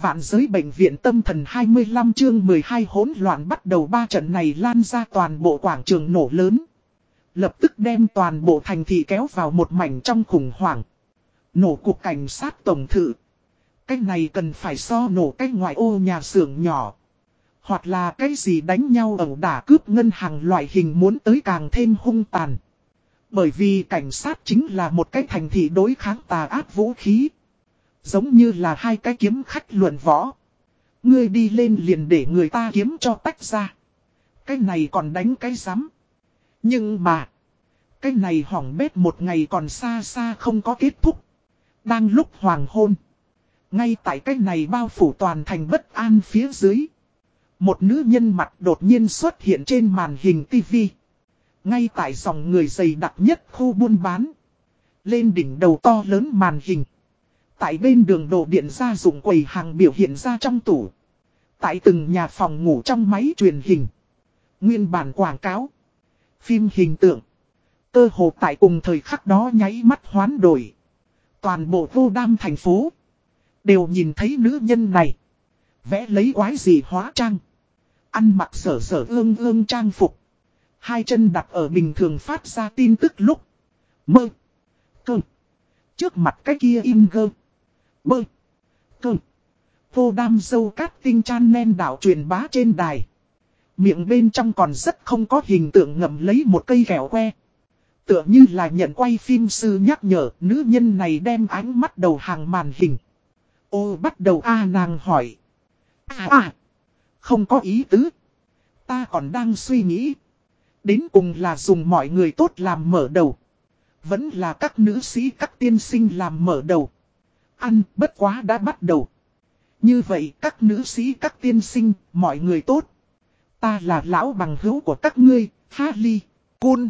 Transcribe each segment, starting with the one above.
Vạn giới bệnh viện tâm thần 25 chương 12 hỗn loạn bắt đầu ba trận này lan ra toàn bộ quảng trường nổ lớn. Lập tức đem toàn bộ thành thị kéo vào một mảnh trong khủng hoảng. Nổ cuộc cảnh sát tổng thự. cách này cần phải so nổ cách ngoại ô nhà xưởng nhỏ. Hoặc là cái gì đánh nhau ẩu đả cướp ngân hàng loại hình muốn tới càng thêm hung tàn. Bởi vì cảnh sát chính là một cái thành thị đối kháng tà ác vũ khí. Giống như là hai cái kiếm khách luận võ. Ngươi đi lên liền để người ta kiếm cho tách ra. Cái này còn đánh cái rắm Nhưng mà. Cái này hỏng bét một ngày còn xa xa không có kết thúc. Đang lúc hoàng hôn. Ngay tại cái này bao phủ toàn thành bất an phía dưới. Một nữ nhân mặt đột nhiên xuất hiện trên màn hình tivi. Ngay tại dòng người dày đặc nhất khu buôn bán. Lên đỉnh đầu to lớn màn hình. Tại bên đường đồ điện gia dụng quầy hàng biểu hiện ra trong tủ. Tại từng nhà phòng ngủ trong máy truyền hình. Nguyên bản quảng cáo. Phim hình tượng. Cơ hồ tại cùng thời khắc đó nháy mắt hoán đổi. Toàn bộ vô đam thành phố. Đều nhìn thấy nữ nhân này. Vẽ lấy quái gì hóa trang. Ăn mặc sở sở ương ương trang phục. Hai chân đặt ở bình thường phát ra tin tức lúc. Mơ. Cơm. Trước mặt cái kia in gơ. Bơ. Cơm. Vô đam dâu cát tinh chan nen đảo truyền bá trên đài. Miệng bên trong còn rất không có hình tượng ngậm lấy một cây kẹo que. Tựa như là nhận quay phim sư nhắc nhở, nữ nhân này đem ánh mắt đầu hàng màn hình. Ô, bắt đầu a nàng hỏi. À à. Không có ý tứ. Ta còn đang suy nghĩ. Đến cùng là dùng mọi người tốt làm mở đầu. Vẫn là các nữ sĩ, các tiên sinh làm mở đầu. Ăn bất quá đã bắt đầu. Như vậy các nữ sĩ các tiên sinh, mọi người tốt. Ta là lão bằng hữu của các ngươi, Harley, Kun,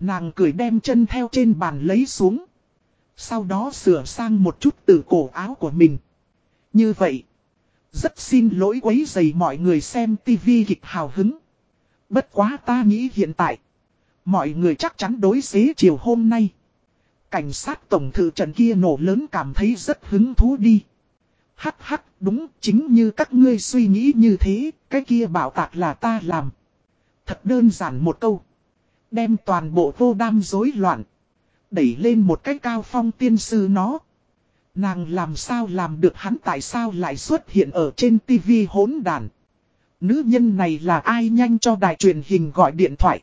Nàng cười đem chân theo trên bàn lấy xuống. Sau đó sửa sang một chút từ cổ áo của mình. Như vậy. Rất xin lỗi quấy dày mọi người xem tivi kịch hào hứng. Bất quá ta nghĩ hiện tại. Mọi người chắc chắn đối xế chiều hôm nay. Cảnh sát tổng thự trần kia nổ lớn cảm thấy rất hứng thú đi. Hắc hắc đúng chính như các ngươi suy nghĩ như thế, cái kia bảo tạc là ta làm. Thật đơn giản một câu. Đem toàn bộ vô đam rối loạn. Đẩy lên một cái cao phong tiên sư nó. Nàng làm sao làm được hắn tại sao lại xuất hiện ở trên tivi hỗn đàn. Nữ nhân này là ai nhanh cho đài truyền hình gọi điện thoại.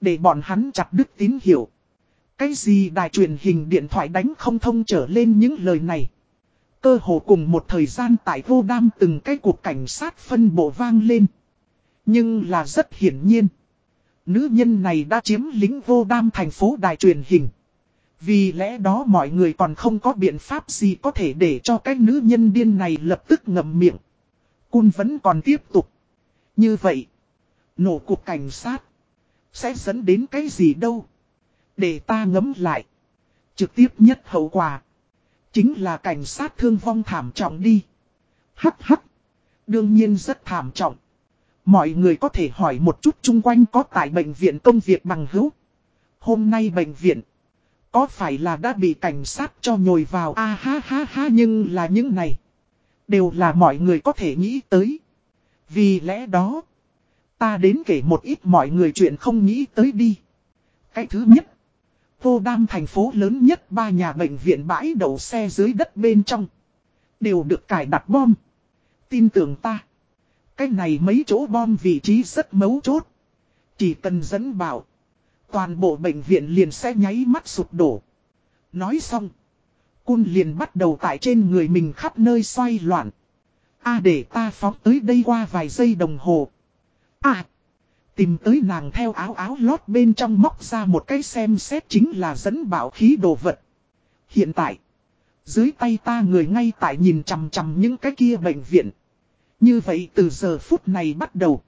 Để bọn hắn chặt đứt tín hiệu. Cái gì đài truyền hình điện thoại đánh không thông trở lên những lời này. Cơ hồ cùng một thời gian tại vô đam từng cái cuộc cảnh sát phân bộ vang lên. Nhưng là rất hiển nhiên. Nữ nhân này đã chiếm lính vô đam thành phố đài truyền hình. Vì lẽ đó mọi người còn không có biện pháp gì có thể để cho cái nữ nhân điên này lập tức ngậm miệng. Cun vẫn còn tiếp tục. Như vậy, nổ cuộc cảnh sát, sẽ dẫn đến cái gì đâu. Để ta ngấm lại. Trực tiếp nhất hậu quả. Chính là cảnh sát thương vong thảm trọng đi. Hắc hắc. Đương nhiên rất thảm trọng. Mọi người có thể hỏi một chút chung quanh có tại bệnh viện công việc bằng hữu. Hôm nay bệnh viện. Có phải là đã bị cảnh sát cho nhồi vào a à, ha ha ha nhưng là những này. Đều là mọi người có thể nghĩ tới. Vì lẽ đó. Ta đến kể một ít mọi người chuyện không nghĩ tới đi. Cái thứ nhất. Vô đam thành phố lớn nhất ba nhà bệnh viện bãi đậu xe dưới đất bên trong. Đều được cài đặt bom. Tin tưởng ta. Cái này mấy chỗ bom vị trí rất mấu chốt. Chỉ cần dẫn bảo. Toàn bộ bệnh viện liền sẽ nháy mắt sụp đổ. Nói xong. Cun liền bắt đầu tại trên người mình khắp nơi xoay loạn. a để ta phóng tới đây qua vài giây đồng hồ. À. Tìm tới nàng theo áo áo lót bên trong móc ra một cái xem xét chính là dẫn bảo khí đồ vật. Hiện tại. Dưới tay ta người ngay tại nhìn chằm chằm những cái kia bệnh viện. Như vậy từ giờ phút này bắt đầu.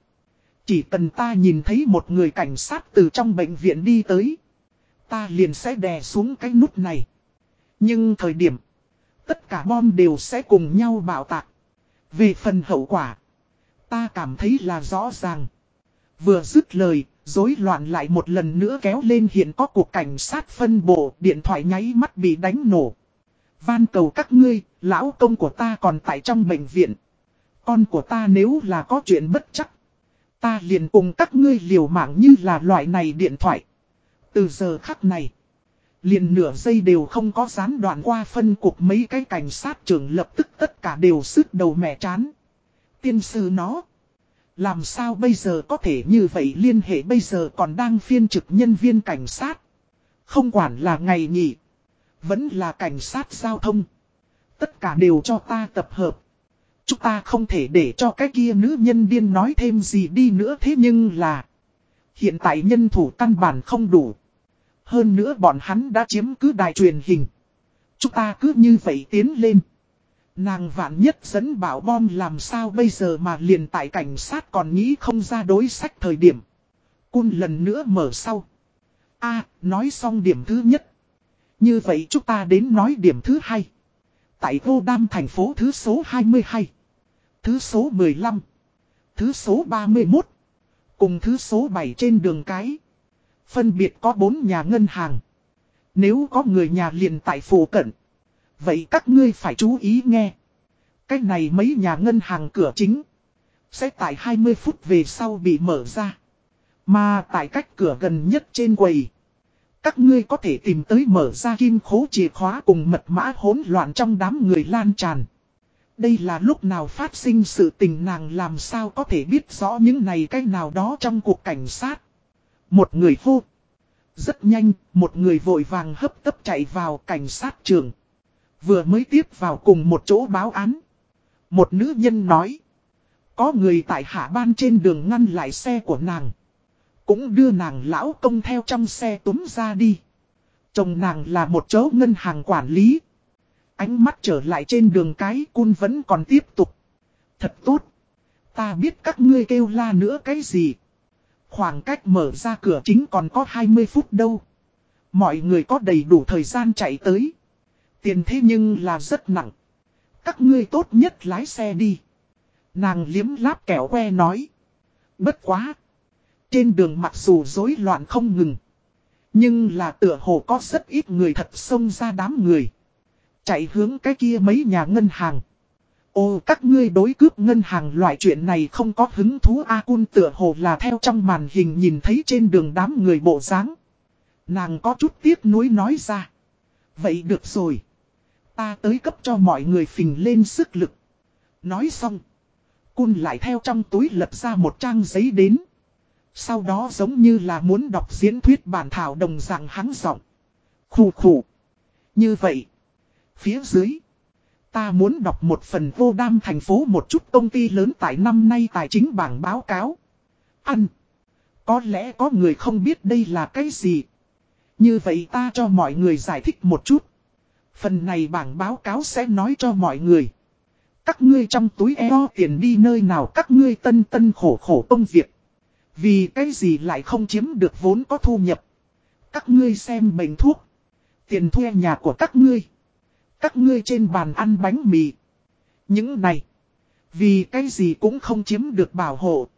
Chỉ cần ta nhìn thấy một người cảnh sát từ trong bệnh viện đi tới. Ta liền sẽ đè xuống cái nút này. Nhưng thời điểm. Tất cả bom đều sẽ cùng nhau bảo tạc. Về phần hậu quả. Ta cảm thấy là rõ ràng. Vừa dứt lời, rối loạn lại một lần nữa kéo lên hiện có cuộc cảnh sát phân bộ, điện thoại nháy mắt bị đánh nổ. Van cầu các ngươi, lão công của ta còn tại trong bệnh viện. Con của ta nếu là có chuyện bất chắc. Ta liền cùng các ngươi liều mạng như là loại này điện thoại. Từ giờ khắc này. Liền nửa giây đều không có gián đoạn qua phân cục mấy cái cảnh sát trưởng lập tức tất cả đều sứt đầu mẹ chán. Tiên sư nó. Làm sao bây giờ có thể như vậy liên hệ bây giờ còn đang phiên trực nhân viên cảnh sát. Không quản là ngày nghỉ. Vẫn là cảnh sát giao thông. Tất cả đều cho ta tập hợp. Chúng ta không thể để cho cái kia nữ nhân điên nói thêm gì đi nữa thế nhưng là. Hiện tại nhân thủ căn bản không đủ. Hơn nữa bọn hắn đã chiếm cứ đài truyền hình. Chúng ta cứ như vậy tiến lên. Nàng vạn nhất dẫn bảo bom làm sao bây giờ mà liền tại cảnh sát còn nghĩ không ra đối sách thời điểm. Cun lần nữa mở sau. a, nói xong điểm thứ nhất. Như vậy chúng ta đến nói điểm thứ hai. Tại vô đam thành phố thứ số 22. Thứ số 15. Thứ số 31. Cùng thứ số 7 trên đường cái. Phân biệt có 4 nhà ngân hàng. Nếu có người nhà liền tại phủ cận. Vậy các ngươi phải chú ý nghe. Cách này mấy nhà ngân hàng cửa chính. Sẽ tại 20 phút về sau bị mở ra. Mà tại cách cửa gần nhất trên quầy. Các ngươi có thể tìm tới mở ra kim khố chìa khóa cùng mật mã hỗn loạn trong đám người lan tràn. Đây là lúc nào phát sinh sự tình nàng làm sao có thể biết rõ những này cách nào đó trong cuộc cảnh sát. Một người hô. Rất nhanh, một người vội vàng hấp tấp chạy vào cảnh sát trường. Vừa mới tiếp vào cùng một chỗ báo án. Một nữ nhân nói. Có người tại hạ ban trên đường ngăn lại xe của nàng. Cũng đưa nàng lão công theo trong xe túm ra đi. Chồng nàng là một chỗ ngân hàng quản lý. Ánh mắt trở lại trên đường cái cun vẫn còn tiếp tục. Thật tốt. Ta biết các ngươi kêu la nữa cái gì. Khoảng cách mở ra cửa chính còn có 20 phút đâu. Mọi người có đầy đủ thời gian chạy tới. Tiền thế nhưng là rất nặng. Các ngươi tốt nhất lái xe đi. Nàng liếm láp kẹo que nói. Bất quá. Trên đường mặc dù rối loạn không ngừng. Nhưng là tựa hồ có rất ít người thật xông ra đám người. Chạy hướng cái kia mấy nhà ngân hàng. Ô, các ngươi đối cướp ngân hàng loại chuyện này không có hứng thú A cun tựa hồ là theo trong màn hình nhìn thấy trên đường đám người bộ dáng Nàng có chút tiếc nuối nói ra. Vậy được rồi. Ta tới cấp cho mọi người phình lên sức lực. Nói xong. Cun lại theo trong túi lật ra một trang giấy đến. Sau đó giống như là muốn đọc diễn thuyết bản thảo đồng dạng hắn giọng. Khủ khủ. Như vậy. Phía dưới. Ta muốn đọc một phần vô đam thành phố một chút công ty lớn tại năm nay tài chính bảng báo cáo. Ăn. Có lẽ có người không biết đây là cái gì. Như vậy ta cho mọi người giải thích một chút. Phần này bảng báo cáo sẽ nói cho mọi người. Các ngươi trong túi eo tiền đi nơi nào, các ngươi tân tân khổ khổ công việc. Vì cái gì lại không chiếm được vốn có thu nhập. Các ngươi xem bệnh thuốc. Tiền thuê nhà của các ngươi. Các ngươi trên bàn ăn bánh mì. Những này. Vì cái gì cũng không chiếm được bảo hộ.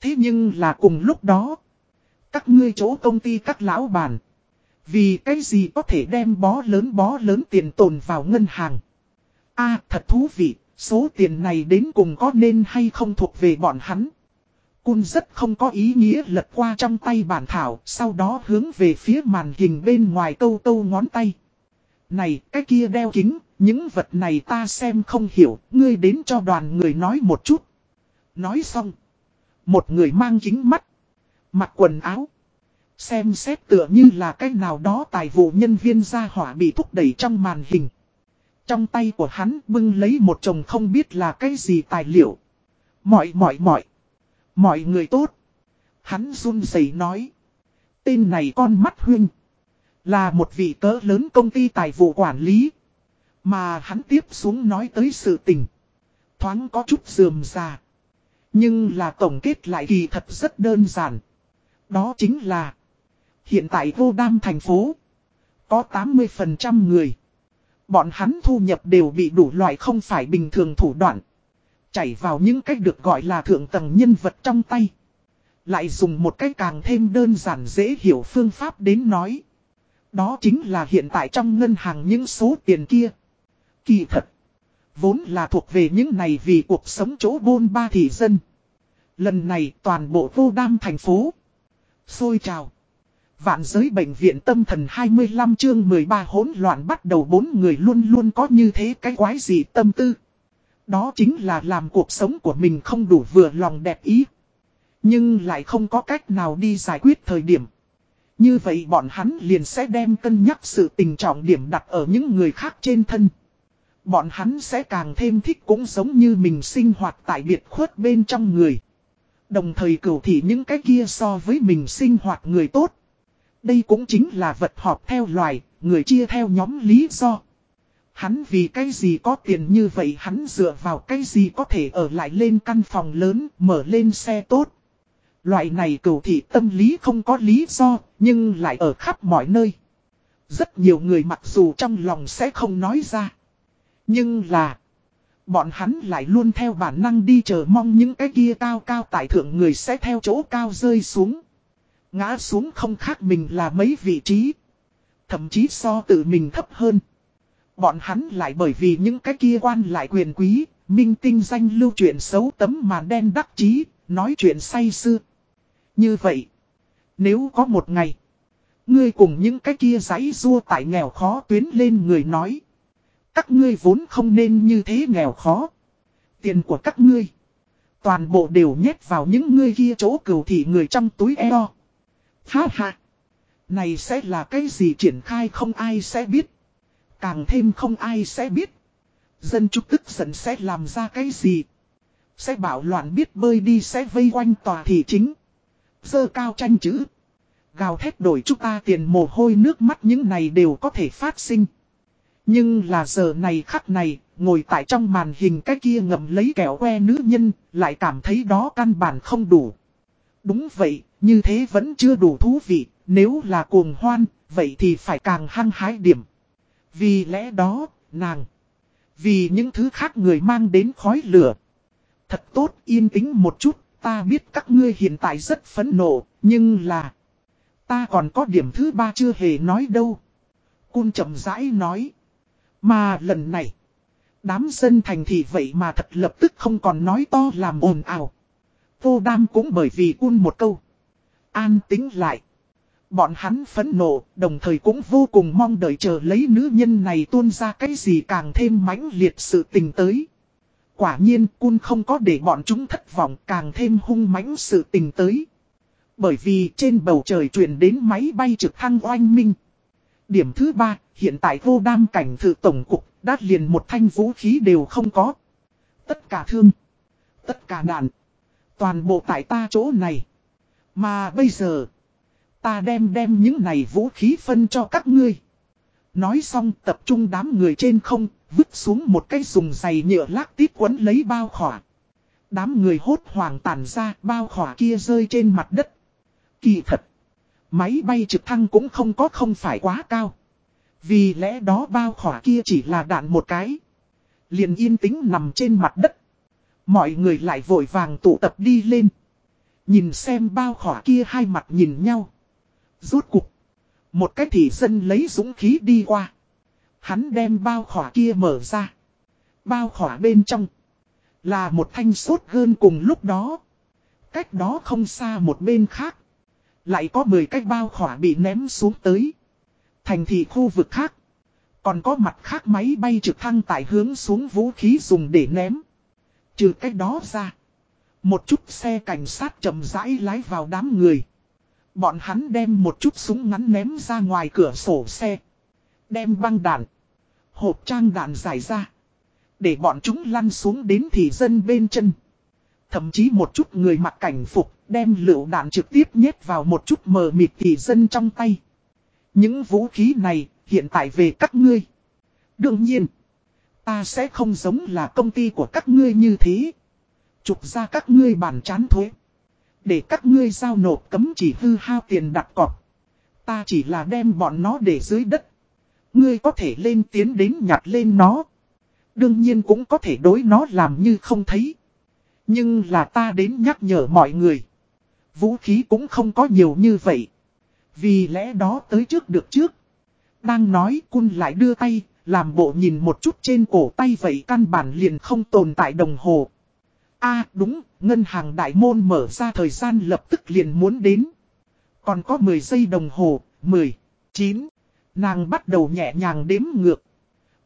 Thế nhưng là cùng lúc đó. Các ngươi chỗ công ty các lão bản. Vì cái gì có thể đem bó lớn bó lớn tiền tồn vào ngân hàng. a thật thú vị. Số tiền này đến cùng có nên hay không thuộc về bọn hắn. Cun rất không có ý nghĩa lật qua trong tay bản thảo, sau đó hướng về phía màn hình bên ngoài câu câu ngón tay. Này, cái kia đeo kính, những vật này ta xem không hiểu, ngươi đến cho đoàn người nói một chút. Nói xong. Một người mang kính mắt, mặc quần áo. Xem xét tựa như là cái nào đó tài vụ nhân viên gia hỏa bị thúc đẩy trong màn hình. Trong tay của hắn bưng lấy một chồng không biết là cái gì tài liệu. Mọi mọi mọi. Mọi người tốt. Hắn run rẩy nói. Tên này con mắt huynh. Là một vị cỡ lớn công ty tài vụ quản lý. Mà hắn tiếp xuống nói tới sự tình. Thoáng có chút dườm ra Nhưng là tổng kết lại kỳ thật rất đơn giản. Đó chính là. Hiện tại vô đam thành phố. Có 80% người. Bọn hắn thu nhập đều bị đủ loại không phải bình thường thủ đoạn. Chảy vào những cách được gọi là thượng tầng nhân vật trong tay. Lại dùng một cách càng thêm đơn giản dễ hiểu phương pháp đến nói. Đó chính là hiện tại trong ngân hàng những số tiền kia. Kỳ thật. Vốn là thuộc về những này vì cuộc sống chỗ bôn ba thị dân. Lần này toàn bộ vô đam thành phố. Xôi trào. Vạn giới bệnh viện tâm thần 25 chương 13 hỗn loạn bắt đầu bốn người luôn luôn có như thế cái quái gì tâm tư. Đó chính là làm cuộc sống của mình không đủ vừa lòng đẹp ý. Nhưng lại không có cách nào đi giải quyết thời điểm. Như vậy bọn hắn liền sẽ đem cân nhắc sự tình trọng điểm đặt ở những người khác trên thân. Bọn hắn sẽ càng thêm thích cũng giống như mình sinh hoạt tại biệt khuất bên trong người. Đồng thời cửu thị những cái kia so với mình sinh hoạt người tốt. Đây cũng chính là vật họp theo loài, người chia theo nhóm lý do. Hắn vì cái gì có tiền như vậy hắn dựa vào cái gì có thể ở lại lên căn phòng lớn, mở lên xe tốt. Loại này cầu thị tâm lý không có lý do, nhưng lại ở khắp mọi nơi. Rất nhiều người mặc dù trong lòng sẽ không nói ra. Nhưng là, bọn hắn lại luôn theo bản năng đi chờ mong những cái kia cao cao tại thượng người sẽ theo chỗ cao rơi xuống. Ngã xuống không khác mình là mấy vị trí. Thậm chí so tự mình thấp hơn. Bọn hắn lại bởi vì những cái kia quan lại quyền quý, minh tinh danh lưu chuyện xấu tấm màn đen đắc chí, nói chuyện say sưa. Như vậy, nếu có một ngày, ngươi cùng những cái kia giấy rua tại nghèo khó tuyến lên người nói. Các ngươi vốn không nên như thế nghèo khó. Tiền của các ngươi, toàn bộ đều nhét vào những ngươi kia chỗ cửu thị người trong túi eo. Ha ha, này sẽ là cái gì triển khai không ai sẽ biết. Càng thêm không ai sẽ biết. Dân chúng tức giận sẽ làm ra cái gì. Sẽ bảo loạn biết bơi đi sẽ vây quanh tòa thị chính. Dơ cao tranh chữ. Gào thét đổi chúng ta tiền mồ hôi nước mắt những này đều có thể phát sinh. Nhưng là giờ này khắc này, ngồi tại trong màn hình cái kia ngậm lấy kẹo que nữ nhân, lại cảm thấy đó căn bản không đủ. Đúng vậy, như thế vẫn chưa đủ thú vị, nếu là cuồng hoan, vậy thì phải càng hăng hái điểm. Vì lẽ đó, nàng, vì những thứ khác người mang đến khói lửa. Thật tốt yên tĩnh một chút, ta biết các ngươi hiện tại rất phấn nộ, nhưng là... Ta còn có điểm thứ ba chưa hề nói đâu. Cun chậm rãi nói. Mà lần này, đám dân thành thị vậy mà thật lập tức không còn nói to làm ồn ào. Vô đam cũng bởi vì cun một câu. An tính lại. Bọn hắn phấn nộ, đồng thời cũng vô cùng mong đợi chờ lấy nữ nhân này tuôn ra cái gì càng thêm mãnh liệt sự tình tới. Quả nhiên, cun không có để bọn chúng thất vọng càng thêm hung mãnh sự tình tới. Bởi vì trên bầu trời truyền đến máy bay trực thăng oanh minh. Điểm thứ ba, hiện tại vô đam cảnh thự tổng cục, đát liền một thanh vũ khí đều không có. Tất cả thương, tất cả đạn, toàn bộ tại ta chỗ này. Mà bây giờ, ta đem đem những này vũ khí phân cho các ngươi. Nói xong tập trung đám người trên không, vứt xuống một cái dùng giày nhựa lác tít quấn lấy bao khỏa. Đám người hốt hoảng tản ra, bao khỏa kia rơi trên mặt đất. Kỳ thật, máy bay trực thăng cũng không có không phải quá cao. Vì lẽ đó bao khỏa kia chỉ là đạn một cái. Liền yên tĩnh nằm trên mặt đất. Mọi người lại vội vàng tụ tập đi lên. Nhìn xem bao khỏa kia hai mặt nhìn nhau. Rốt cục. Một cái thị dân lấy dũng khí đi qua. Hắn đem bao khỏa kia mở ra. Bao khỏa bên trong. Là một thanh sốt gơn cùng lúc đó. Cách đó không xa một bên khác. Lại có 10 cái bao khỏa bị ném xuống tới. Thành thị khu vực khác. Còn có mặt khác máy bay trực thăng tải hướng xuống vũ khí dùng để ném. Trừ cách đó ra. Một chút xe cảnh sát chậm rãi lái vào đám người. Bọn hắn đem một chút súng ngắn ném ra ngoài cửa sổ xe. Đem băng đạn. Hộp trang đạn giải ra. Để bọn chúng lăn xuống đến thị dân bên chân. Thậm chí một chút người mặc cảnh phục đem lựu đạn trực tiếp nhét vào một chút mờ mịt thị dân trong tay. Những vũ khí này hiện tại về các ngươi. Đương nhiên, ta sẽ không giống là công ty của các ngươi như thế trục ra các ngươi bàn chán thuế. Để các ngươi giao nộp cấm chỉ hư hao tiền đặt cọc. Ta chỉ là đem bọn nó để dưới đất. Ngươi có thể lên tiến đến nhặt lên nó. Đương nhiên cũng có thể đối nó làm như không thấy. Nhưng là ta đến nhắc nhở mọi người. Vũ khí cũng không có nhiều như vậy. Vì lẽ đó tới trước được trước. Đang nói cun lại đưa tay, làm bộ nhìn một chút trên cổ tay vậy căn bản liền không tồn tại đồng hồ a đúng, ngân hàng đại môn mở ra thời gian lập tức liền muốn đến. Còn có 10 giây đồng hồ, 10, 9. Nàng bắt đầu nhẹ nhàng đếm ngược.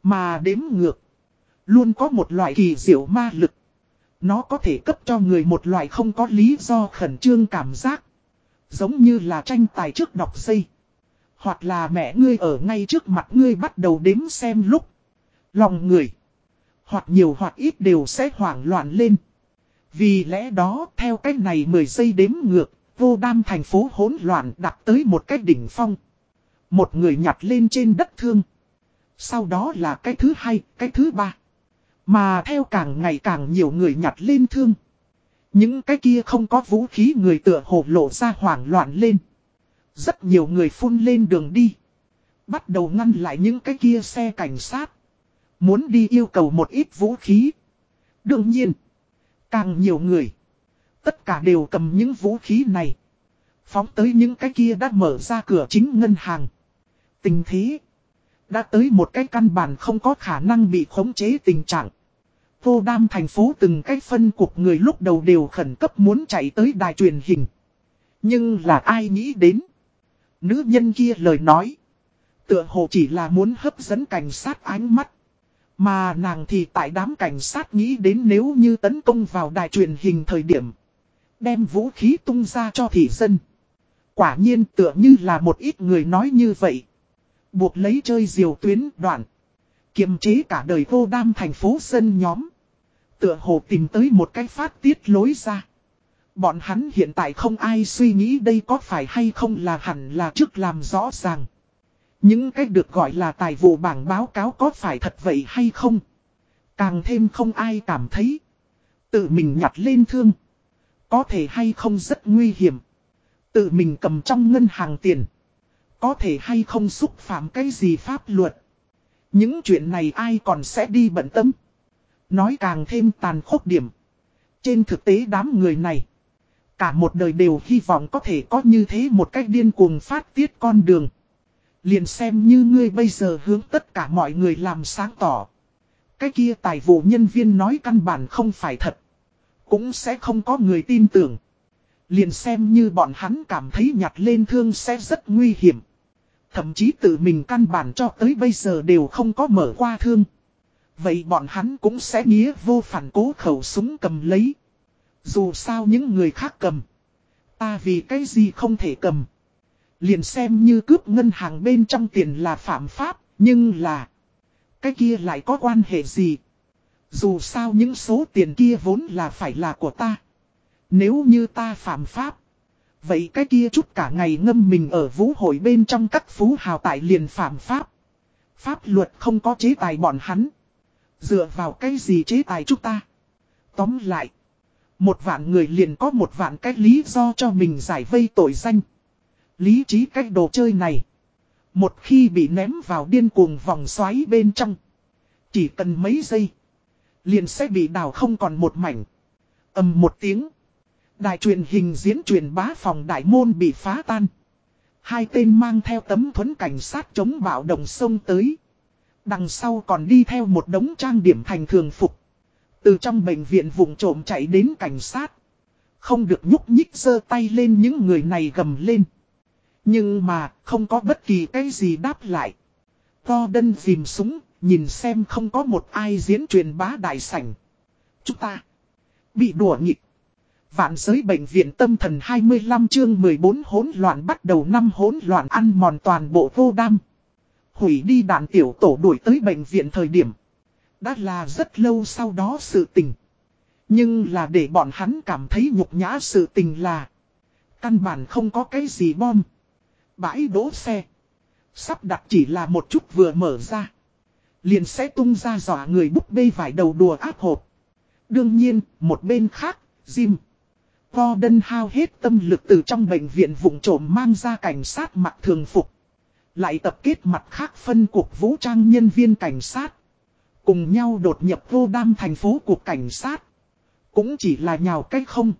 Mà đếm ngược. Luôn có một loại kỳ diệu ma lực. Nó có thể cấp cho người một loại không có lý do khẩn trương cảm giác. Giống như là tranh tài trước đọc dây. Hoặc là mẹ ngươi ở ngay trước mặt ngươi bắt đầu đếm xem lúc. Lòng người. Hoặc nhiều hoặc ít đều sẽ hoảng loạn lên. Vì lẽ đó theo cách này 10 giây đếm ngược, vô đam thành phố hỗn loạn đặt tới một cái đỉnh phong. Một người nhặt lên trên đất thương. Sau đó là cái thứ hai, cái thứ ba. Mà theo càng ngày càng nhiều người nhặt lên thương. Những cái kia không có vũ khí người tựa hồ lộ ra hoảng loạn lên. Rất nhiều người phun lên đường đi. Bắt đầu ngăn lại những cái kia xe cảnh sát. Muốn đi yêu cầu một ít vũ khí. Đương nhiên. Càng nhiều người. Tất cả đều cầm những vũ khí này. Phóng tới những cái kia đã mở ra cửa chính ngân hàng. Tình thế. Đã tới một cái căn bản không có khả năng bị khống chế tình trạng. Vô đam thành phố từng cái phân cục người lúc đầu đều khẩn cấp muốn chạy tới đài truyền hình. Nhưng là ai nghĩ đến. Nữ nhân kia lời nói. Tựa hồ chỉ là muốn hấp dẫn cảnh sát ánh mắt. Mà nàng thì tại đám cảnh sát nghĩ đến nếu như tấn công vào đài truyền hình thời điểm. Đem vũ khí tung ra cho thị dân. Quả nhiên tựa như là một ít người nói như vậy. Buộc lấy chơi diều tuyến đoạn. Kiềm chế cả đời vô đam thành phố dân nhóm. Tựa hồ tìm tới một cái phát tiết lối ra. Bọn hắn hiện tại không ai suy nghĩ đây có phải hay không là hẳn là trước làm rõ ràng. Những cái được gọi là tài vụ bảng báo cáo có phải thật vậy hay không. Càng thêm không ai cảm thấy. Tự mình nhặt lên thương. Có thể hay không rất nguy hiểm. Tự mình cầm trong ngân hàng tiền. Có thể hay không xúc phạm cái gì pháp luật. Những chuyện này ai còn sẽ đi bận tâm. Nói càng thêm tàn khốc điểm. Trên thực tế đám người này. Cả một đời đều hy vọng có thể có như thế một cách điên cuồng phát tiết con đường. Liền xem như ngươi bây giờ hướng tất cả mọi người làm sáng tỏ. Cái kia tài vụ nhân viên nói căn bản không phải thật. Cũng sẽ không có người tin tưởng. Liền xem như bọn hắn cảm thấy nhặt lên thương sẽ rất nguy hiểm. Thậm chí tự mình căn bản cho tới bây giờ đều không có mở qua thương. Vậy bọn hắn cũng sẽ nghĩa vô phản cố khẩu súng cầm lấy. Dù sao những người khác cầm. Ta vì cái gì không thể cầm. Liền xem như cướp ngân hàng bên trong tiền là phạm pháp. Nhưng là. Cái kia lại có quan hệ gì. Dù sao những số tiền kia vốn là phải là của ta. Nếu như ta phạm pháp. Vậy cái kia chút cả ngày ngâm mình ở vũ hội bên trong các phú hào tại liền phạm pháp. Pháp luật không có chế tài bọn hắn. Dựa vào cái gì chế tài chúng ta? Tóm lại. Một vạn người liền có một vạn cái lý do cho mình giải vây tội danh. Lý trí cách đồ chơi này. Một khi bị ném vào điên cuồng vòng xoáy bên trong. Chỉ cần mấy giây. Liền sẽ bị đào không còn một mảnh. ầm một tiếng. Đài truyền hình diễn truyền bá phòng đại môn bị phá tan. Hai tên mang theo tấm thuẫn cảnh sát chống bạo đồng sông tới. Đằng sau còn đi theo một đống trang điểm thành thường phục. Từ trong bệnh viện vùng trộm chạy đến cảnh sát. Không được nhúc nhích giơ tay lên những người này gầm lên. Nhưng mà không có bất kỳ cái gì đáp lại. To đân dìm súng, nhìn xem không có một ai diễn truyền bá đại sảnh. Chúng ta bị đùa nghịch. Vạn giới bệnh viện tâm thần 25 chương 14 hỗn loạn bắt đầu năm hỗn loạn ăn mòn toàn bộ vô đam. Hủy đi đàn tiểu tổ đuổi tới bệnh viện thời điểm. Đã là rất lâu sau đó sự tình. Nhưng là để bọn hắn cảm thấy nhục nhã sự tình là. Căn bản không có cái gì bom. Bãi đỗ xe. Sắp đặt chỉ là một chút vừa mở ra. Liền sẽ tung ra dọa người búp bê vải đầu đùa áp hộp. Đương nhiên, một bên khác, Jim. Gordon hao hết tâm lực từ trong bệnh viện vụng trộm mang ra cảnh sát mặc thường phục. Lại tập kết mặt khác phân cuộc vũ trang nhân viên cảnh sát. Cùng nhau đột nhập vô đam thành phố cuộc cảnh sát. Cũng chỉ là nhào cách không.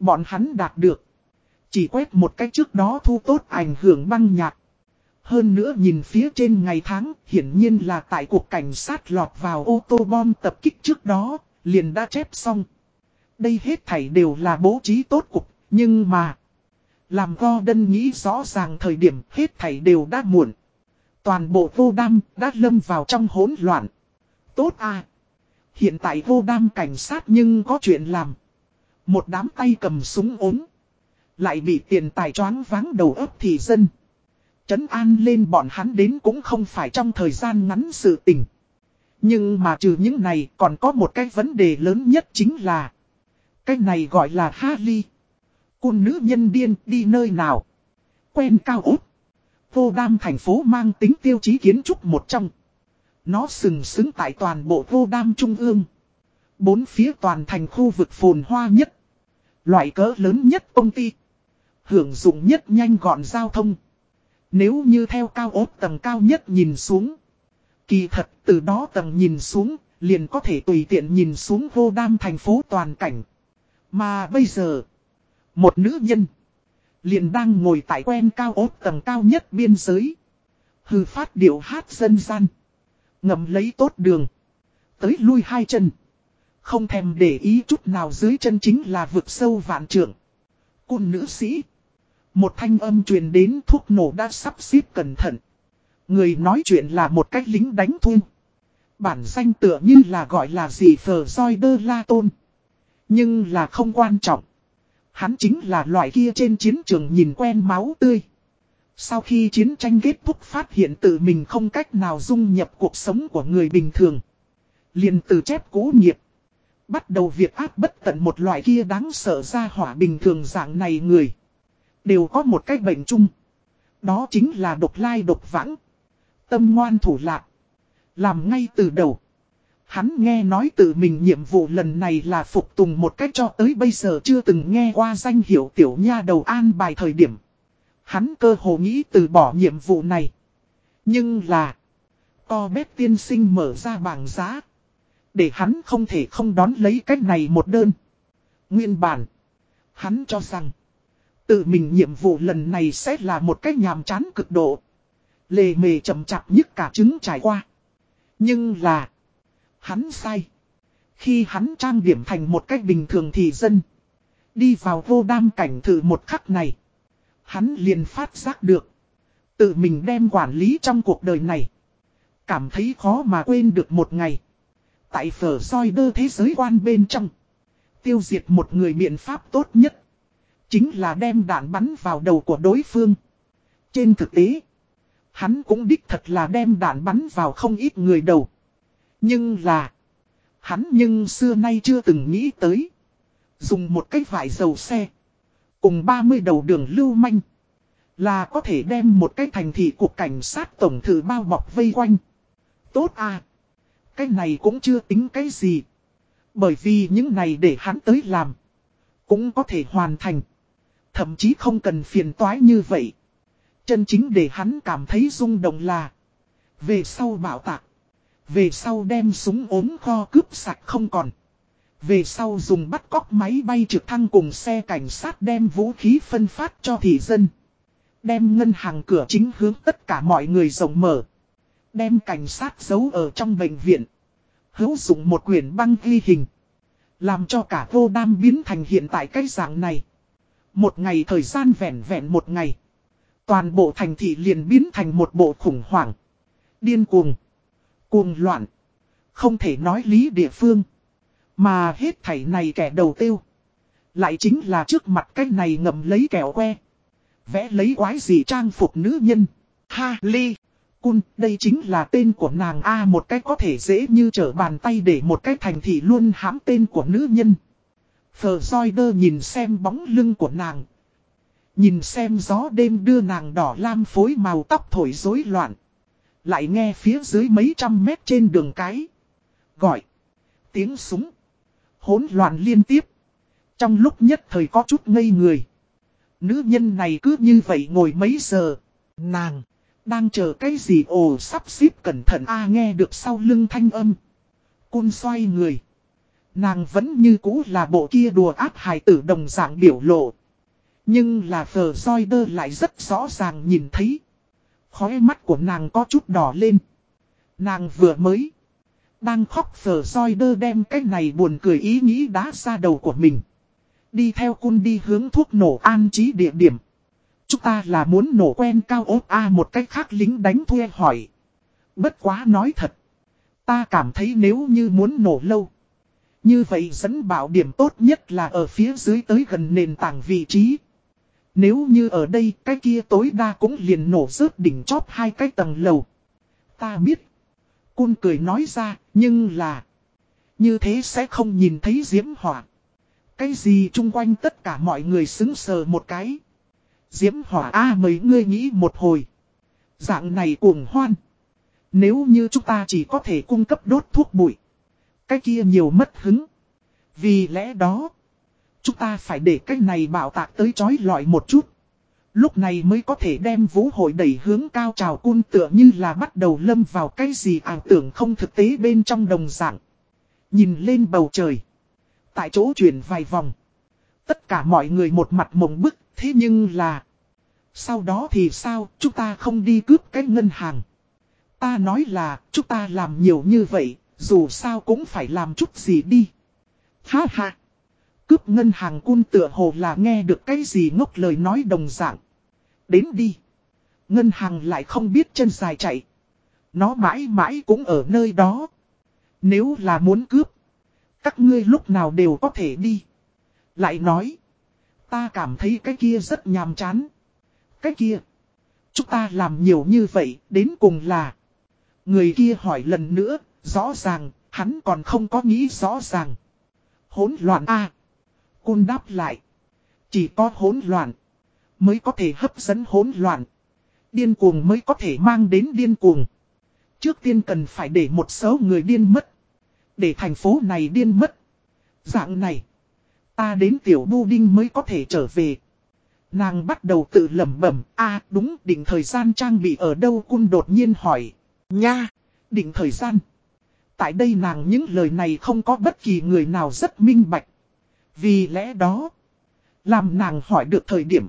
Bọn hắn đạt được. Chỉ quét một cách trước đó thu tốt ảnh hưởng băng nhạc. Hơn nữa nhìn phía trên ngày tháng, hiển nhiên là tại cuộc cảnh sát lọt vào ô tô bom tập kích trước đó, liền đã chép xong. Đây hết thảy đều là bố trí tốt cục, nhưng mà... Làm Gordon nghĩ rõ ràng thời điểm hết thảy đều đã muộn. Toàn bộ vô đam đã lâm vào trong hỗn loạn. Tốt à! Hiện tại vô đam cảnh sát nhưng có chuyện làm. Một đám tay cầm súng ốm. Lại bị tiền tài choáng váng đầu ấp thì dân. Trấn an lên bọn hắn đến cũng không phải trong thời gian ngắn sự tình. Nhưng mà trừ những này còn có một cái vấn đề lớn nhất chính là. Cái này gọi là Harley. Cun nữ nhân điên đi nơi nào. Quen cao út. Vô đam thành phố mang tính tiêu chí kiến trúc một trong. Nó sừng sững tại toàn bộ vô đam trung ương. Bốn phía toàn thành khu vực phồn hoa nhất. Loại cỡ lớn nhất công ty. Hưởng dụng nhất nhanh gọn giao thông. Nếu như theo cao ốt tầng cao nhất nhìn xuống. Kỳ thật từ đó tầng nhìn xuống, liền có thể tùy tiện nhìn xuống vô đam thành phố toàn cảnh. Mà bây giờ, một nữ nhân, liền đang ngồi tại quen cao ốt tầng cao nhất biên giới. Hư phát điệu hát dân gian. Ngầm lấy tốt đường. Tới lui hai chân. Không thèm để ý chút nào dưới chân chính là vực sâu vạn trượng. Cun nữ sĩ. Một thanh âm truyền đến thuốc nổ đã sắp xếp cẩn thận. Người nói chuyện là một cách lính đánh thu. Bản danh tựa như là gọi là gì phờ roi đơ la tôn. Nhưng là không quan trọng. Hắn chính là loại kia trên chiến trường nhìn quen máu tươi. Sau khi chiến tranh kết thúc phát hiện tự mình không cách nào dung nhập cuộc sống của người bình thường. liền từ chép cố nghiệp. Bắt đầu việc áp bất tận một loại kia đáng sợ ra hỏa bình thường dạng này người. Đều có một cái bệnh chung. Đó chính là độc lai độc vãng. Tâm ngoan thủ lạc. Làm ngay từ đầu. Hắn nghe nói tự mình nhiệm vụ lần này là phục tùng một cách cho tới bây giờ chưa từng nghe qua danh hiệu tiểu nha đầu an bài thời điểm. Hắn cơ hồ nghĩ từ bỏ nhiệm vụ này. Nhưng là. Co bét tiên sinh mở ra bảng giá. Để hắn không thể không đón lấy cách này một đơn. Nguyên bản. Hắn cho rằng. Tự mình nhiệm vụ lần này sẽ là một cách nhàm chán cực độ. Lề mề chậm chạp nhất cả trứng trải qua. Nhưng là. Hắn sai. Khi hắn trang điểm thành một cách bình thường thì dân. Đi vào vô đam cảnh thử một khắc này. Hắn liền phát giác được. Tự mình đem quản lý trong cuộc đời này. Cảm thấy khó mà quên được một ngày. Tại phở soi đơ thế giới quan bên trong. Tiêu diệt một người biện pháp tốt nhất. Chính là đem đạn bắn vào đầu của đối phương. Trên thực tế. Hắn cũng đích thật là đem đạn bắn vào không ít người đầu. Nhưng là. Hắn nhưng xưa nay chưa từng nghĩ tới. Dùng một cái vải dầu xe. Cùng 30 đầu đường lưu manh. Là có thể đem một cái thành thị của cảnh sát tổng thử bao bọc vây quanh. Tốt à. Cái này cũng chưa tính cái gì. Bởi vì những này để hắn tới làm. Cũng có thể hoàn thành. Thậm chí không cần phiền toái như vậy. Chân chính để hắn cảm thấy rung động là. Về sau bảo tạc. Về sau đem súng ốm kho cướp sạch không còn. Về sau dùng bắt cóc máy bay trực thăng cùng xe cảnh sát đem vũ khí phân phát cho thị dân. Đem ngân hàng cửa chính hướng tất cả mọi người rộng mở. Đem cảnh sát giấu ở trong bệnh viện. Hữu dụng một quyển băng ghi hình. Làm cho cả vô đam biến thành hiện tại cái dạng này. Một ngày thời gian vẹn vẹn một ngày. Toàn bộ thành thị liền biến thành một bộ khủng hoảng. Điên cuồng. Cuồng loạn. Không thể nói lý địa phương. Mà hết thảy này kẻ đầu tiêu. Lại chính là trước mặt cái này ngầm lấy kẹo que. Vẽ lấy quái gì trang phục nữ nhân. Ha ly. Cun, đây chính là tên của nàng A một cách có thể dễ như trở bàn tay để một cái thành thị luôn hãm tên của nữ nhân. Phờ roi đơ nhìn xem bóng lưng của nàng. Nhìn xem gió đêm đưa nàng đỏ lam phối màu tóc thổi rối loạn. Lại nghe phía dưới mấy trăm mét trên đường cái. Gọi. Tiếng súng. Hỗn loạn liên tiếp. Trong lúc nhất thời có chút ngây người. Nữ nhân này cứ như vậy ngồi mấy giờ. Nàng. Đang chờ cái gì ồ, sắp xếp cẩn thận a, nghe được sau lưng thanh âm. Cun xoay người. Nàng vẫn như cũ là bộ kia đùa áp hài tử đồng dạng biểu lộ. Nhưng là phờ roi đơ lại rất rõ ràng nhìn thấy. Khóe mắt của nàng có chút đỏ lên. Nàng vừa mới. Đang khóc phờ roi đơ đem cái này buồn cười ý nghĩ đá ra đầu của mình. Đi theo cun đi hướng thuốc nổ an trí địa điểm. Chúng ta là muốn nổ quen cao ốp A một cách khác lính đánh thuê hỏi. Bất quá nói thật. Ta cảm thấy nếu như muốn nổ lâu. Như vậy dẫn bảo điểm tốt nhất là ở phía dưới tới gần nền tảng vị trí. Nếu như ở đây cái kia tối đa cũng liền nổ rớt đỉnh chóp hai cái tầng lầu. Ta biết. Cun cười nói ra, nhưng là... Như thế sẽ không nhìn thấy diễm hỏa. Cái gì chung quanh tất cả mọi người xứng sờ một cái. Diễm hỏa A mấy ngươi nghĩ một hồi. Dạng này cuồng hoan. Nếu như chúng ta chỉ có thể cung cấp đốt thuốc bụi. Cái kia nhiều mất hứng. Vì lẽ đó. Chúng ta phải để cái này bảo tạc tới chói lọi một chút. Lúc này mới có thể đem vũ hội đẩy hướng cao trào cun tựa như là bắt đầu lâm vào cái gì ảo tưởng không thực tế bên trong đồng dạng. Nhìn lên bầu trời. Tại chỗ chuyển vài vòng. Tất cả mọi người một mặt mộng bức, thế nhưng là... Sau đó thì sao, chúng ta không đi cướp cái ngân hàng. Ta nói là, chúng ta làm nhiều như vậy, dù sao cũng phải làm chút gì đi. Ha ha! Cướp ngân hàng cun tựa hồ là nghe được cái gì ngốc lời nói đồng dạng. Đến đi! Ngân hàng lại không biết chân dài chạy. Nó mãi mãi cũng ở nơi đó. Nếu là muốn cướp, các ngươi lúc nào đều có thể đi. Lại nói, ta cảm thấy cái kia rất nhàm chán. Cái kia, chúng ta làm nhiều như vậy, đến cùng là... Người kia hỏi lần nữa, rõ ràng, hắn còn không có nghĩ rõ ràng. Hỗn loạn a à, đáp lại. Chỉ có hỗn loạn, mới có thể hấp dẫn hỗn loạn. Điên cuồng mới có thể mang đến điên cuồng. Trước tiên cần phải để một số người điên mất. Để thành phố này điên mất. Dạng này. Ta đến tiểu bu đinh mới có thể trở về. Nàng bắt đầu tự lẩm bẩm. a đúng định thời gian trang bị ở đâu cun đột nhiên hỏi. Nha, định thời gian. Tại đây nàng những lời này không có bất kỳ người nào rất minh bạch. Vì lẽ đó. Làm nàng hỏi được thời điểm.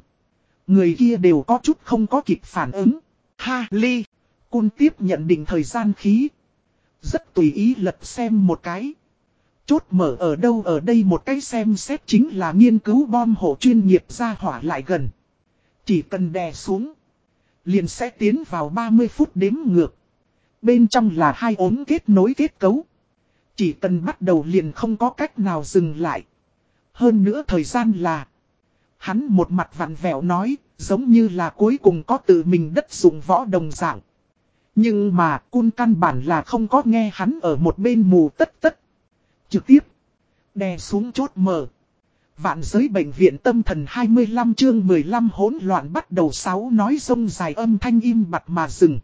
Người kia đều có chút không có kịp phản ứng. Ha, ly. Cun tiếp nhận định thời gian khí. Rất tùy ý lật xem một cái. Chốt mở ở đâu ở đây một cái xem xét chính là nghiên cứu bom hộ chuyên nghiệp ra hỏa lại gần. Chỉ cần đè xuống. Liền sẽ tiến vào 30 phút đếm ngược. Bên trong là hai ốm kết nối kết cấu. Chỉ cần bắt đầu liền không có cách nào dừng lại. Hơn nữa thời gian là. Hắn một mặt vặn vẹo nói, giống như là cuối cùng có tự mình đất dùng võ đồng dạng. Nhưng mà cun căn bản là không có nghe hắn ở một bên mù tất tất. Trực tiếp. Đè xuống chốt mở. Vạn giới bệnh viện tâm thần 25 chương 15 hỗn loạn bắt đầu sáu nói sông dài âm thanh im bặt mà dừng.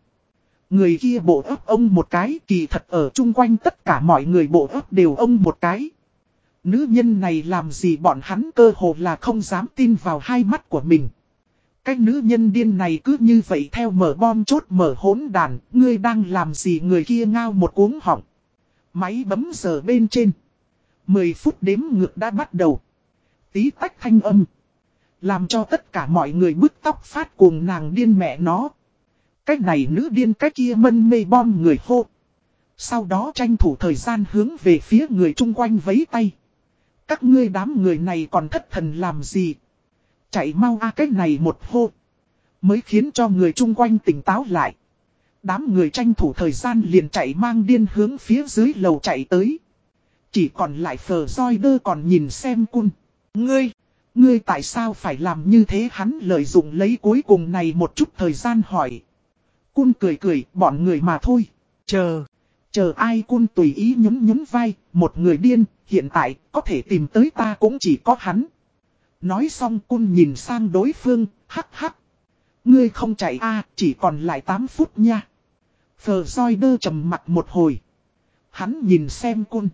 Người kia bộ ấp ông một cái kỳ thật ở chung quanh tất cả mọi người bộ ấp đều ông một cái. Nữ nhân này làm gì bọn hắn cơ hồ là không dám tin vào hai mắt của mình. Cái nữ nhân điên này cứ như vậy theo mở bom chốt mở hỗn đàn, ngươi đang làm gì người kia ngao một cuống họng. Máy bấm giờ bên trên. 10 phút đếm ngược đã bắt đầu. Tí tách thanh âm. Làm cho tất cả mọi người bức tóc phát cuồng nàng điên mẹ nó. Cách này nữ điên cách kia mân mê bom người hô. Sau đó tranh thủ thời gian hướng về phía người chung quanh vấy tay. Các ngươi đám người này còn thất thần làm gì? Chạy mau a à cái này một hô. Mới khiến cho người chung quanh tỉnh táo lại. Đám người tranh thủ thời gian liền chạy mang điên hướng phía dưới lầu chạy tới. Chỉ còn lại phờ roi đơ còn nhìn xem cun. Ngươi, ngươi tại sao phải làm như thế hắn lợi dụng lấy cuối cùng này một chút thời gian hỏi. Cun cười cười, bọn người mà thôi. Chờ, chờ ai cun tùy ý nhún nhún vai, một người điên, hiện tại có thể tìm tới ta cũng chỉ có hắn. Nói xong cun nhìn sang đối phương, hắc hắc. Ngươi không chạy a chỉ còn lại 8 phút nha. Phờ roi đơ trầm mặt một hồi. Hắn nhìn xem cun.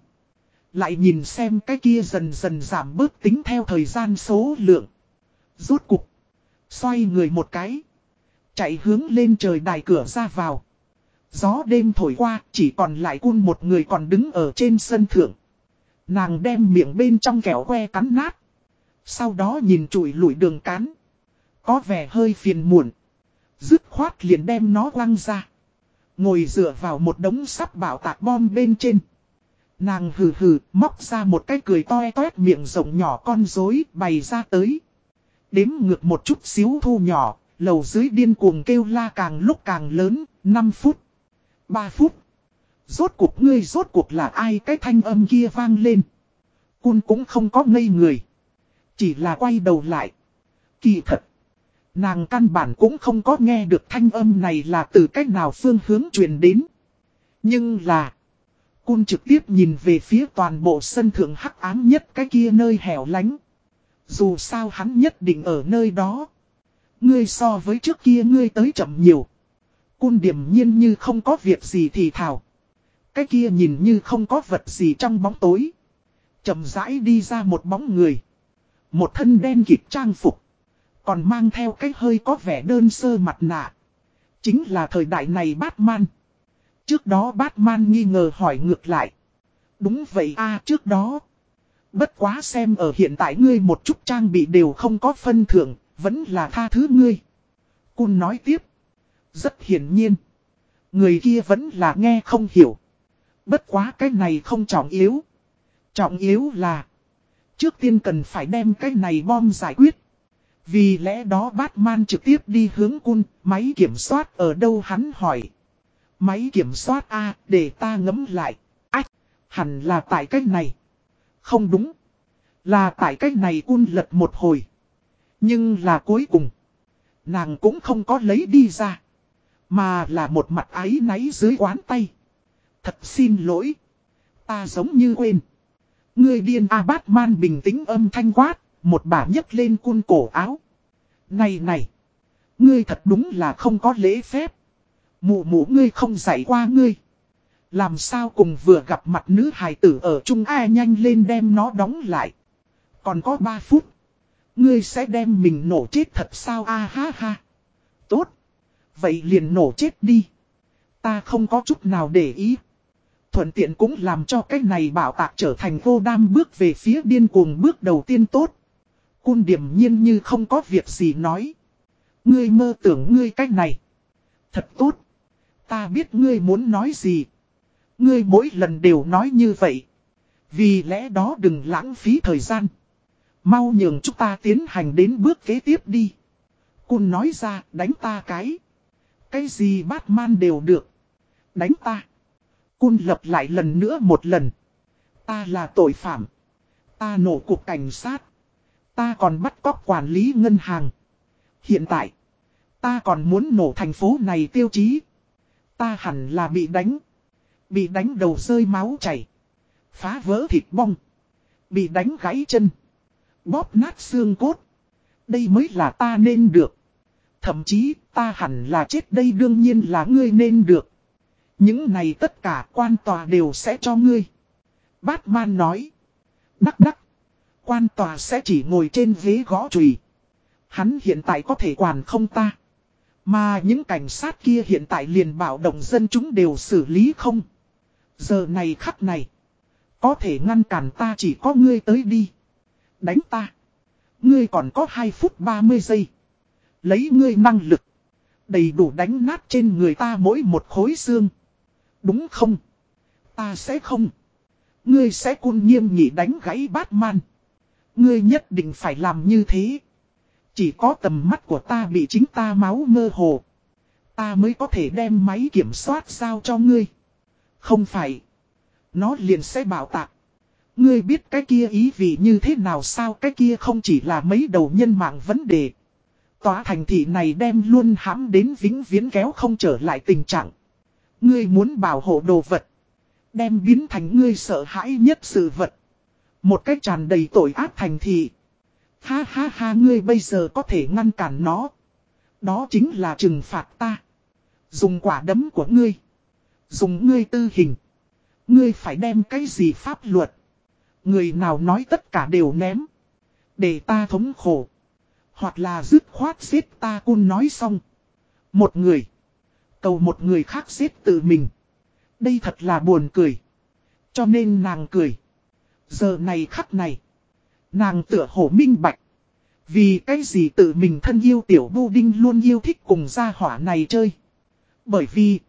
Lại nhìn xem cái kia dần dần giảm bớt tính theo thời gian số lượng. Rốt cục. Xoay người một cái. Chạy hướng lên trời đài cửa ra vào. Gió đêm thổi qua chỉ còn lại cun một người còn đứng ở trên sân thượng. Nàng đem miệng bên trong kẹo que cắn nát. Sau đó nhìn chùi lủi đường cán. Có vẻ hơi phiền muộn. Dứt khoát liền đem nó quăng ra. Ngồi dựa vào một đống sắp bảo tạc bom bên trên. Nàng hừ hừ móc ra một cái cười toe toét miệng rộng nhỏ con rối bày ra tới. Đếm ngược một chút xíu thu nhỏ, lầu dưới điên cuồng kêu la càng lúc càng lớn, 5 phút, 3 phút. Rốt cuộc ngươi rốt cuộc là ai cái thanh âm kia vang lên. Cun cũng không có ngây người. Chỉ là quay đầu lại. Kỳ thật. Nàng căn bản cũng không có nghe được thanh âm này là từ cách nào phương hướng truyền đến. Nhưng là. Cun trực tiếp nhìn về phía toàn bộ sân thượng hắc ám nhất cái kia nơi hẻo lánh. Dù sao hắn nhất định ở nơi đó. Ngươi so với trước kia ngươi tới chậm nhiều. Cun điểm nhiên như không có việc gì thì thảo. Cái kia nhìn như không có vật gì trong bóng tối. chậm rãi đi ra một bóng người. Một thân đen kịp trang phục. Còn mang theo cái hơi có vẻ đơn sơ mặt nạ. Chính là thời đại này Batman. Trước đó Batman nghi ngờ hỏi ngược lại. Đúng vậy a trước đó. Bất quá xem ở hiện tại ngươi một chút trang bị đều không có phân thưởng, vẫn là tha thứ ngươi. Cun nói tiếp. Rất hiển nhiên. Người kia vẫn là nghe không hiểu. Bất quá cái này không trọng yếu. Trọng yếu là. Trước tiên cần phải đem cái này bom giải quyết. Vì lẽ đó Batman trực tiếp đi hướng cun, máy kiểm soát ở đâu hắn hỏi. Máy kiểm soát A, để ta ngấm lại. Ách, hẳn là tại cách này. Không đúng. Là tại cách này cun lật một hồi. Nhưng là cuối cùng. Nàng cũng không có lấy đi ra. Mà là một mặt ái náy dưới quán tay. Thật xin lỗi. Ta giống như quên. Người điên A Batman bình tĩnh âm thanh quát. Một bà nhấc lên cun cổ áo. Này này. Ngươi thật đúng là không có lễ phép. Mụ mụ ngươi không dạy qua ngươi. Làm sao cùng vừa gặp mặt nữ hài tử ở Trung A nhanh lên đem nó đóng lại. Còn có 3 phút. Ngươi sẽ đem mình nổ chết thật sao a ha ha. Tốt. Vậy liền nổ chết đi. Ta không có chút nào để ý. Thuận tiện cũng làm cho cái này bảo tạc trở thành vô đam bước về phía điên cuồng bước đầu tiên tốt. Cun điểm nhiên như không có việc gì nói. Ngươi mơ tưởng ngươi cách này. Thật tốt. Ta biết ngươi muốn nói gì. Ngươi mỗi lần đều nói như vậy. Vì lẽ đó đừng lãng phí thời gian. Mau nhường chúng ta tiến hành đến bước kế tiếp đi. Cun nói ra, đánh ta cái. Cái gì Batman đều được. Đánh ta. Cun lập lại lần nữa một lần. Ta là tội phạm. Ta nổ cục cảnh sát. Ta còn bắt cóc quản lý ngân hàng. Hiện tại. Ta còn muốn nổ thành phố này tiêu chí. Ta hẳn là bị đánh. Bị đánh đầu rơi máu chảy. Phá vỡ thịt bong. Bị đánh gãy chân. Bóp nát xương cốt. Đây mới là ta nên được. Thậm chí ta hẳn là chết đây đương nhiên là ngươi nên được. Những này tất cả quan tòa đều sẽ cho ngươi. Batman nói. Đắc đắc. Quan tòa sẽ chỉ ngồi trên ghế gõ chùy. Hắn hiện tại có thể quản không ta. Mà những cảnh sát kia hiện tại liền bảo động dân chúng đều xử lý không. Giờ này khắc này. Có thể ngăn cản ta chỉ có ngươi tới đi. Đánh ta. Ngươi còn có 2 phút 30 giây. Lấy ngươi năng lực. Đầy đủ đánh nát trên người ta mỗi một khối xương. Đúng không? Ta sẽ không. Ngươi sẽ cun nghiêm nhị đánh gãy Batman. Ngươi nhất định phải làm như thế. Chỉ có tầm mắt của ta bị chính ta máu mơ hồ. Ta mới có thể đem máy kiểm soát sao cho ngươi. Không phải. Nó liền sẽ bảo tạc. Ngươi biết cái kia ý vị như thế nào sao cái kia không chỉ là mấy đầu nhân mạng vấn đề. Tòa thành thị này đem luôn hãm đến vĩnh viễn kéo không trở lại tình trạng. Ngươi muốn bảo hộ đồ vật. Đem biến thành ngươi sợ hãi nhất sự vật. Một cách tràn đầy tội ác thành thị. Ha ha ha, ngươi bây giờ có thể ngăn cản nó. Đó chính là trừng phạt ta. Dùng quả đấm của ngươi. Dùng ngươi tư hình. Ngươi phải đem cái gì pháp luật. Người nào nói tất cả đều ném. Để ta thống khổ. Hoặc là dứt khoát giết ta cun nói xong. Một người. Cầu một người khác giết tự mình. Đây thật là buồn cười. Cho nên nàng cười. Giờ này khắc này. Nàng tựa hổ minh bạch. Vì cái gì tự mình thân yêu tiểu bu đinh luôn yêu thích cùng gia hỏa này chơi. Bởi vì,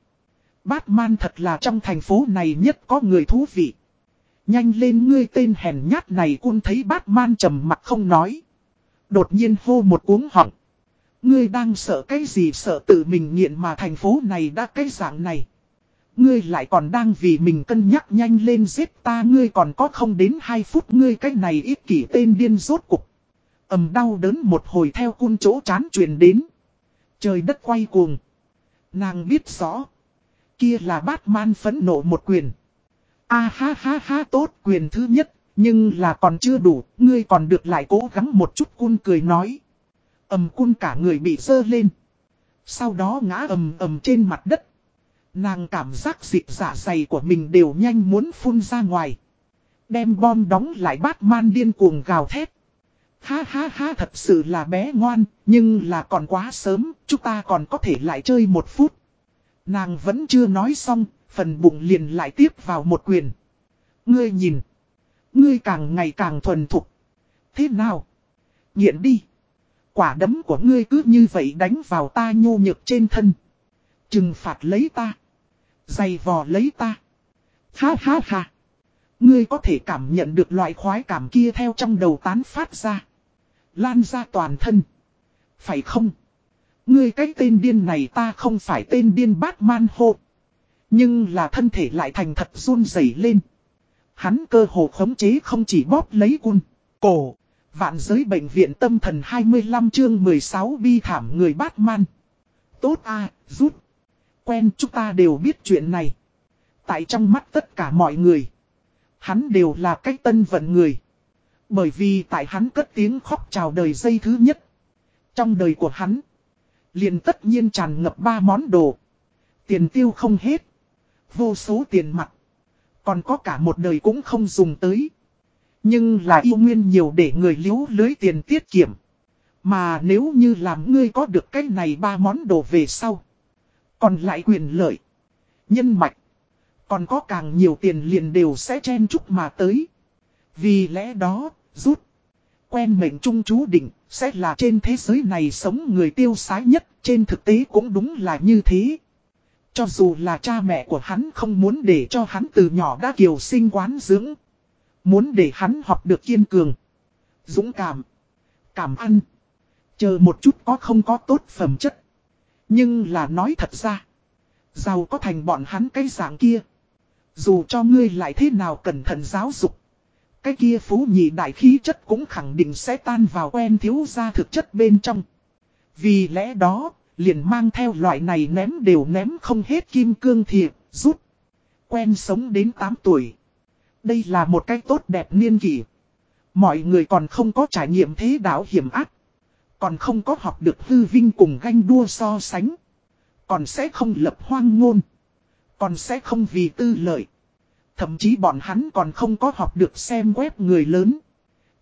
Batman thật là trong thành phố này nhất có người thú vị. Nhanh lên ngươi tên hèn nhát này cun thấy Batman trầm mặt không nói. Đột nhiên hô một cuống họng. Ngươi đang sợ cái gì sợ tự mình nghiện mà thành phố này đã cái dạng này. Ngươi lại còn đang vì mình cân nhắc nhanh lên giết ta, ngươi còn có không đến 2 phút, ngươi cái này ít kỷ tên điên rốt cục. ầm đau đớn một hồi theo cun chỗ chán truyền đến. Trời đất quay cuồng. Nàng biết rõ. Kia là Batman phẫn nộ một quyền. A ha ha ha tốt quyền thứ nhất, nhưng là còn chưa đủ, ngươi còn được lại cố gắng một chút cun cười nói. ầm cun cả người bị dơ lên. Sau đó ngã ầm ầm trên mặt đất. Nàng cảm giác dịp dạ dày của mình đều nhanh muốn phun ra ngoài. Đem bom đóng lại Batman điên cuồng gào thét. Ha ha ha thật sự là bé ngoan, nhưng là còn quá sớm, chúng ta còn có thể lại chơi một phút. Nàng vẫn chưa nói xong, phần bụng liền lại tiếp vào một quyền. Ngươi nhìn. Ngươi càng ngày càng thuần thục. Thế nào? Nghiện đi. Quả đấm của ngươi cứ như vậy đánh vào ta nhô nhược trên thân. Trừng phạt lấy ta. Dày vò lấy ta. Ha ha ha. Ngươi có thể cảm nhận được loại khoái cảm kia theo trong đầu tán phát ra. Lan ra toàn thân. Phải không? Ngươi cái tên điên này ta không phải tên điên Batman hô. Nhưng là thân thể lại thành thật run rẩy lên. Hắn cơ hồ khống chế không chỉ bóp lấy cun, cổ. Vạn giới bệnh viện tâm thần 25 chương 16 bi thảm người Batman. Tốt a rút. Quen chúng ta đều biết chuyện này. Tại trong mắt tất cả mọi người. Hắn đều là cách tân vận người. Bởi vì tại hắn cất tiếng khóc chào đời dây thứ nhất. Trong đời của hắn. liền tất nhiên tràn ngập ba món đồ. Tiền tiêu không hết. Vô số tiền mặt. Còn có cả một đời cũng không dùng tới. Nhưng là yêu nguyên nhiều để người liếu lưới tiền tiết kiệm. Mà nếu như làm ngươi có được cái này ba món đồ về sau. Còn lại quyền lợi. Nhân mạch. Còn có càng nhiều tiền liền đều sẽ chen chúc mà tới. Vì lẽ đó, rút. Quen mệnh trung chú định, sẽ là trên thế giới này sống người tiêu sái nhất, trên thực tế cũng đúng là như thế. Cho dù là cha mẹ của hắn không muốn để cho hắn từ nhỏ đã kiều sinh quán dưỡng. Muốn để hắn học được kiên cường. Dũng cảm. Cảm ăn. Chờ một chút có không có tốt phẩm chất. Nhưng là nói thật ra. Giàu có thành bọn hắn cái dạng kia. Dù cho ngươi lại thế nào cẩn thận giáo dục. Cái kia phú nhị đại khí chất cũng khẳng định sẽ tan vào quen thiếu ra thực chất bên trong. Vì lẽ đó, liền mang theo loại này ném đều ném không hết kim cương thiệp, rút. Quen sống đến 8 tuổi. Đây là một cách tốt đẹp niên kỷ. Mọi người còn không có trải nghiệm thế đảo hiểm ác. Còn không có học được hư vinh cùng ganh đua so sánh. Còn sẽ không lập hoang ngôn. Còn sẽ không vì tư lợi. Thậm chí bọn hắn còn không có học được xem web người lớn.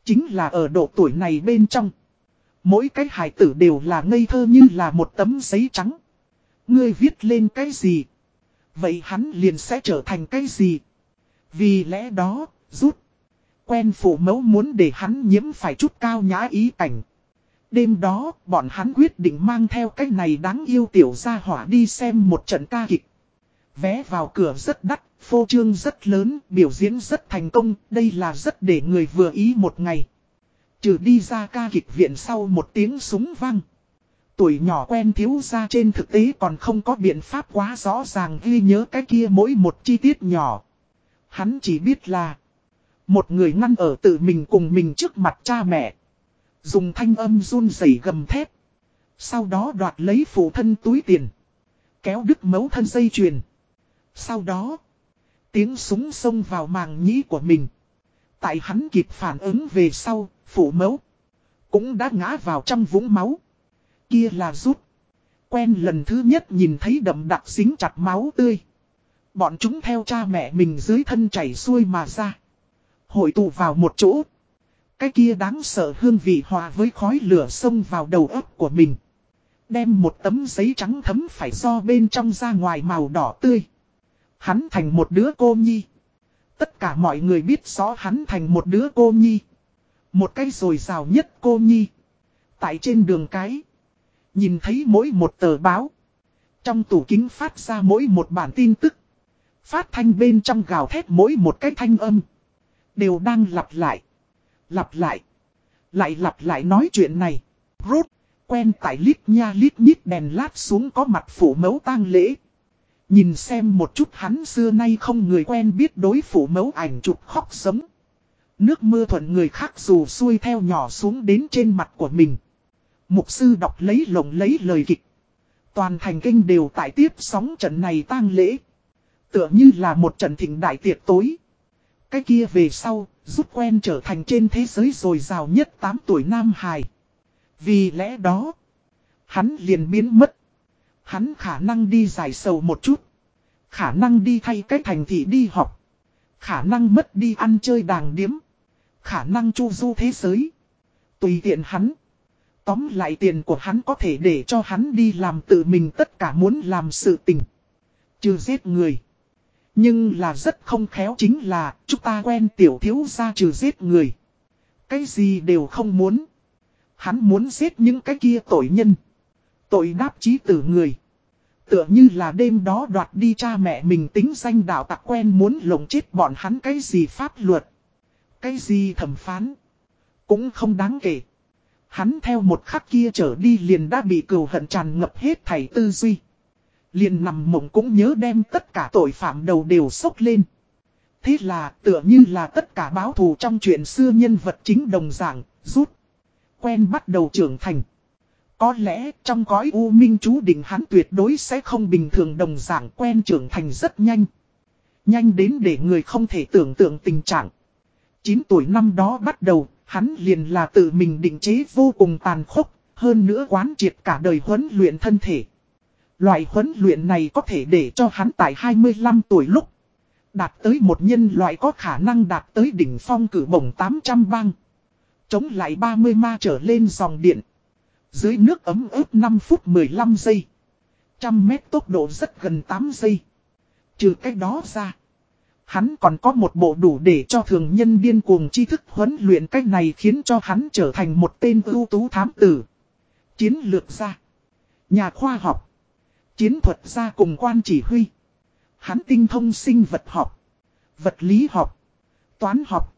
Chính là ở độ tuổi này bên trong. Mỗi cái hài tử đều là ngây thơ như là một tấm giấy trắng. Ngươi viết lên cái gì? Vậy hắn liền sẽ trở thành cái gì? Vì lẽ đó, rút. Quen phụ mẫu muốn để hắn nhiễm phải chút cao nhã ý cảnh. Đêm đó, bọn hắn quyết định mang theo cái này đáng yêu tiểu gia hỏa đi xem một trận ca kịch. Vé vào cửa rất đắt, phô trương rất lớn, biểu diễn rất thành công, đây là rất để người vừa ý một ngày. Trừ đi ra ca kịch viện sau một tiếng súng vang. Tuổi nhỏ quen thiếu ra trên thực tế còn không có biện pháp quá rõ ràng ghi nhớ cái kia mỗi một chi tiết nhỏ. Hắn chỉ biết là một người ngăn ở tự mình cùng mình trước mặt cha mẹ. Dùng thanh âm run rẩy gầm thép. Sau đó đoạt lấy phụ thân túi tiền. Kéo đứt mấu thân dây chuyền. Sau đó, tiếng súng xông vào màng nhĩ của mình. Tại hắn kịp phản ứng về sau, phụ mẫu. Cũng đã ngã vào trong vũng máu. Kia là rút. Quen lần thứ nhất nhìn thấy đậm đặc xính chặt máu tươi. Bọn chúng theo cha mẹ mình dưới thân chảy xuôi mà ra. Hội tụ vào một chỗ. Cái kia đáng sợ hương vị hòa với khói lửa xông vào đầu óc của mình. Đem một tấm giấy trắng thấm phải do bên trong ra ngoài màu đỏ tươi. Hắn thành một đứa cô nhi. Tất cả mọi người biết rõ hắn thành một đứa cô nhi. Một cái rồi rào nhất cô nhi. Tại trên đường cái. Nhìn thấy mỗi một tờ báo. Trong tủ kính phát ra mỗi một bản tin tức. Phát thanh bên trong gào thét mỗi một cái thanh âm. Đều đang lặp lại. Lặp lại. Lại lặp lại nói chuyện này. Rốt. Quen tại lít nha lít nhít đèn lát xuống có mặt phủ mấu tang lễ. Nhìn xem một chút hắn xưa nay không người quen biết đối phủ mấu ảnh chụp khóc sống. Nước mưa thuận người khác dù xuôi theo nhỏ xuống đến trên mặt của mình. Mục sư đọc lấy lồng lấy lời kịch. Toàn thành kinh đều tại tiếp sóng trận này tang lễ. Tựa như là một trận thịnh đại tiệc tối. Cái kia về sau, giúp quen trở thành trên thế giới rồi giàu nhất 8 tuổi Nam Hải. Vì lẽ đó, hắn liền biến mất. Hắn khả năng đi giải sầu một chút. Khả năng đi thay cách thành thị đi học. Khả năng mất đi ăn chơi đàng điếm. Khả năng chu du thế giới. Tùy tiện hắn. Tóm lại tiền của hắn có thể để cho hắn đi làm tự mình tất cả muốn làm sự tình. Trừ giết người. Nhưng là rất không khéo chính là, chúng ta quen tiểu thiếu ra trừ giết người. Cái gì đều không muốn. Hắn muốn giết những cái kia tội nhân. Tội đáp chí tử người. Tựa như là đêm đó đoạt đi cha mẹ mình tính danh đạo tặc quen muốn lồng chết bọn hắn cái gì pháp luật. Cái gì thẩm phán. Cũng không đáng kể. Hắn theo một khắc kia trở đi liền đã bị cừu hận tràn ngập hết thảy tư duy. Liền nằm mộng cũng nhớ đem tất cả tội phạm đầu đều sốc lên. Thế là tựa như là tất cả báo thù trong chuyện xưa nhân vật chính đồng dạng, rút. Quen bắt đầu trưởng thành. Có lẽ trong cõi u minh chú định hắn tuyệt đối sẽ không bình thường đồng dạng quen trưởng thành rất nhanh. Nhanh đến để người không thể tưởng tượng tình trạng. 9 tuổi năm đó bắt đầu, hắn liền là tự mình định chế vô cùng tàn khốc, hơn nữa quán triệt cả đời huấn luyện thân thể. Loại huấn luyện này có thể để cho hắn tại 25 tuổi lúc đạt tới một nhân loại có khả năng đạt tới đỉnh phong cử bổng 800 bang. Chống lại 30 ma trở lên dòng điện. Dưới nước ấm ướp 5 phút 15 giây. Trăm mét tốc độ rất gần 8 giây. Trừ cách đó ra. Hắn còn có một bộ đủ để cho thường nhân điên cuồng tri thức huấn luyện cách này khiến cho hắn trở thành một tên ưu tú thám tử. Chiến lược gia. Nhà khoa học. Chiến thuật gia cùng quan chỉ huy. Hắn tinh thông sinh vật học. Vật lý học. Toán học.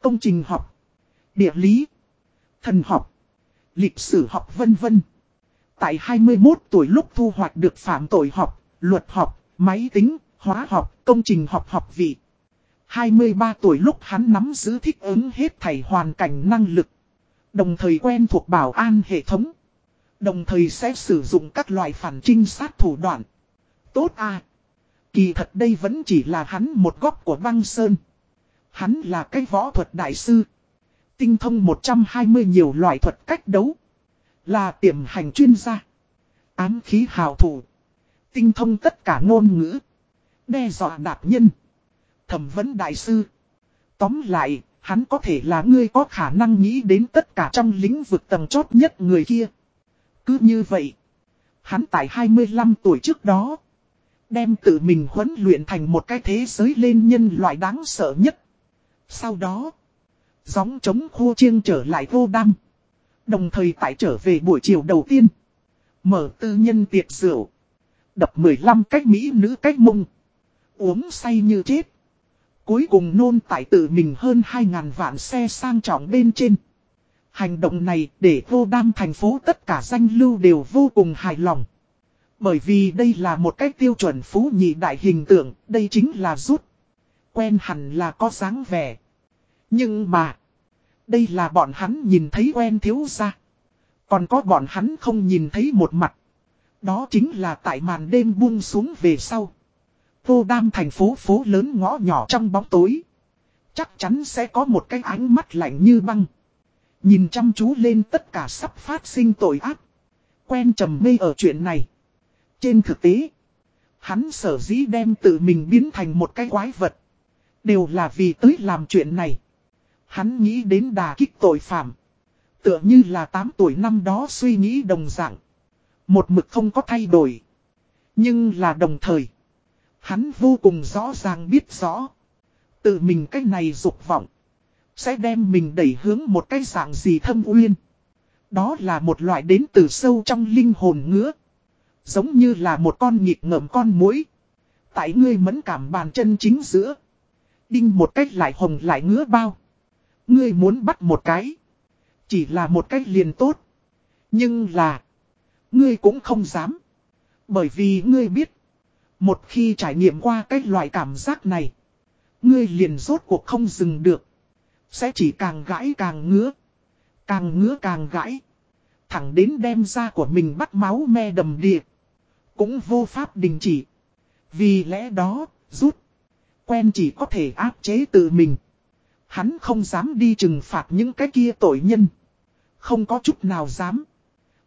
Công trình học. Địa lý. Thần học. Lịch sử học vân vân. Tại 21 tuổi lúc thu hoạch được phạm tội học, luật học, máy tính, hóa học, công trình học học vị. 23 tuổi lúc hắn nắm giữ thích ứng hết thảy hoàn cảnh năng lực. Đồng thời quen thuộc bảo an hệ thống. Đồng thời sẽ sử dụng các loại phản trinh sát thủ đoạn. Tốt à. Kỳ thật đây vẫn chỉ là hắn một góc của băng sơn. Hắn là cái võ thuật đại sư. Tinh thông 120 nhiều loại thuật cách đấu. Là tiềm hành chuyên gia. Ám khí hào thủ. Tinh thông tất cả ngôn ngữ. Đe dọa đạp nhân. Thẩm vấn đại sư. Tóm lại, hắn có thể là người có khả năng nghĩ đến tất cả trong lĩnh vực tầng chót nhất người kia. Cứ như vậy, hắn tại 25 tuổi trước đó, đem tự mình huấn luyện thành một cái thế giới lên nhân loại đáng sợ nhất. Sau đó, gióng chống khô chiêng trở lại vô đăng. Đồng thời tại trở về buổi chiều đầu tiên, mở tư nhân tiệc rượu, đập 15 cách Mỹ nữ cách mông, uống say như chết. Cuối cùng nôn tại tự mình hơn 2.000 vạn xe sang trọng bên trên. Hành động này để vô đam thành phố tất cả danh lưu đều vô cùng hài lòng. Bởi vì đây là một cách tiêu chuẩn phú nhị đại hình tượng, đây chính là rút. Quen hẳn là có dáng vẻ. Nhưng mà, đây là bọn hắn nhìn thấy quen thiếu ra. Còn có bọn hắn không nhìn thấy một mặt. Đó chính là tại màn đêm buông xuống về sau. Vô đam thành phố phố lớn ngõ nhỏ trong bóng tối. Chắc chắn sẽ có một cái ánh mắt lạnh như băng. Nhìn chăm chú lên tất cả sắp phát sinh tội ác. Quen trầm mê ở chuyện này. Trên thực tế, hắn sở dĩ đem tự mình biến thành một cái quái vật. Đều là vì tới làm chuyện này. Hắn nghĩ đến đà kích tội phạm. Tựa như là 8 tuổi năm đó suy nghĩ đồng dạng. Một mực không có thay đổi. Nhưng là đồng thời. Hắn vô cùng rõ ràng biết rõ. Tự mình cái này dục vọng. Sẽ đem mình đẩy hướng một cái dạng gì thâm uyên. Đó là một loại đến từ sâu trong linh hồn ngứa. Giống như là một con nhịp ngợm con muỗi Tại ngươi mẫn cảm bàn chân chính giữa. Đinh một cách lại hồng lại ngứa bao. Ngươi muốn bắt một cái. Chỉ là một cách liền tốt. Nhưng là. Ngươi cũng không dám. Bởi vì ngươi biết. Một khi trải nghiệm qua cái loại cảm giác này. Ngươi liền rốt cuộc không dừng được. Sẽ chỉ càng gãi càng ngứa. Càng ngứa càng gãi. Thẳng đến đem da của mình bắt máu me đầm địa. Cũng vô pháp đình chỉ. Vì lẽ đó, rút. Quen chỉ có thể áp chế tự mình. Hắn không dám đi trừng phạt những cái kia tội nhân. Không có chút nào dám.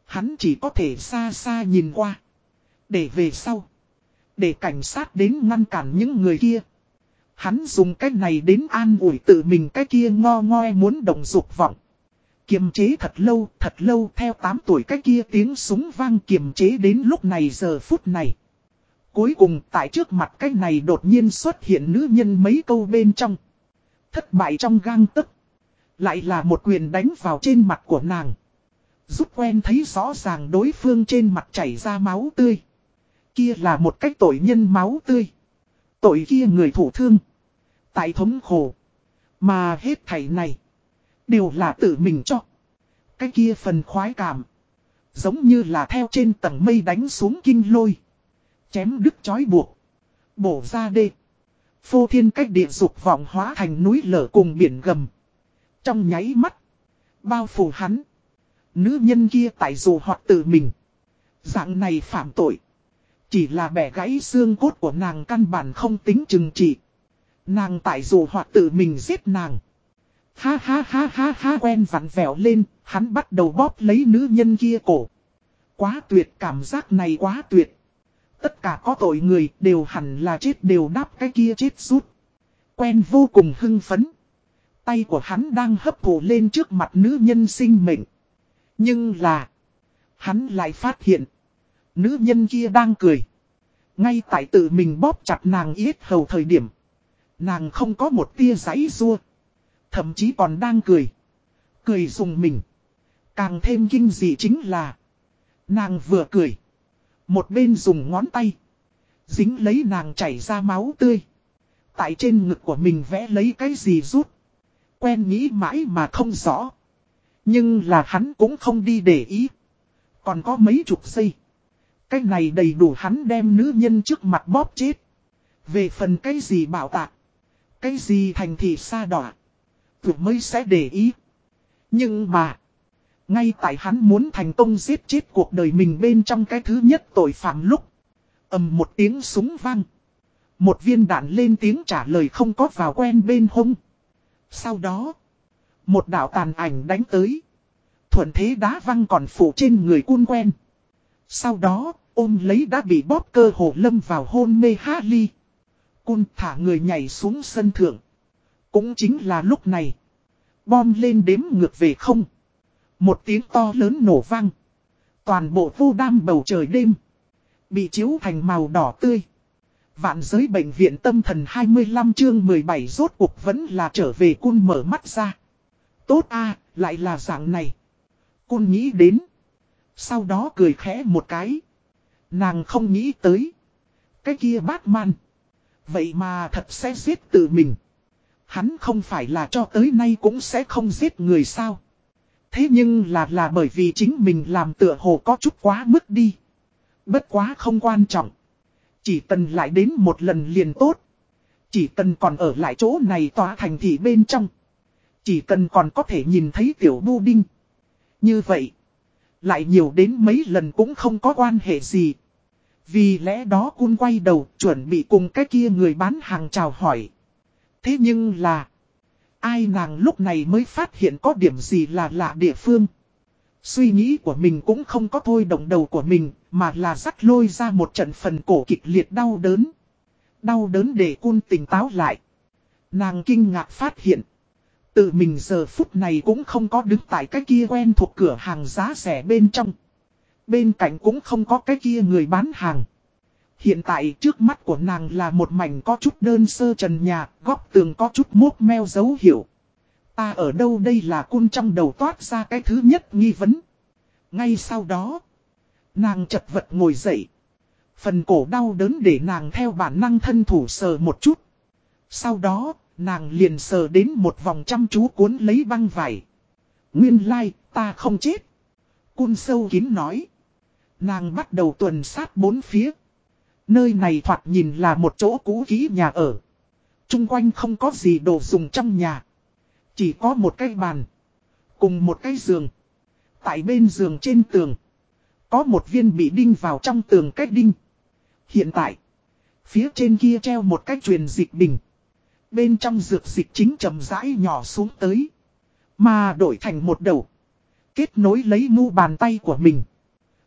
Hắn chỉ có thể xa xa nhìn qua. Để về sau. Để cảnh sát đến ngăn cản những người kia. Hắn dùng cách này đến an ủi tự mình cái kia ngo ngoe muốn đồng dục vọng. Kiềm chế thật lâu, thật lâu theo 8 tuổi cái kia tiếng súng vang kiềm chế đến lúc này giờ phút này. Cuối cùng tại trước mặt cái này đột nhiên xuất hiện nữ nhân mấy câu bên trong. Thất bại trong gang tức. Lại là một quyền đánh vào trên mặt của nàng. Giúp quen thấy rõ ràng đối phương trên mặt chảy ra máu tươi. Kia là một cách tội nhân máu tươi. Tội kia người thủ thương. Tại thống khổ. Mà hết thảy này. Đều là tự mình cho. Cái kia phần khoái cảm. Giống như là theo trên tầng mây đánh xuống kinh lôi. Chém đứt chói buộc. Bổ ra đê. Phô thiên cách địa dục vọng hóa thành núi lở cùng biển gầm. Trong nháy mắt. Bao phủ hắn. Nữ nhân kia tại dù hoặc tự mình. Dạng này phạm tội. Chỉ là bẻ gãy xương cốt của nàng căn bản không tính chừng trị. Nàng tại dù hoặc tự mình giết nàng. Ha ha ha ha ha quen vặn vẹo lên, hắn bắt đầu bóp lấy nữ nhân kia cổ. Quá tuyệt cảm giác này quá tuyệt. Tất cả có tội người đều hẳn là chết đều đáp cái kia chết rút. Quen vô cùng hưng phấn. Tay của hắn đang hấp thụ lên trước mặt nữ nhân sinh mệnh. Nhưng là. Hắn lại phát hiện. Nữ nhân kia đang cười. Ngay tại tự mình bóp chặt nàng yết hầu thời điểm. Nàng không có một tia giấy rua. Thậm chí còn đang cười. Cười dùng mình. Càng thêm kinh dị chính là. Nàng vừa cười. Một bên dùng ngón tay. Dính lấy nàng chảy ra máu tươi. Tại trên ngực của mình vẽ lấy cái gì rút. Quen nghĩ mãi mà không rõ. Nhưng là hắn cũng không đi để ý. Còn có mấy chục giây. Cái này đầy đủ hắn đem nữ nhân trước mặt bóp chết. Về phần cái gì bảo tạc. Cái gì thành thị xa đỏ. Vừa mới sẽ để ý. Nhưng mà. Ngay tại hắn muốn thành công giết chết cuộc đời mình bên trong cái thứ nhất tội phạm lúc. ầm một tiếng súng vang. Một viên đạn lên tiếng trả lời không có vào quen bên hông. Sau đó. Một đạo tàn ảnh đánh tới. Thuận thế đá văng còn phủ trên người cun quen. Sau đó, ôm lấy đã bị bóp cơ hồ lâm vào hôn mê há ly. Cun thả người nhảy xuống sân thượng. Cũng chính là lúc này. Bom lên đếm ngược về không. Một tiếng to lớn nổ vang. Toàn bộ vô đam bầu trời đêm. Bị chiếu thành màu đỏ tươi. Vạn giới bệnh viện tâm thần 25 chương 17 rốt cuộc vẫn là trở về cun mở mắt ra. Tốt a lại là dạng này. Cun nghĩ đến. Sau đó cười khẽ một cái. Nàng không nghĩ tới. Cái kia Batman. Vậy mà thật sẽ giết tự mình. Hắn không phải là cho tới nay cũng sẽ không giết người sao. Thế nhưng là là bởi vì chính mình làm tựa hồ có chút quá mức đi. Bất quá không quan trọng. Chỉ cần lại đến một lần liền tốt. Chỉ cần còn ở lại chỗ này tòa thành thị bên trong. Chỉ cần còn có thể nhìn thấy tiểu bu đinh. Như vậy. Lại nhiều đến mấy lần cũng không có quan hệ gì. Vì lẽ đó cun quay đầu chuẩn bị cùng cái kia người bán hàng chào hỏi. Thế nhưng là. Ai nàng lúc này mới phát hiện có điểm gì là lạ địa phương. Suy nghĩ của mình cũng không có thôi động đầu của mình, mà là rắc lôi ra một trận phần cổ kịch liệt đau đớn. Đau đớn để cun tỉnh táo lại. Nàng kinh ngạc phát hiện. Tự mình giờ phút này cũng không có đứng tại cái kia quen thuộc cửa hàng giá rẻ bên trong. Bên cạnh cũng không có cái kia người bán hàng. Hiện tại trước mắt của nàng là một mảnh có chút đơn sơ trần nhà, góc tường có chút mốt meo dấu hiệu. Ta ở đâu đây là cun trong đầu toát ra cái thứ nhất nghi vấn. Ngay sau đó, nàng chật vật ngồi dậy. Phần cổ đau đớn để nàng theo bản năng thân thủ sờ một chút. Sau đó, nàng liền sờ đến một vòng chăm chú cuốn lấy băng vải. Nguyên lai, like, ta không chết. Cun sâu kín nói. Nàng bắt đầu tuần sát bốn phía. Nơi này thoạt nhìn là một chỗ cũ kỹ nhà ở. Trung quanh không có gì đồ dùng trong nhà. Chỉ có một cái bàn. Cùng một cái giường. Tại bên giường trên tường. Có một viên bị đinh vào trong tường cách đinh. Hiện tại. Phía trên kia treo một cái truyền dịch bình. Bên trong dược dịch chính chậm rãi nhỏ xuống tới. Mà đổi thành một đầu. Kết nối lấy mu bàn tay của mình.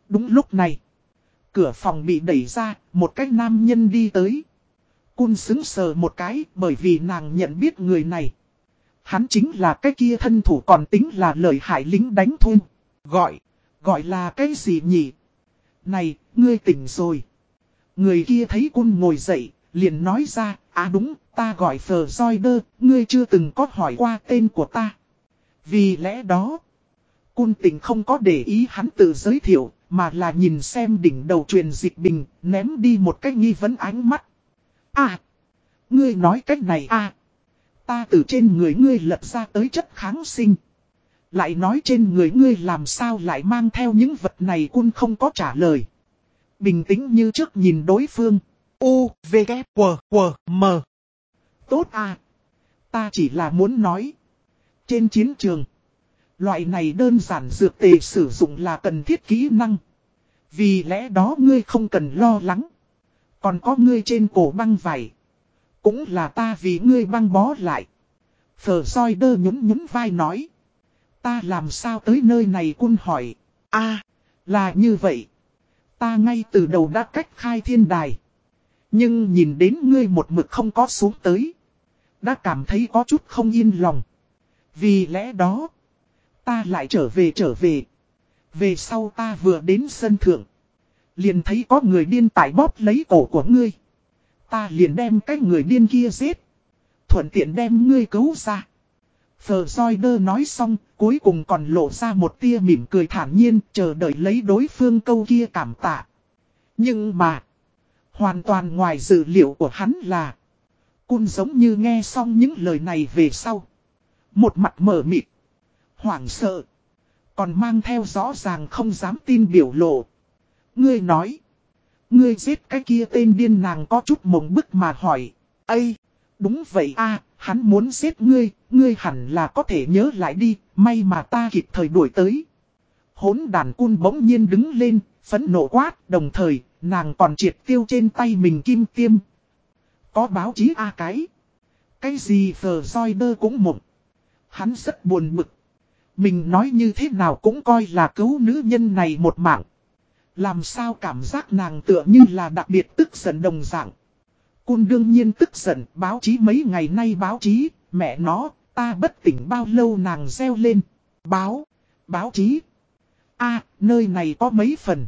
Đúng lúc này. Cửa phòng bị đẩy ra, một cái nam nhân đi tới. Cun xứng sờ một cái bởi vì nàng nhận biết người này. Hắn chính là cái kia thân thủ còn tính là lời hại lính đánh thun. Gọi, gọi là cái gì nhỉ? Này, ngươi tỉnh rồi. Người kia thấy cun ngồi dậy, liền nói ra, à đúng, ta gọi Phờ Doi Đơ, ngươi chưa từng có hỏi qua tên của ta. Vì lẽ đó, cun tình không có để ý hắn tự giới thiệu, mà là nhìn xem đỉnh đầu truyền dịch bình, ném đi một cái nghi vấn ánh mắt. À, ngươi nói cách này à, ta từ trên người ngươi lật ra tới chất kháng sinh. Lại nói trên người ngươi làm sao lại mang theo những vật này cun không có trả lời. Bình tĩnh như trước nhìn đối phương. U, V, K, W, W, M. Tốt à. Ta chỉ là muốn nói. Trên chiến trường. Loại này đơn giản dược tề sử dụng là cần thiết kỹ năng. Vì lẽ đó ngươi không cần lo lắng. Còn có ngươi trên cổ băng vải. Cũng là ta vì ngươi băng bó lại. Phở soi đơ nhún nhún vai nói. Ta làm sao tới nơi này quân hỏi. a là như vậy. Ta ngay từ đầu đã cách khai thiên đài. Nhưng nhìn đến ngươi một mực không có xuống tới. Đã cảm thấy có chút không yên lòng. Vì lẽ đó. Ta lại trở về trở về. Về sau ta vừa đến sân thượng. Liền thấy có người điên tải bóp lấy cổ của ngươi. Ta liền đem cái người điên kia giết. Thuận tiện đem ngươi cứu ra. Phờ soi đơ nói xong, cuối cùng còn lộ ra một tia mỉm cười thản nhiên, chờ đợi lấy đối phương câu kia cảm tạ. Nhưng mà, hoàn toàn ngoài dự liệu của hắn là, cun giống như nghe xong những lời này về sau. Một mặt mở mịt, hoảng sợ, còn mang theo rõ ràng không dám tin biểu lộ. Ngươi nói, ngươi giết cái kia tên điên nàng có chút mộng bức mà hỏi, Ây, đúng vậy a hắn muốn giết ngươi, ngươi hẳn là có thể nhớ lại đi, may mà ta kịp thời đuổi tới. Hốn đàn cun bỗng nhiên đứng lên, phấn nộ quát, đồng thời, nàng còn triệt tiêu trên tay mình kim tiêm. Có báo chí a cái. Cái gì phờ roi đơ cũng mộng. Hắn rất buồn bực. Mình nói như thế nào cũng coi là cứu nữ nhân này một mạng. Làm sao cảm giác nàng tựa như là đặc biệt tức giận đồng dạng. Cun đương nhiên tức giận, báo chí mấy ngày nay báo chí, mẹ nó, ta bất tỉnh bao lâu nàng reo lên. Báo, báo chí. a nơi này có mấy phần.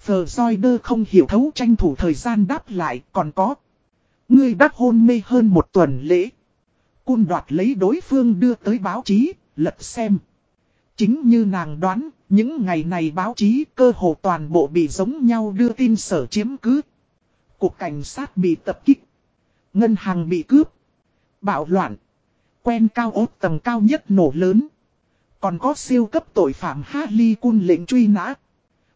Phờ soi đơ không hiểu thấu tranh thủ thời gian đáp lại, còn có. Ngươi đắc hôn mê hơn một tuần lễ. Cun đoạt lấy đối phương đưa tới báo chí, lật xem. Chính như nàng đoán, những ngày này báo chí cơ hồ toàn bộ bị giống nhau đưa tin sở chiếm cứ. Cục cảnh sát bị tập kích. Ngân hàng bị cướp. Bạo loạn. Quen cao ốt tầng cao nhất nổ lớn. Còn có siêu cấp tội phạm Harley Cun lệnh truy nã.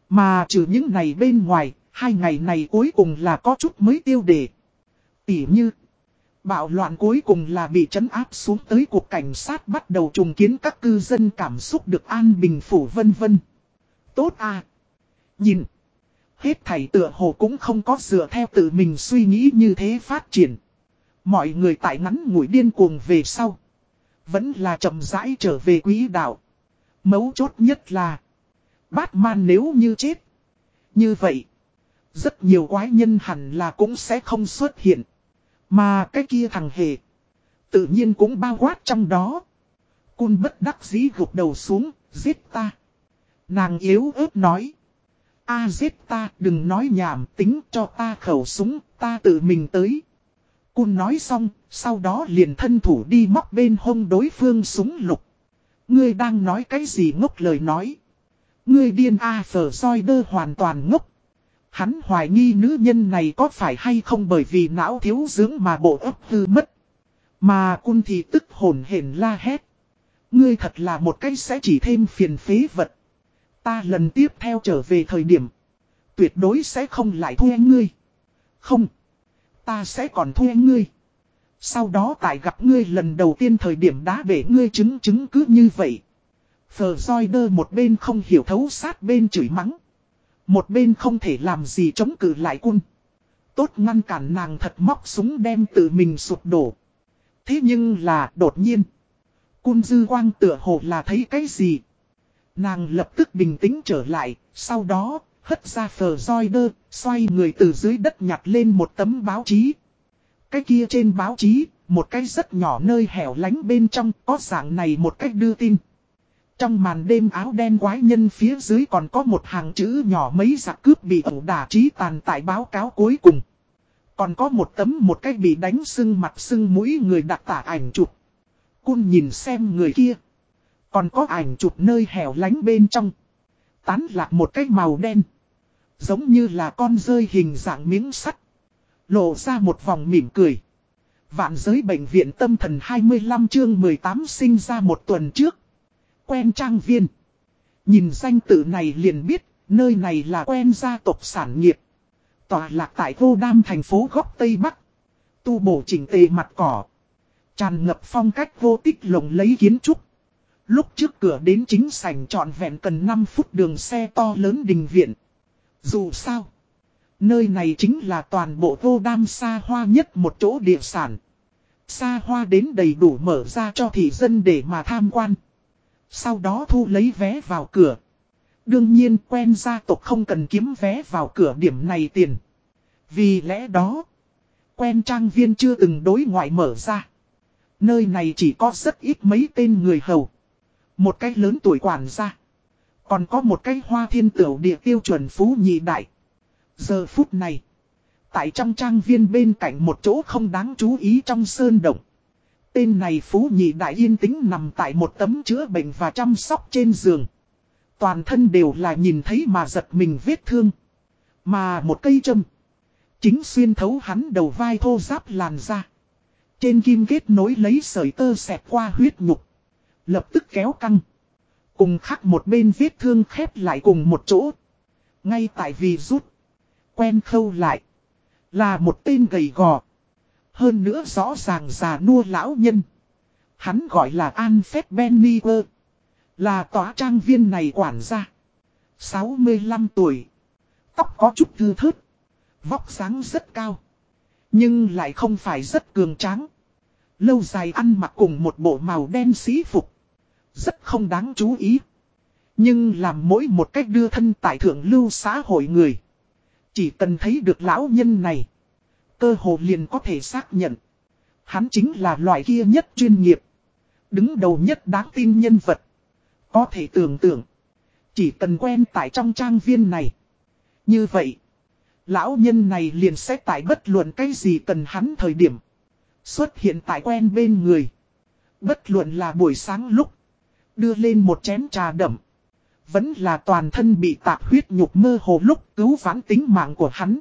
Mà trừ những này bên ngoài, hai ngày này cuối cùng là có chút mới tiêu đề. Tỉ như, bạo loạn cuối cùng là bị trấn áp xuống tới cuộc cảnh sát bắt đầu trùng kiến các cư dân cảm xúc được an bình phủ vân vân. Tốt à! Nhìn! Hết thảy tựa hồ cũng không có dựa theo tự mình suy nghĩ như thế phát triển. Mọi người tại ngắn ngủi điên cuồng về sau. Vẫn là chậm rãi trở về quý đạo. Mấu chốt nhất là. Batman nếu như chết. Như vậy. Rất nhiều quái nhân hẳn là cũng sẽ không xuất hiện. Mà cái kia thằng hề. Tự nhiên cũng bao quát trong đó. Cun bất đắc dĩ gục đầu xuống. Giết ta. Nàng yếu ớt nói. A giết ta đừng nói nhảm tính cho ta khẩu súng. Ta tự mình tới. Cun nói xong, sau đó liền thân thủ đi móc bên hông đối phương súng lục. Ngươi đang nói cái gì ngốc lời nói. Ngươi điên A phở soi đơ hoàn toàn ngốc. Hắn hoài nghi nữ nhân này có phải hay không bởi vì não thiếu dưỡng mà bộ ấp hư mất. Mà cun thì tức hồn hển la hét. Ngươi thật là một cái sẽ chỉ thêm phiền phế vật. Ta lần tiếp theo trở về thời điểm. Tuyệt đối sẽ không lại thuê ngươi. Không. Ta sẽ còn thuê ngươi. Sau đó tại gặp ngươi lần đầu tiên thời điểm đá bể ngươi chứng chứng cứ như vậy. Phờ roi đơ một bên không hiểu thấu sát bên chửi mắng. Một bên không thể làm gì chống cự lại quân. Tốt ngăn cản nàng thật móc súng đem tự mình sụp đổ. Thế nhưng là đột nhiên. Cun dư quang tựa hồ là thấy cái gì. Nàng lập tức bình tĩnh trở lại. Sau đó, hất ra phờ roi đơ. Xoay người từ dưới đất nhặt lên một tấm báo chí. Cái kia trên báo chí. Một cái rất nhỏ nơi hẻo lánh bên trong, có dạng này một cách đưa tin. Trong màn đêm áo đen quái nhân phía dưới còn có một hàng chữ nhỏ mấy giặc cướp bị ẩu đả trí tàn tại báo cáo cuối cùng. Còn có một tấm một cái bị đánh sưng mặt sưng mũi người đặt tả ảnh chụp. Cun nhìn xem người kia. Còn có ảnh chụp nơi hẻo lánh bên trong. Tán lạc một cái màu đen. Giống như là con rơi hình dạng miếng sắt. Lộ ra một vòng mỉm cười. Vạn giới bệnh viện tâm thần 25 chương 18 sinh ra một tuần trước quen trang viên. Nhìn danh tự này liền biết, nơi này là quen gia tộc sản nghiệp. Tòa lạc tại vô đam thành phố góc Tây Bắc. Tu bổ chỉnh tề mặt cỏ. Tràn ngập phong cách vô tích lồng lấy kiến trúc. Lúc trước cửa đến chính sảnh trọn vẹn cần 5 phút đường xe to lớn đình viện. Dù sao, nơi này chính là toàn bộ vô đam xa hoa nhất một chỗ địa sản. Xa hoa đến đầy đủ mở ra cho thị dân để mà tham quan. Sau đó thu lấy vé vào cửa. Đương nhiên quen gia tộc không cần kiếm vé vào cửa điểm này tiền. Vì lẽ đó, quen trang viên chưa từng đối ngoại mở ra. Nơi này chỉ có rất ít mấy tên người hầu. Một cái lớn tuổi quản gia. Còn có một cái hoa thiên tửu địa tiêu chuẩn phú nhị đại. Giờ phút này, tại trong trang viên bên cạnh một chỗ không đáng chú ý trong sơn động. Tên này Phú Nhị Đại yên tĩnh nằm tại một tấm chữa bệnh và chăm sóc trên giường. Toàn thân đều là nhìn thấy mà giật mình vết thương. Mà một cây châm. Chính xuyên thấu hắn đầu vai thô giáp làn ra. Trên kim kết nối lấy sợi tơ xẹt qua huyết nhục. Lập tức kéo căng. Cùng khắc một bên vết thương khép lại cùng một chỗ. Ngay tại vì rút. Quen khâu lại. Là một tên gầy gò. Hơn nữa rõ ràng già nua lão nhân. Hắn gọi là An Phép Là tòa trang viên này quản gia. 65 tuổi. Tóc có chút thư thớt. Vóc sáng rất cao. Nhưng lại không phải rất cường tráng. Lâu dài ăn mặc cùng một bộ màu đen sĩ phục. Rất không đáng chú ý. Nhưng làm mỗi một cách đưa thân tại thượng lưu xã hội người. Chỉ cần thấy được lão nhân này cơ hồ liền có thể xác nhận. Hắn chính là loại kia nhất chuyên nghiệp. Đứng đầu nhất đáng tin nhân vật. Có thể tưởng tượng. Chỉ cần quen tại trong trang viên này. Như vậy. Lão nhân này liền sẽ tại bất luận cái gì cần hắn thời điểm. Xuất hiện tại quen bên người. Bất luận là buổi sáng lúc. Đưa lên một chén trà đậm. Vẫn là toàn thân bị tạc huyết nhục mơ hồ lúc cứu vãn tính mạng của hắn.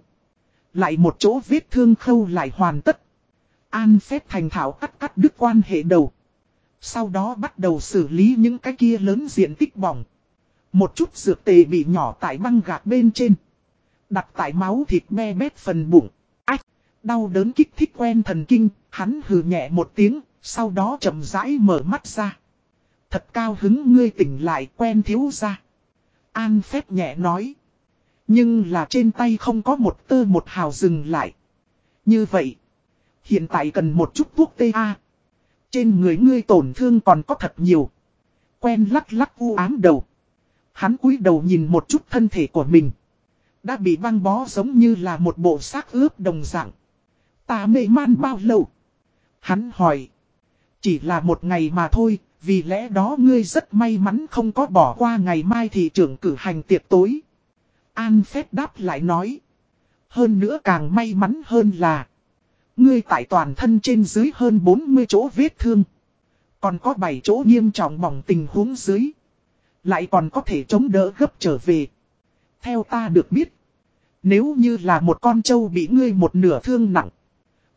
Lại một chỗ vết thương khâu lại hoàn tất. An phép thành thảo cắt cắt đứt quan hệ đầu. Sau đó bắt đầu xử lý những cái kia lớn diện tích bỏng. Một chút dược tề bị nhỏ tại băng gạc bên trên. Đặt tại máu thịt me bét phần bụng. Ách, đau đớn kích thích quen thần kinh, hắn hừ nhẹ một tiếng, sau đó chậm rãi mở mắt ra. Thật cao hứng ngươi tỉnh lại quen thiếu ra. An phép nhẹ nói. Nhưng là trên tay không có một tơ một hào dừng lại. Như vậy, hiện tại cần một chút thuốc TA. Trên người ngươi tổn thương còn có thật nhiều. Quen lắc lắc u ám đầu. Hắn cúi đầu nhìn một chút thân thể của mình. Đã bị băng bó giống như là một bộ xác ướp đồng dạng. Ta mê man bao lâu? Hắn hỏi. Chỉ là một ngày mà thôi, vì lẽ đó ngươi rất may mắn không có bỏ qua ngày mai thị trưởng cử hành tiệc tối. An phép đáp lại nói. Hơn nữa càng may mắn hơn là. Ngươi tại toàn thân trên dưới hơn 40 chỗ vết thương. Còn có 7 chỗ nghiêm trọng bỏng tình huống dưới. Lại còn có thể chống đỡ gấp trở về. Theo ta được biết. Nếu như là một con trâu bị ngươi một nửa thương nặng.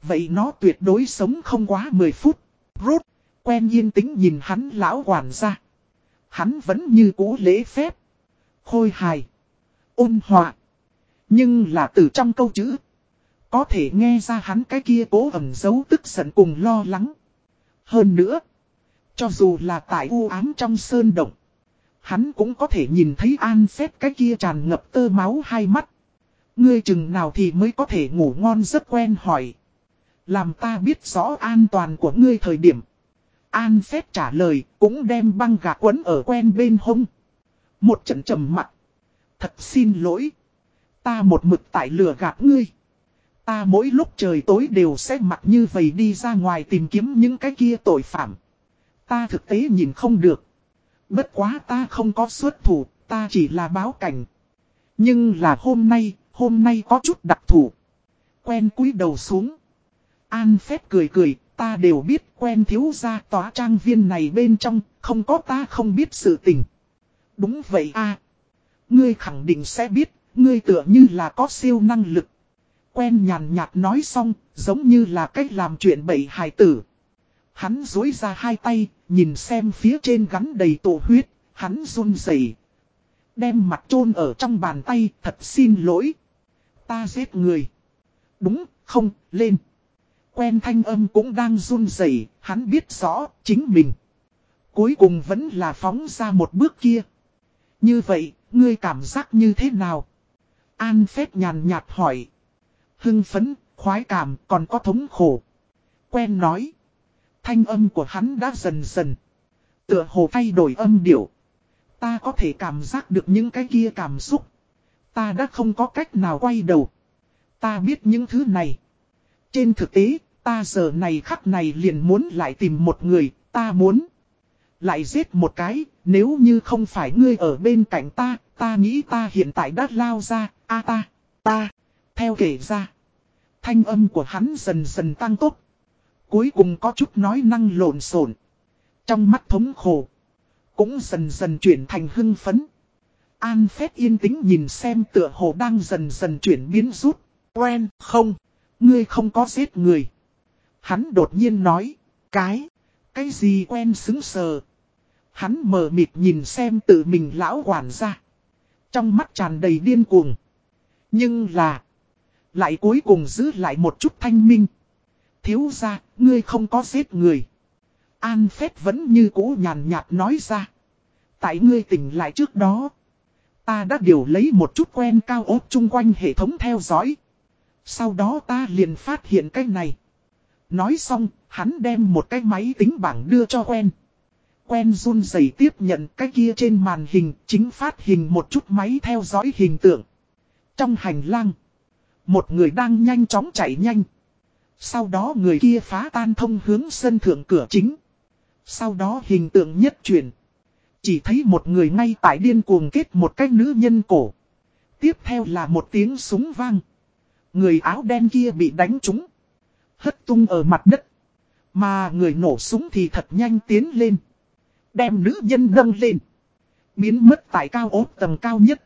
Vậy nó tuyệt đối sống không quá 10 phút. Rốt, quen yên tĩnh nhìn hắn lão quản ra. Hắn vẫn như cũ lễ phép. Khôi hài. Ôn hòa. Nhưng là từ trong câu chữ. Có thể nghe ra hắn cái kia cố ẩm giấu tức giận cùng lo lắng. Hơn nữa. Cho dù là tại u ám trong sơn động. Hắn cũng có thể nhìn thấy an phép cái kia tràn ngập tơ máu hai mắt. Ngươi chừng nào thì mới có thể ngủ ngon rất quen hỏi. Làm ta biết rõ an toàn của ngươi thời điểm. An phép trả lời cũng đem băng gạc quấn ở quen bên hông. Một trận trầm mặt. Thật xin lỗi. Ta một mực tại lừa gạt ngươi. Ta mỗi lúc trời tối đều sẽ mặt như vậy đi ra ngoài tìm kiếm những cái kia tội phạm. Ta thực tế nhìn không được. Bất quá ta không có xuất thủ, ta chỉ là báo cảnh. Nhưng là hôm nay, hôm nay có chút đặc thủ. Quen cúi đầu xuống. An phép cười cười, ta đều biết quen thiếu ra tòa trang viên này bên trong, không có ta không biết sự tình. Đúng vậy a Ngươi khẳng định sẽ biết, ngươi tựa như là có siêu năng lực. Quen nhàn nhạt nói xong, giống như là cách làm chuyện bậy hài tử. Hắn dối ra hai tay, nhìn xem phía trên gắn đầy tổ huyết, hắn run rẩy Đem mặt chôn ở trong bàn tay, thật xin lỗi. Ta giết người. Đúng, không, lên. Quen thanh âm cũng đang run rẩy hắn biết rõ, chính mình. Cuối cùng vẫn là phóng ra một bước kia. Như vậy, ngươi cảm giác như thế nào? An phép nhàn nhạt hỏi. Hưng phấn, khoái cảm, còn có thống khổ. Quen nói. Thanh âm của hắn đã dần dần. Tựa hồ thay đổi âm điệu. Ta có thể cảm giác được những cái kia cảm xúc. Ta đã không có cách nào quay đầu. Ta biết những thứ này. Trên thực tế, ta giờ này khắc này liền muốn lại tìm một người, ta muốn. Lại giết một cái, nếu như không phải ngươi ở bên cạnh ta, ta nghĩ ta hiện tại đã lao ra, a ta, ta, theo kể ra. Thanh âm của hắn dần dần tăng tốt. Cuối cùng có chút nói năng lộn xộn Trong mắt thống khổ. Cũng dần dần chuyển thành hưng phấn. An phép yên tĩnh nhìn xem tựa hồ đang dần dần chuyển biến rút. Quen, không. Ngươi không có giết người. Hắn đột nhiên nói. Cái. Cái gì quen xứng sờ. Hắn mờ mịt nhìn xem tự mình lão quản ra. Trong mắt tràn đầy điên cuồng. Nhưng là. Lại cuối cùng giữ lại một chút thanh minh. Thiếu ra, ngươi không có giết người. An phép vẫn như cũ nhàn nhạt nói ra. Tại ngươi tỉnh lại trước đó. Ta đã điều lấy một chút quen cao ốt chung quanh hệ thống theo dõi. Sau đó ta liền phát hiện cái này. Nói xong, hắn đem một cái máy tính bảng đưa cho quen. Quen run rẩy tiếp nhận cái kia trên màn hình chính phát hình một chút máy theo dõi hình tượng. Trong hành lang, một người đang nhanh chóng chạy nhanh. Sau đó người kia phá tan thông hướng sân thượng cửa chính. Sau đó hình tượng nhất truyền Chỉ thấy một người ngay tại điên cuồng kết một cái nữ nhân cổ. Tiếp theo là một tiếng súng vang. Người áo đen kia bị đánh trúng. Hất tung ở mặt đất. Mà người nổ súng thì thật nhanh tiến lên. Đem nữ nhân nâng lên. Biến mất tại cao ốt tầng cao nhất.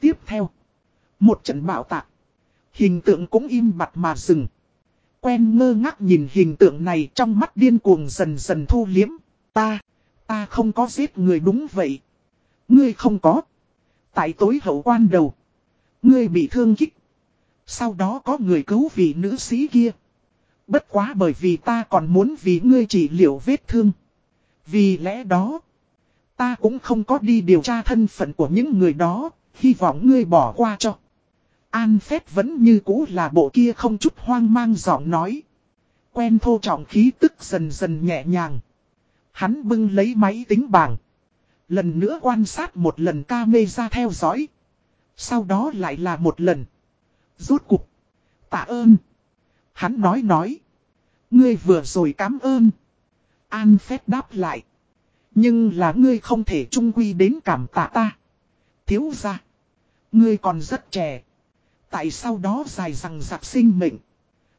Tiếp theo. Một trận bạo tạc. Hình tượng cũng im bặt mà dừng. Quen ngơ ngác nhìn hình tượng này trong mắt điên cuồng dần dần thu liếm. Ta, ta không có giết người đúng vậy. Ngươi không có. Tại tối hậu quan đầu. Ngươi bị thương kích. Sau đó có người cứu vị nữ sĩ kia. Bất quá bởi vì ta còn muốn vì ngươi trị liệu vết thương. Vì lẽ đó, ta cũng không có đi điều tra thân phận của những người đó, hy vọng ngươi bỏ qua cho. An phép vẫn như cũ là bộ kia không chút hoang mang giọng nói. Quen thô trọng khí tức dần dần nhẹ nhàng. Hắn bưng lấy máy tính bảng. Lần nữa quan sát một lần ca mê ra theo dõi. Sau đó lại là một lần. Rốt cục. Tạ ơn. Hắn nói nói. Ngươi vừa rồi cảm ơn. An phép đáp lại. Nhưng là ngươi không thể trung quy đến cảm tạ ta. Thiếu ra. Ngươi còn rất trẻ. Tại sao đó dài rằng giặc sinh mệnh.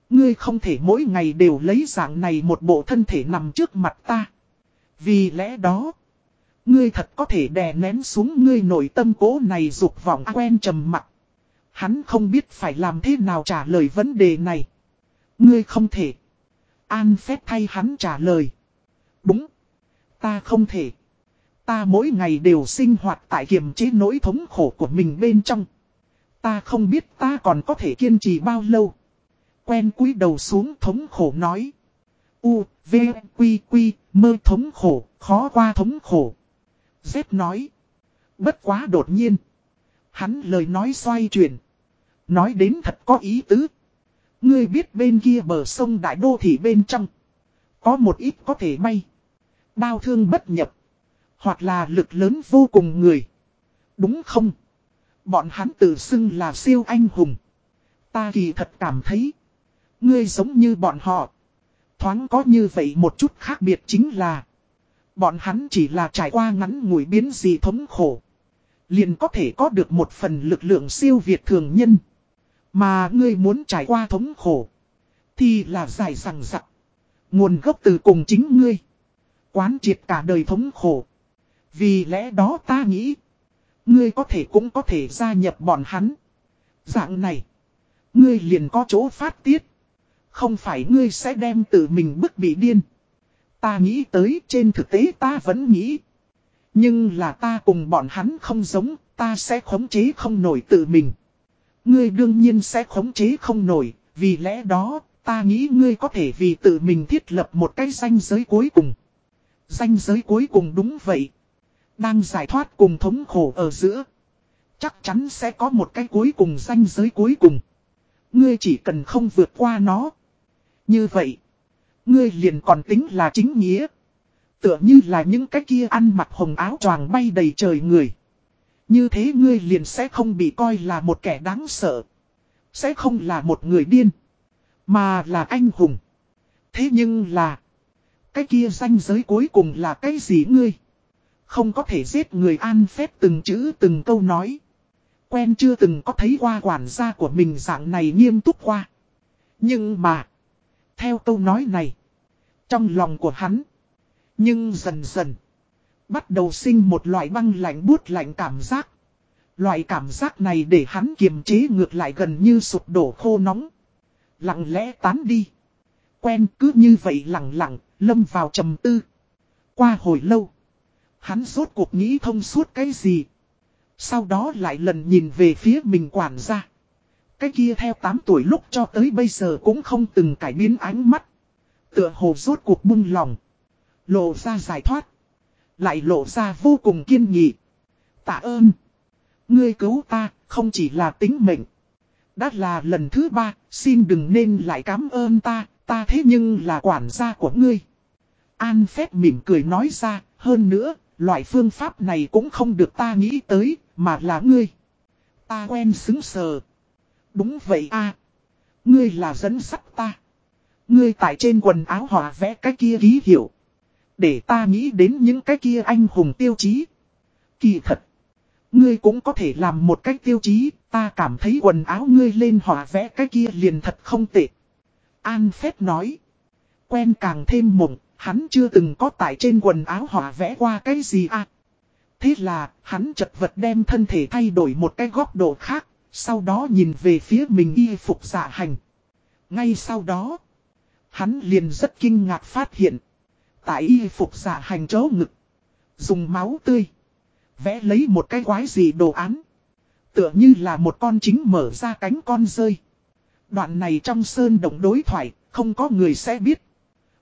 Ngươi không thể mỗi ngày đều lấy dạng này một bộ thân thể nằm trước mặt ta. Vì lẽ đó. Ngươi thật có thể đè nén xuống ngươi nội tâm cố này dục vọng quen trầm mặc. Hắn không biết phải làm thế nào trả lời vấn đề này. Ngươi không thể. An phép thay hắn trả lời. Đúng. Ta không thể. Ta mỗi ngày đều sinh hoạt tại kiềm chế nỗi thống khổ của mình bên trong. Ta không biết ta còn có thể kiên trì bao lâu. Quen cúi đầu xuống thống khổ nói. U, V, Quy, Quy, mơ thống khổ, khó qua thống khổ. Z nói. Bất quá đột nhiên. Hắn lời nói xoay chuyển. Nói đến thật có ý tứ. Ngươi biết bên kia bờ sông Đại Đô Thị bên trong. Có một ít có thể bay. Đao thương bất nhập. Hoặc là lực lớn vô cùng người. Đúng không? Bọn hắn tự xưng là siêu anh hùng. Ta kỳ thật cảm thấy. Ngươi giống như bọn họ. Thoáng có như vậy một chút khác biệt chính là. Bọn hắn chỉ là trải qua ngắn ngủi biến gì thống khổ. Liền có thể có được một phần lực lượng siêu việt thường nhân. Mà ngươi muốn trải qua thống khổ. Thì là dài rằng rặc. Nguồn gốc từ cùng chính ngươi. Quán triệt cả đời thống khổ. Vì lẽ đó ta nghĩ. Ngươi có thể cũng có thể gia nhập bọn hắn. Dạng này. Ngươi liền có chỗ phát tiết. Không phải ngươi sẽ đem tự mình bức bị điên. Ta nghĩ tới trên thực tế ta vẫn nghĩ. Nhưng là ta cùng bọn hắn không giống, ta sẽ khống chế không nổi tự mình. Ngươi đương nhiên sẽ khống chế không nổi, vì lẽ đó, ta nghĩ ngươi có thể vì tự mình thiết lập một cái danh giới cuối cùng. Danh giới cuối cùng đúng vậy. Đang giải thoát cùng thống khổ ở giữa. Chắc chắn sẽ có một cái cuối cùng danh giới cuối cùng. Ngươi chỉ cần không vượt qua nó. Như vậy, ngươi liền còn tính là chính nghĩa. Tựa như là những cái kia ăn mặc hồng áo choàng bay đầy trời người. Như thế ngươi liền sẽ không bị coi là một kẻ đáng sợ. Sẽ không là một người điên. Mà là anh hùng. Thế nhưng là. Cái kia danh giới cuối cùng là cái gì ngươi? Không có thể giết người an phép từng chữ từng câu nói. Quen chưa từng có thấy qua quản gia của mình dạng này nghiêm túc qua. Nhưng mà. Theo câu nói này. Trong lòng của hắn. Nhưng dần dần. Bắt đầu sinh một loại băng lạnh buốt lạnh cảm giác. Loại cảm giác này để hắn kiềm chế ngược lại gần như sụp đổ khô nóng. Lặng lẽ tán đi. Quen cứ như vậy lặng lặng, lâm vào trầm tư. Qua hồi lâu. Hắn rốt cuộc nghĩ thông suốt cái gì. Sau đó lại lần nhìn về phía mình quản gia. Cái kia theo 8 tuổi lúc cho tới bây giờ cũng không từng cải biến ánh mắt. Tựa hồ rốt cuộc bung lòng. Lộ ra giải thoát. Lại lộ ra vô cùng kiên nghị. Tạ ơn. Ngươi cứu ta, không chỉ là tính mệnh. Đã là lần thứ ba, xin đừng nên lại cảm ơn ta, ta thế nhưng là quản gia của ngươi. An phép mỉm cười nói ra, hơn nữa, loại phương pháp này cũng không được ta nghĩ tới, mà là ngươi. Ta quen xứng sờ. Đúng vậy a Ngươi là dẫn sắt ta. Ngươi tại trên quần áo họa vẽ cái kia ký hiệu. Để ta nghĩ đến những cái kia anh hùng tiêu chí. Kỳ thật. Ngươi cũng có thể làm một cách tiêu chí, ta cảm thấy quần áo ngươi lên họa vẽ cái kia liền thật không tệ. An Phép nói. Quen càng thêm mộng, hắn chưa từng có tại trên quần áo họa vẽ qua cái gì à. Thế là, hắn chật vật đem thân thể thay đổi một cái góc độ khác, sau đó nhìn về phía mình y phục dạ hành. Ngay sau đó, hắn liền rất kinh ngạc phát hiện. Tại y phục dạ hành chấu ngực, dùng máu tươi, vẽ lấy một cái quái gì đồ án. Tựa như là một con chính mở ra cánh con rơi. Đoạn này trong sơn động đối thoại, không có người sẽ biết.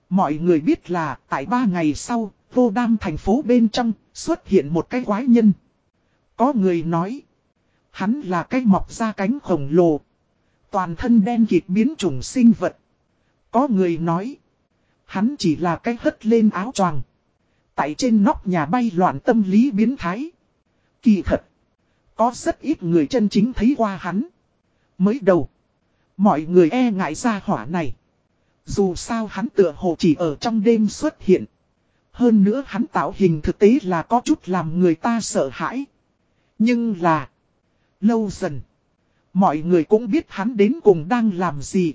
Mọi người biết là tại ba ngày sau, vô đam thành phố bên trong, xuất hiện một cái quái nhân. Có người nói, hắn là cái mọc ra cánh khổng lồ. Toàn thân đen kịt biến chủng sinh vật. Có người nói, hắn chỉ là cái hất lên áo choàng. Tại trên nóc nhà bay loạn tâm lý biến thái. Kỳ thật, có rất ít người chân chính thấy qua hắn. Mới đầu, mọi người e ngại ra hỏa này. Dù sao hắn tựa hồ chỉ ở trong đêm xuất hiện. Hơn nữa hắn tạo hình thực tế là có chút làm người ta sợ hãi. Nhưng là, lâu dần, mọi người cũng biết hắn đến cùng đang làm gì.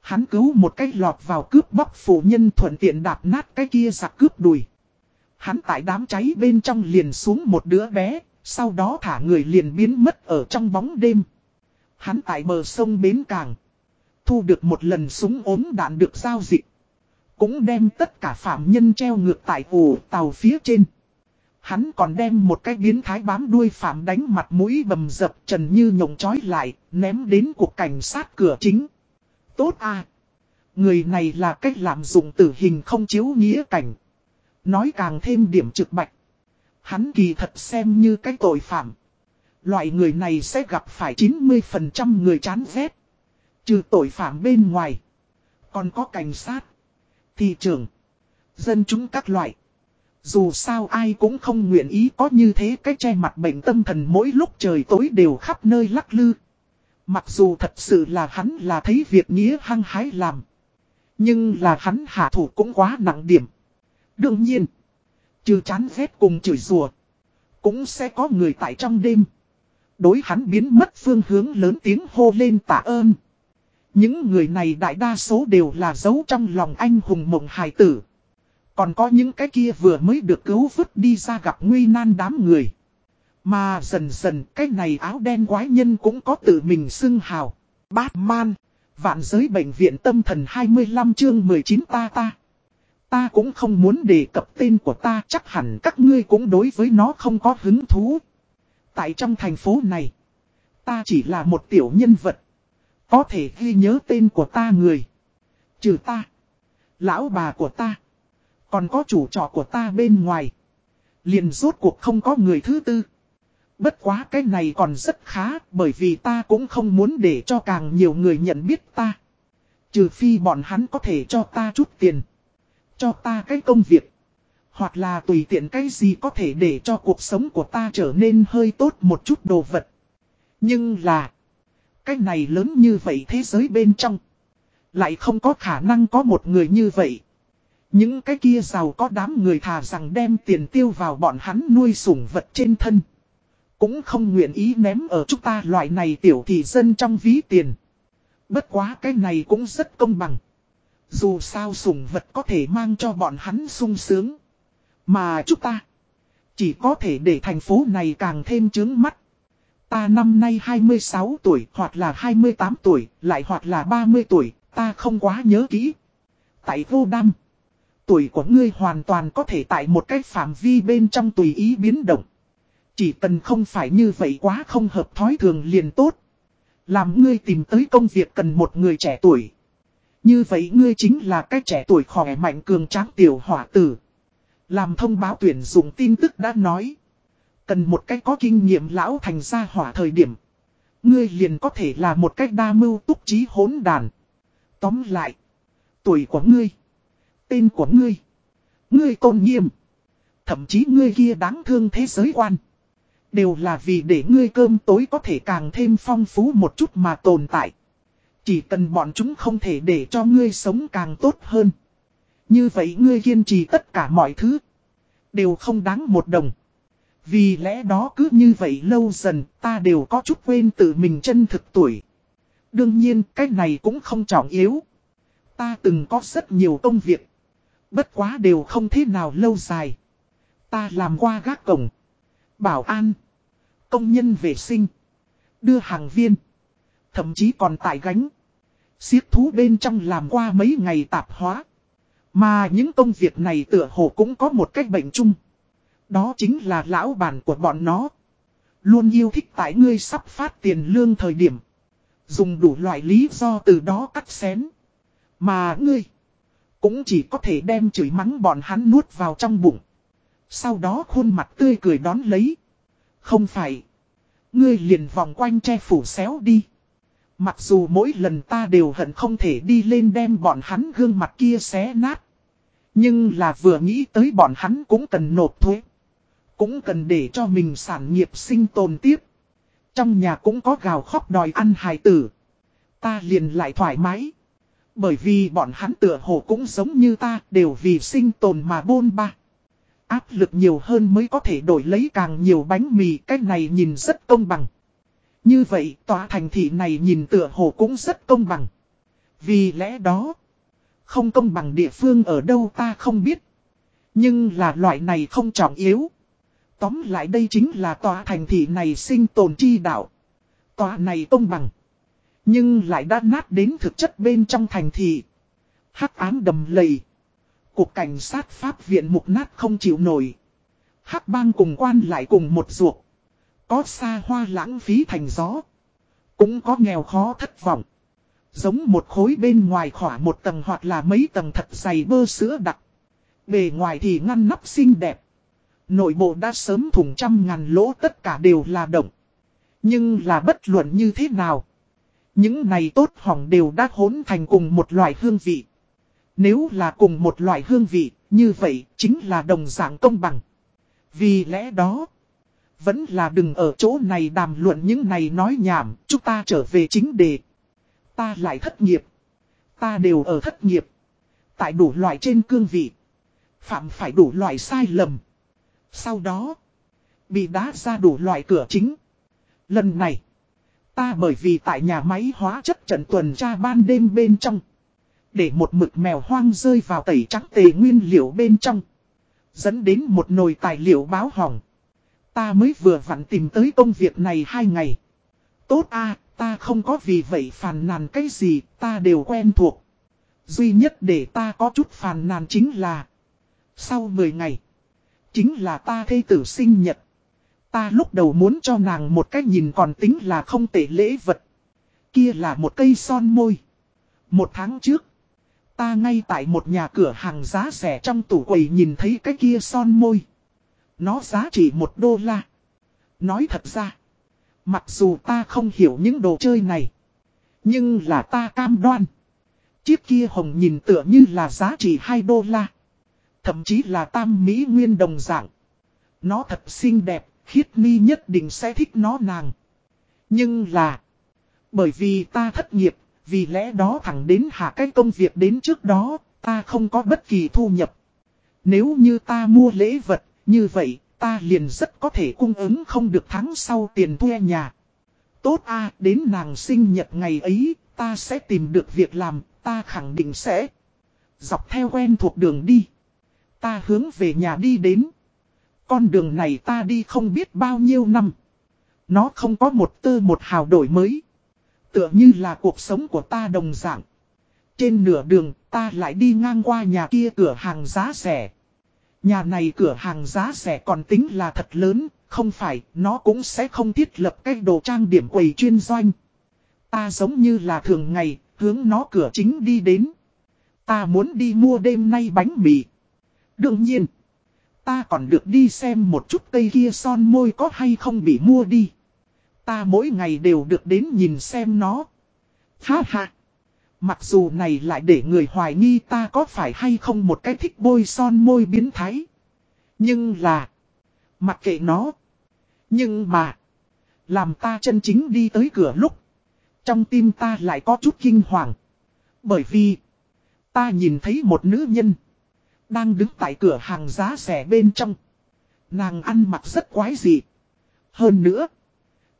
Hắn cứu một cái lọt vào cướp bóc phụ nhân thuận tiện đạp nát cái kia giặc cướp đùi. Hắn tại đám cháy bên trong liền xuống một đứa bé, sau đó thả người liền biến mất ở trong bóng đêm. Hắn tại bờ sông Bến Càng. Thu được một lần súng ốm đạn được giao dịch. Cũng đem tất cả phạm nhân treo ngược tại ổ tàu phía trên. Hắn còn đem một cái biến thái bám đuôi phạm đánh mặt mũi bầm dập trần như nhộng chói lại, ném đến cuộc cảnh sát cửa chính. Tốt à! Người này là cách làm dụng tử hình không chiếu nghĩa cảnh. Nói càng thêm điểm trực bạch. Hắn kỳ thật xem như cái tội phạm. Loại người này sẽ gặp phải 90% người chán ghét. Trừ tội phạm bên ngoài. Còn có cảnh sát. Thị trường. Dân chúng các loại. Dù sao ai cũng không nguyện ý có như thế cái che mặt bệnh tâm thần mỗi lúc trời tối đều khắp nơi lắc lư. Mặc dù thật sự là hắn là thấy việc nghĩa hăng hái làm. Nhưng là hắn hạ thủ cũng quá nặng điểm. Đương nhiên. Trừ chán ghét cùng chửi rùa. Cũng sẽ có người tại trong đêm. Đối hắn biến mất phương hướng lớn tiếng hô lên tạ ơn. Những người này đại đa số đều là giấu trong lòng anh hùng mộng hài tử. Còn có những cái kia vừa mới được cứu vứt đi ra gặp nguy nan đám người. Mà dần dần cái này áo đen quái nhân cũng có tự mình xưng hào. Batman, vạn giới bệnh viện tâm thần 25 chương 19 ta ta. Ta cũng không muốn đề cập tên của ta chắc hẳn các ngươi cũng đối với nó không có hứng thú. Tại trong thành phố này, ta chỉ là một tiểu nhân vật. Có thể ghi nhớ tên của ta người. Trừ ta, lão bà của ta, còn có chủ trọ của ta bên ngoài. Liền rốt cuộc không có người thứ tư. Bất quá cái này còn rất khá bởi vì ta cũng không muốn để cho càng nhiều người nhận biết ta. Trừ phi bọn hắn có thể cho ta chút tiền. Cho ta cái công việc. Hoặc là tùy tiện cái gì có thể để cho cuộc sống của ta trở nên hơi tốt một chút đồ vật. Nhưng là. Cái này lớn như vậy thế giới bên trong. Lại không có khả năng có một người như vậy. Những cái kia giàu có đám người thà rằng đem tiền tiêu vào bọn hắn nuôi sủng vật trên thân. Cũng không nguyện ý ném ở chúng ta loại này tiểu thị dân trong ví tiền. Bất quá cái này cũng rất công bằng. Dù sao sủng vật có thể mang cho bọn hắn sung sướng. Mà chúng ta chỉ có thể để thành phố này càng thêm chướng mắt. Ta năm nay 26 tuổi, hoặc là 28 tuổi, lại hoặc là 30 tuổi, ta không quá nhớ kỹ. Tại vô đam. Tuổi của ngươi hoàn toàn có thể tại một cái phạm vi bên trong tùy ý biến động. Chỉ cần không phải như vậy quá không hợp thói thường liền tốt. Làm ngươi tìm tới công việc cần một người trẻ tuổi. Như vậy ngươi chính là cái trẻ tuổi khỏe mạnh cường tráng tiểu hỏa tử. Làm thông báo tuyển dụng tin tức đã nói. Cần một cách có kinh nghiệm lão thành ra hỏa thời điểm. Ngươi liền có thể là một cách đa mưu túc trí hỗn đàn. Tóm lại. Tuổi của ngươi. Tên của ngươi. Ngươi tôn nghiêm. Thậm chí ngươi kia đáng thương thế giới quan. Đều là vì để ngươi cơm tối có thể càng thêm phong phú một chút mà tồn tại. Chỉ cần bọn chúng không thể để cho ngươi sống càng tốt hơn. Như vậy ngươi kiên trì tất cả mọi thứ. Đều không đáng một đồng. Vì lẽ đó cứ như vậy lâu dần, ta đều có chút quên tự mình chân thực tuổi. Đương nhiên, cái này cũng không trọng yếu. Ta từng có rất nhiều công việc. Bất quá đều không thế nào lâu dài. Ta làm qua gác cổng. Bảo an. Công nhân vệ sinh. Đưa hàng viên. Thậm chí còn tải gánh. Siết thú bên trong làm qua mấy ngày tạp hóa. Mà những công việc này tựa hồ cũng có một cách bệnh chung. Đó chính là lão bản của bọn nó. Luôn yêu thích tại ngươi sắp phát tiền lương thời điểm. Dùng đủ loại lý do từ đó cắt xén. Mà ngươi. Cũng chỉ có thể đem chửi mắng bọn hắn nuốt vào trong bụng. Sau đó khuôn mặt tươi cười đón lấy. Không phải. Ngươi liền vòng quanh che phủ xéo đi. Mặc dù mỗi lần ta đều hận không thể đi lên đem bọn hắn gương mặt kia xé nát. Nhưng là vừa nghĩ tới bọn hắn cũng cần nộp thuế. Cũng cần để cho mình sản nghiệp sinh tồn tiếp. Trong nhà cũng có gào khóc đòi ăn hài tử. Ta liền lại thoải mái. Bởi vì bọn hắn tựa hồ cũng giống như ta, đều vì sinh tồn mà bôn ba. Áp lực nhiều hơn mới có thể đổi lấy càng nhiều bánh mì, cái này nhìn rất công bằng. Như vậy tòa thành thị này nhìn tựa hồ cũng rất công bằng. Vì lẽ đó, không công bằng địa phương ở đâu ta không biết. Nhưng là loại này không trọng yếu. Tóm lại đây chính là tòa thành thị này sinh tồn chi đạo. Tòa này công bằng. Nhưng lại đã nát đến thực chất bên trong thành thị. Hắc ám đầm lầy. Cục cảnh sát pháp viện mục nát không chịu nổi. Hắc bang cùng quan lại cùng một ruột. Có xa hoa lãng phí thành gió. Cũng có nghèo khó thất vọng. Giống một khối bên ngoài khỏa một tầng hoặc là mấy tầng thật dày bơ sữa đặc. Bề ngoài thì ngăn nắp xinh đẹp. Nội bộ đã sớm thủng trăm ngàn lỗ tất cả đều là động. Nhưng là bất luận như thế nào. Những này tốt hỏng đều đã hỗn thành cùng một loại hương vị. Nếu là cùng một loại hương vị, như vậy chính là đồng dạng công bằng. Vì lẽ đó, vẫn là đừng ở chỗ này đàm luận những này nói nhảm, chúng ta trở về chính đề. Ta lại thất nghiệp. Ta đều ở thất nghiệp. Tại đủ loại trên cương vị. Phạm phải đủ loại sai lầm. Sau đó, bị đá ra đủ loại cửa chính. Lần này, ta bởi vì tại nhà máy hóa chất trận tuần tra ban đêm bên trong. Để một mực mèo hoang rơi vào tẩy trắng tề nguyên liệu bên trong. Dẫn đến một nồi tài liệu báo hỏng. Ta mới vừa vặn tìm tới công việc này hai ngày. Tốt a ta không có vì vậy phàn nàn cái gì, ta đều quen thuộc. Duy nhất để ta có chút phàn nàn chính là Sau 10 ngày Chính là ta thê tử sinh nhật Ta lúc đầu muốn cho nàng một cách nhìn còn tính là không tệ lễ vật Kia là một cây son môi Một tháng trước Ta ngay tại một nhà cửa hàng giá rẻ trong tủ quầy nhìn thấy cái kia son môi. Nó giá trị một đô la. Nói thật ra. Mặc dù ta không hiểu những đồ chơi này. Nhưng là ta cam đoan. Chiếc kia hồng nhìn tựa như là giá trị 2 đô la. Thậm chí là tam mỹ nguyên đồng dạng. Nó thật xinh đẹp, khiết ni nhất định sẽ thích nó nàng. Nhưng là. Bởi vì ta thất nghiệp, vì lẽ đó thẳng đến hạ cái công việc đến trước đó, ta không có bất kỳ thu nhập. Nếu như ta mua lễ vật, như vậy, ta liền rất có thể cung ứng không được tháng sau tiền thuê nhà. Tốt a đến nàng sinh nhật ngày ấy, ta sẽ tìm được việc làm, ta khẳng định sẽ. Dọc theo quen thuộc đường đi. Ta hướng về nhà đi đến. Con đường này ta đi không biết bao nhiêu năm. Nó không có một tơ một hào đổi mới. Tựa như là cuộc sống của ta đồng dạng. Trên nửa đường, ta lại đi ngang qua nhà kia cửa hàng giá rẻ. Nhà này cửa hàng giá rẻ còn tính là thật lớn, không phải, nó cũng sẽ không thiết lập cái đồ trang điểm quầy chuyên doanh. Ta giống như là thường ngày, hướng nó cửa chính đi đến. Ta muốn đi mua đêm nay bánh mì. Đương nhiên, ta còn được đi xem một chút cây kia son môi có hay không bị mua đi. Ta mỗi ngày đều được đến nhìn xem nó. Ha ha. Mặc dù này lại để người hoài nghi ta có phải hay không một cái thích bôi son môi biến thái. Nhưng là. Mặc kệ nó. Nhưng mà. Làm ta chân chính đi tới cửa lúc. Trong tim ta lại có chút kinh hoàng. Bởi vì. Ta nhìn thấy một nữ nhân. Đang đứng tại cửa hàng giá rẻ bên trong. Nàng ăn mặc rất quái dị. Hơn nữa.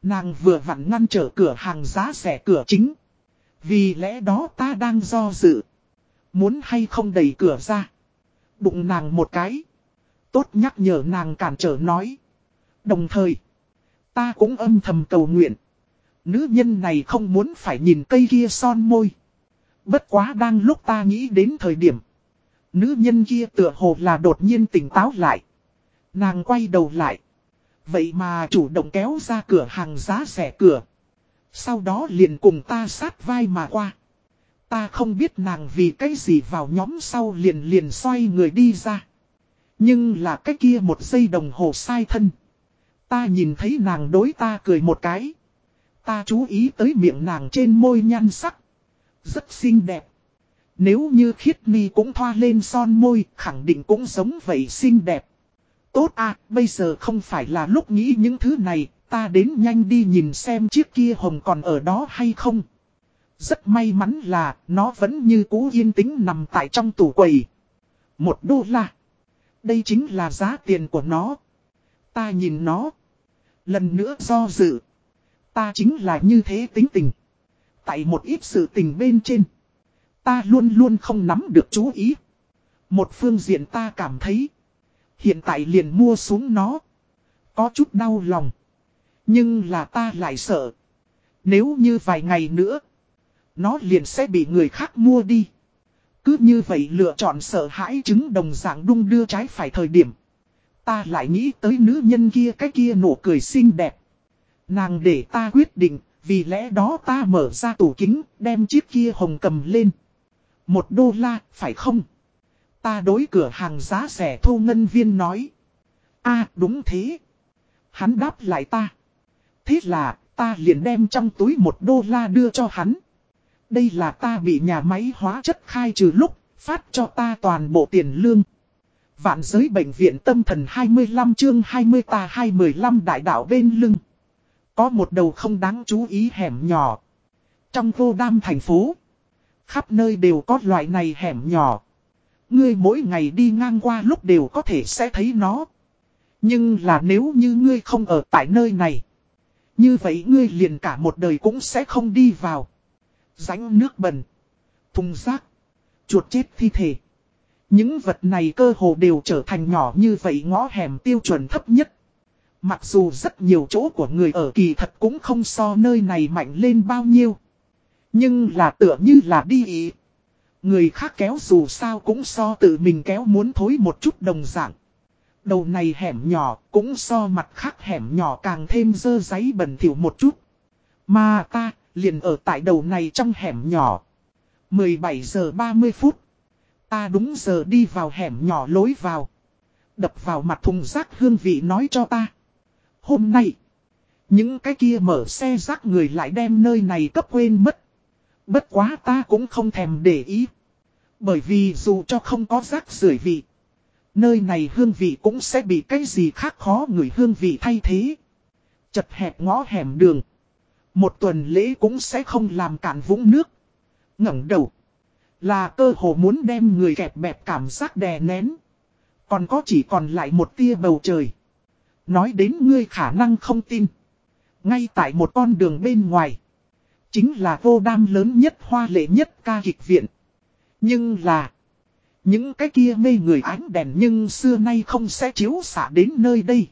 Nàng vừa vặn ngăn trở cửa hàng giá rẻ cửa chính. Vì lẽ đó ta đang do dự. Muốn hay không đẩy cửa ra. đụng nàng một cái. Tốt nhắc nhở nàng cản trở nói. Đồng thời. Ta cũng âm thầm cầu nguyện. Nữ nhân này không muốn phải nhìn cây kia son môi. Bất quá đang lúc ta nghĩ đến thời điểm. Nữ nhân kia tựa hồ là đột nhiên tỉnh táo lại. Nàng quay đầu lại. Vậy mà chủ động kéo ra cửa hàng giá rẻ cửa. Sau đó liền cùng ta sát vai mà qua. Ta không biết nàng vì cái gì vào nhóm sau liền liền xoay người đi ra. Nhưng là cái kia một giây đồng hồ sai thân. Ta nhìn thấy nàng đối ta cười một cái. Ta chú ý tới miệng nàng trên môi nhan sắc. Rất xinh đẹp. Nếu như khiết mi cũng thoa lên son môi, khẳng định cũng giống vậy xinh đẹp. Tốt à, bây giờ không phải là lúc nghĩ những thứ này, ta đến nhanh đi nhìn xem chiếc kia hồng còn ở đó hay không. Rất may mắn là, nó vẫn như cũ yên tĩnh nằm tại trong tủ quầy. Một đô la. Đây chính là giá tiền của nó. Ta nhìn nó. Lần nữa do dự. Ta chính là như thế tính tình. Tại một ít sự tình bên trên. Ta luôn luôn không nắm được chú ý. Một phương diện ta cảm thấy. Hiện tại liền mua xuống nó. Có chút đau lòng. Nhưng là ta lại sợ. Nếu như vài ngày nữa. Nó liền sẽ bị người khác mua đi. Cứ như vậy lựa chọn sợ hãi chứng đồng dạng đung đưa trái phải thời điểm. Ta lại nghĩ tới nữ nhân kia cái kia nụ cười xinh đẹp. Nàng để ta quyết định, vì lẽ đó ta mở ra tủ kính, đem chiếc kia hồng cầm lên. Một đô la, phải không? Ta đối cửa hàng giá rẻ thu ngân viên nói. a đúng thế. Hắn đáp lại ta. Thế là, ta liền đem trong túi một đô la đưa cho hắn. Đây là ta bị nhà máy hóa chất khai trừ lúc, phát cho ta toàn bộ tiền lương. Vạn giới bệnh viện tâm thần 25 chương 20 ta 215 đại đạo bên lưng. Có một đầu không đáng chú ý hẻm nhỏ. Trong vô đam thành phố, khắp nơi đều có loại này hẻm nhỏ. Ngươi mỗi ngày đi ngang qua lúc đều có thể sẽ thấy nó. Nhưng là nếu như ngươi không ở tại nơi này. Như vậy ngươi liền cả một đời cũng sẽ không đi vào. Ránh nước bẩn. Thùng rác. Chuột chết thi thể. Những vật này cơ hồ đều trở thành nhỏ như vậy ngõ hẻm tiêu chuẩn thấp nhất. Mặc dù rất nhiều chỗ của người ở kỳ thật cũng không so nơi này mạnh lên bao nhiêu. Nhưng là tựa như là đi ý. Người khác kéo dù sao cũng so tự mình kéo muốn thối một chút đồng dạng. Đầu này hẻm nhỏ cũng so mặt khác hẻm nhỏ càng thêm dơ giấy bẩn thỉu một chút. Mà ta liền ở tại đầu này trong hẻm nhỏ. 17 giờ 30 phút. Ta đúng giờ đi vào hẻm nhỏ lối vào. Đập vào mặt thùng rác hương vị nói cho ta. Hôm nay, những cái kia mở xe rác người lại đem nơi này cấp quên mất. Bất quá ta cũng không thèm để ý. Bởi vì dù cho không có rác rưởi vị, nơi này hương vị cũng sẽ bị cái gì khác khó người hương vị thay thế. Chật hẹp ngõ hẻm đường. Một tuần lễ cũng sẽ không làm cạn vũng nước. ngẩng đầu. Là cơ hồ muốn đem người kẹp bẹp cảm giác đè nén. Còn có chỉ còn lại một tia bầu trời. Nói đến ngươi khả năng không tin. Ngay tại một con đường bên ngoài. Chính là vô đam lớn nhất hoa lệ nhất ca kịch viện. Nhưng là. Những cái kia mê người ánh đèn nhưng xưa nay không sẽ chiếu xả đến nơi đây.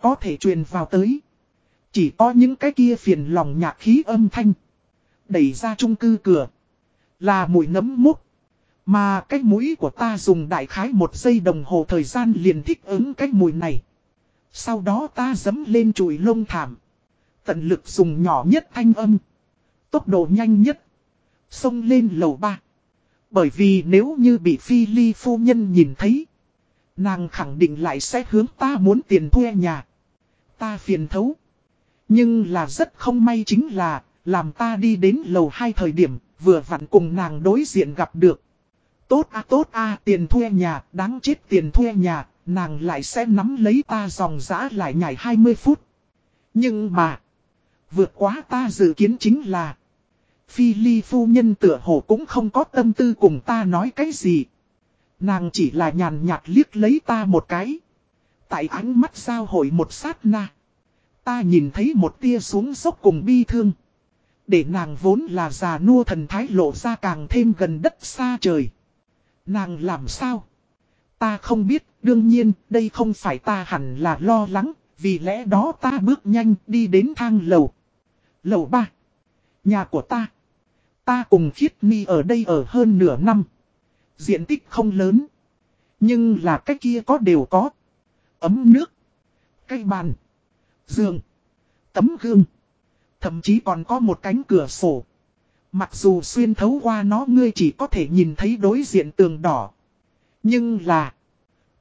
Có thể truyền vào tới. Chỉ có những cái kia phiền lòng nhạc khí âm thanh. Đẩy ra chung cư cửa. Là mùi nấm múc. Mà cái mũi của ta dùng đại khái một giây đồng hồ thời gian liền thích ứng cái mùi này. Sau đó ta dấm lên chùi lông thảm. Tận lực dùng nhỏ nhất thanh âm. Tốc độ nhanh nhất. Xông lên lầu ba. Bởi vì nếu như bị phi ly phu nhân nhìn thấy. Nàng khẳng định lại sẽ hướng ta muốn tiền thuê nhà. Ta phiền thấu. Nhưng là rất không may chính là, làm ta đi đến lầu hai thời điểm, vừa vặn cùng nàng đối diện gặp được. Tốt a tốt a tiền thuê nhà, đáng chết tiền thuê nhà, nàng lại sẽ nắm lấy ta dòng dã lại nhảy 20 phút. Nhưng mà, vượt quá ta dự kiến chính là, phi ly phu nhân tựa hồ cũng không có tâm tư cùng ta nói cái gì. Nàng chỉ là nhàn nhạt liếc lấy ta một cái. Tại ánh mắt giao hội một sát na. Ta nhìn thấy một tia xuống sốc cùng bi thương. Để nàng vốn là già nua thần thái lộ ra càng thêm gần đất xa trời. Nàng làm sao? Ta không biết, đương nhiên, đây không phải ta hẳn là lo lắng, vì lẽ đó ta bước nhanh đi đến thang lầu. Lầu ba Nhà của ta. Ta cùng khiết mi ở đây ở hơn nửa năm. Diện tích không lớn. Nhưng là cái kia có đều có. Ấm nước. Cây bàn. Giường. Tấm gương. Thậm chí còn có một cánh cửa sổ. Mặc dù xuyên thấu qua nó, ngươi chỉ có thể nhìn thấy đối diện tường đỏ. Nhưng là.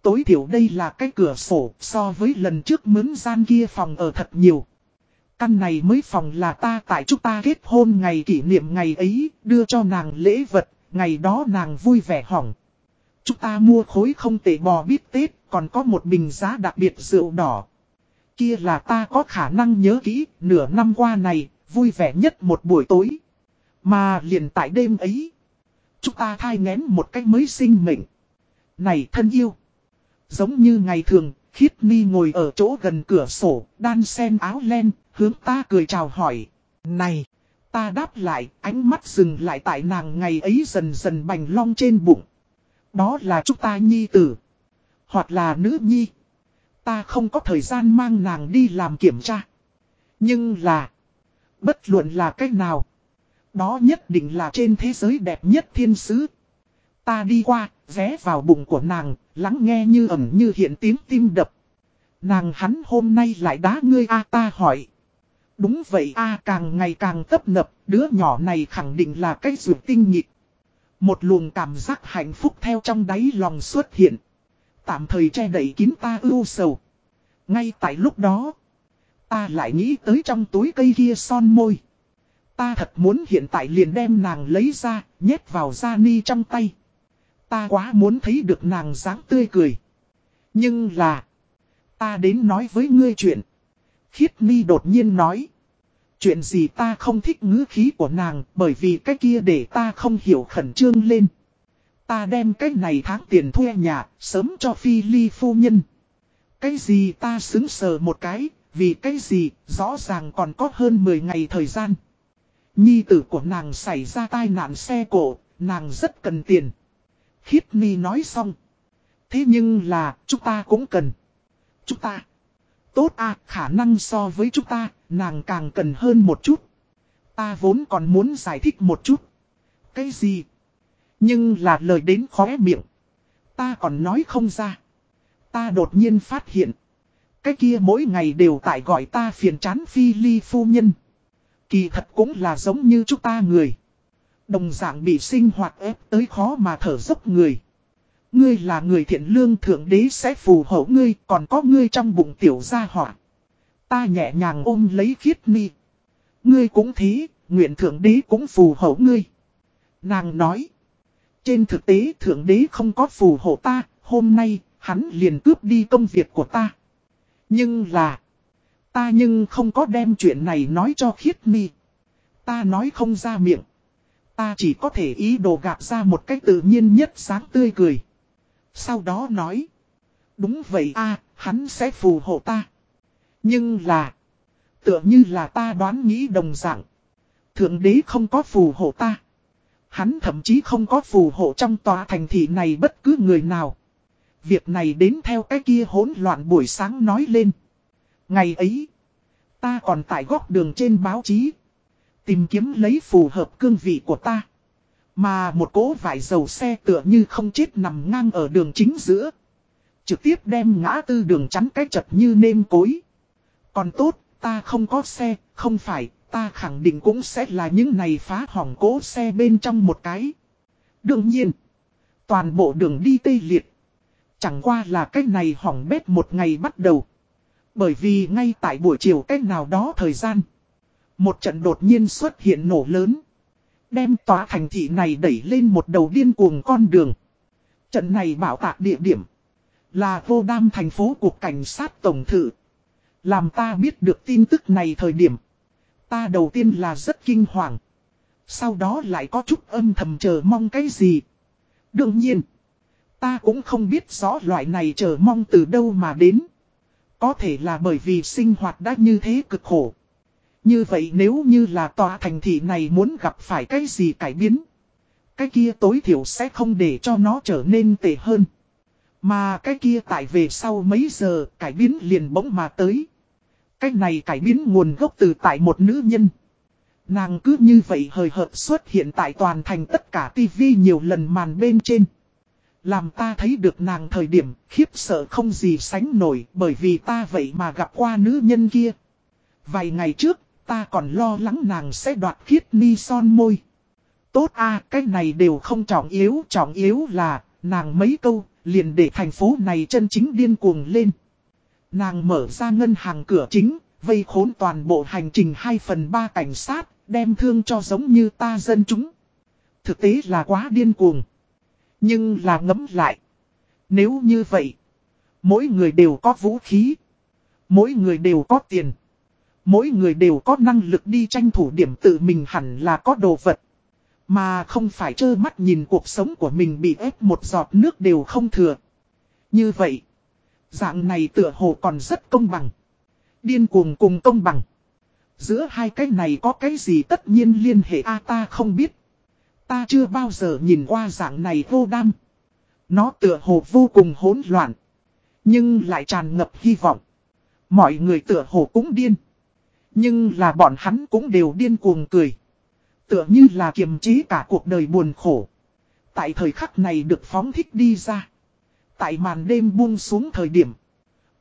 Tối thiểu đây là cái cửa sổ so với lần trước mướn gian kia phòng ở thật nhiều. Căn này mới phòng là ta tại chúng ta kết hôn ngày kỷ niệm ngày ấy, đưa cho nàng lễ vật, ngày đó nàng vui vẻ hỏng. Chúng ta mua khối không tệ bò bít tết, còn có một bình giá đặc biệt rượu đỏ. Kia là ta có khả năng nhớ kỹ, nửa năm qua này, vui vẻ nhất một buổi tối. Mà liền tại đêm ấy, chúng ta thai ngén một cách mới sinh mệnh. Này thân yêu! Giống như ngày thường, khiết mi ngồi ở chỗ gần cửa sổ, đan sen áo len, hướng ta cười chào hỏi. Này! Ta đáp lại, ánh mắt dừng lại tại nàng ngày ấy dần dần bành long trên bụng. Đó là chúng ta nhi tử. Hoặc là nữ nhi. Ta không có thời gian mang nàng đi làm kiểm tra. Nhưng là. Bất luận là cách nào. Đó nhất định là trên thế giới đẹp nhất thiên sứ. Ta đi qua, vé vào bụng của nàng, lắng nghe như ẩm như hiện tiếng tim đập. Nàng hắn hôm nay lại đá ngươi a ta hỏi. Đúng vậy a càng ngày càng tấp nập, đứa nhỏ này khẳng định là cái ruột tinh nhịp. Một luồng cảm giác hạnh phúc theo trong đáy lòng xuất hiện. Tạm thời che đẩy kín ta ưu sầu. Ngay tại lúc đó, ta lại nghĩ tới trong túi cây kia son môi. Ta thật muốn hiện tại liền đem nàng lấy ra, nhét vào da ni trong tay. Ta quá muốn thấy được nàng dáng tươi cười. Nhưng là, ta đến nói với ngươi chuyện. Khiết mi đột nhiên nói. Chuyện gì ta không thích ngữ khí của nàng bởi vì cái kia để ta không hiểu khẩn trương lên. Ta đem cái này tháng tiền thuê nhà, sớm cho phi ly phu nhân. Cái gì ta xứng sờ một cái, vì cái gì, rõ ràng còn có hơn 10 ngày thời gian. Nhi tử của nàng xảy ra tai nạn xe cổ, nàng rất cần tiền. Khiết mi nói xong. Thế nhưng là, chúng ta cũng cần. Chúng ta. Tốt à, khả năng so với chúng ta, nàng càng cần hơn một chút. Ta vốn còn muốn giải thích một chút. Cái gì? Nhưng là lời đến khóe miệng. Ta còn nói không ra. Ta đột nhiên phát hiện. Cái kia mỗi ngày đều tại gọi ta phiền chán phi ly phu nhân. Kỳ thật cũng là giống như chúng ta người. Đồng dạng bị sinh hoạt ép tới khó mà thở dốc người. Ngươi là người thiện lương thượng đế sẽ phù hộ ngươi còn có ngươi trong bụng tiểu gia hỏa. Ta nhẹ nhàng ôm lấy khiết ni. Ngươi cũng thế, nguyện thượng đế cũng phù hộ ngươi. Nàng nói. Trên thực tế thượng đế không có phù hộ ta, hôm nay, hắn liền cướp đi công việc của ta. Nhưng là, ta nhưng không có đem chuyện này nói cho khiết ni. Ta nói không ra miệng. Ta chỉ có thể ý đồ gạt ra một cách tự nhiên nhất sáng tươi cười. Sau đó nói. Đúng vậy a hắn sẽ phù hộ ta. Nhưng là. Tựa như là ta đoán nghĩ đồng dạng. Thượng đế không có phù hộ ta. Hắn thậm chí không có phù hộ trong tòa thành thị này bất cứ người nào. Việc này đến theo cái kia hỗn loạn buổi sáng nói lên. Ngày ấy, ta còn tại góc đường trên báo chí. Tìm kiếm lấy phù hợp cương vị của ta. Mà một cỗ vải dầu xe tựa như không chết nằm ngang ở đường chính giữa. Trực tiếp đem ngã tư đường chắn cái chật như nêm cối. Còn tốt, ta không có xe, không phải, ta khẳng định cũng sẽ là những này phá hỏng cố xe bên trong một cái. Đương nhiên, toàn bộ đường đi tê liệt. Chẳng qua là cái này hỏng bét một ngày bắt đầu. Bởi vì ngay tại buổi chiều cách nào đó thời gian. Một trận đột nhiên xuất hiện nổ lớn. Đem tòa thành thị này đẩy lên một đầu điên cuồng con đường. Trận này bảo tạc địa điểm. Là vô đam thành phố cục cảnh sát tổng thự. Làm ta biết được tin tức này thời điểm. Ta đầu tiên là rất kinh hoàng. Sau đó lại có chút âm thầm chờ mong cái gì. Đương nhiên. Ta cũng không biết rõ loại này chờ mong từ đâu mà đến. Có thể là bởi vì sinh hoạt đã như thế cực khổ. Như vậy nếu như là tòa thành thị này muốn gặp phải cái gì cải biến. Cái kia tối thiểu sẽ không để cho nó trở nên tệ hơn. Mà cái kia tại về sau mấy giờ cải biến liền bỗng mà tới. Cái này cải biến nguồn gốc từ tại một nữ nhân. Nàng cứ như vậy hời hợt xuất hiện tại toàn thành tất cả tivi nhiều lần màn bên trên. Làm ta thấy được nàng thời điểm khiếp sợ không gì sánh nổi bởi vì ta vậy mà gặp qua nữ nhân kia. Vài ngày trước, ta còn lo lắng nàng sẽ đoạt khiết ni son môi. Tốt a cái này đều không trọng yếu, trọng yếu là, nàng mấy câu, liền để thành phố này chân chính điên cuồng lên. Nàng mở ra ngân hàng cửa chính, vây khốn toàn bộ hành trình 2 phần 3 cảnh sát, đem thương cho giống như ta dân chúng. Thực tế là quá điên cuồng. Nhưng là ngấm lại. Nếu như vậy, mỗi người đều có vũ khí. Mỗi người đều có tiền. Mỗi người đều có năng lực đi tranh thủ điểm tự mình hẳn là có đồ vật. Mà không phải trơ mắt nhìn cuộc sống của mình bị ép một giọt nước đều không thừa. Như vậy, dạng này tựa hồ còn rất công bằng. Điên cuồng cùng công bằng. Giữa hai cái này có cái gì tất nhiên liên hệ a ta không biết. Ta chưa bao giờ nhìn qua dạng này vô đam. Nó tựa hồ vô cùng hỗn loạn. Nhưng lại tràn ngập hy vọng. Mọi người tựa hồ cũng điên. Nhưng là bọn hắn cũng đều điên cuồng cười. Tựa như là kiềm chế cả cuộc đời buồn khổ. Tại thời khắc này được phóng thích đi ra. Tại màn đêm buông xuống thời điểm.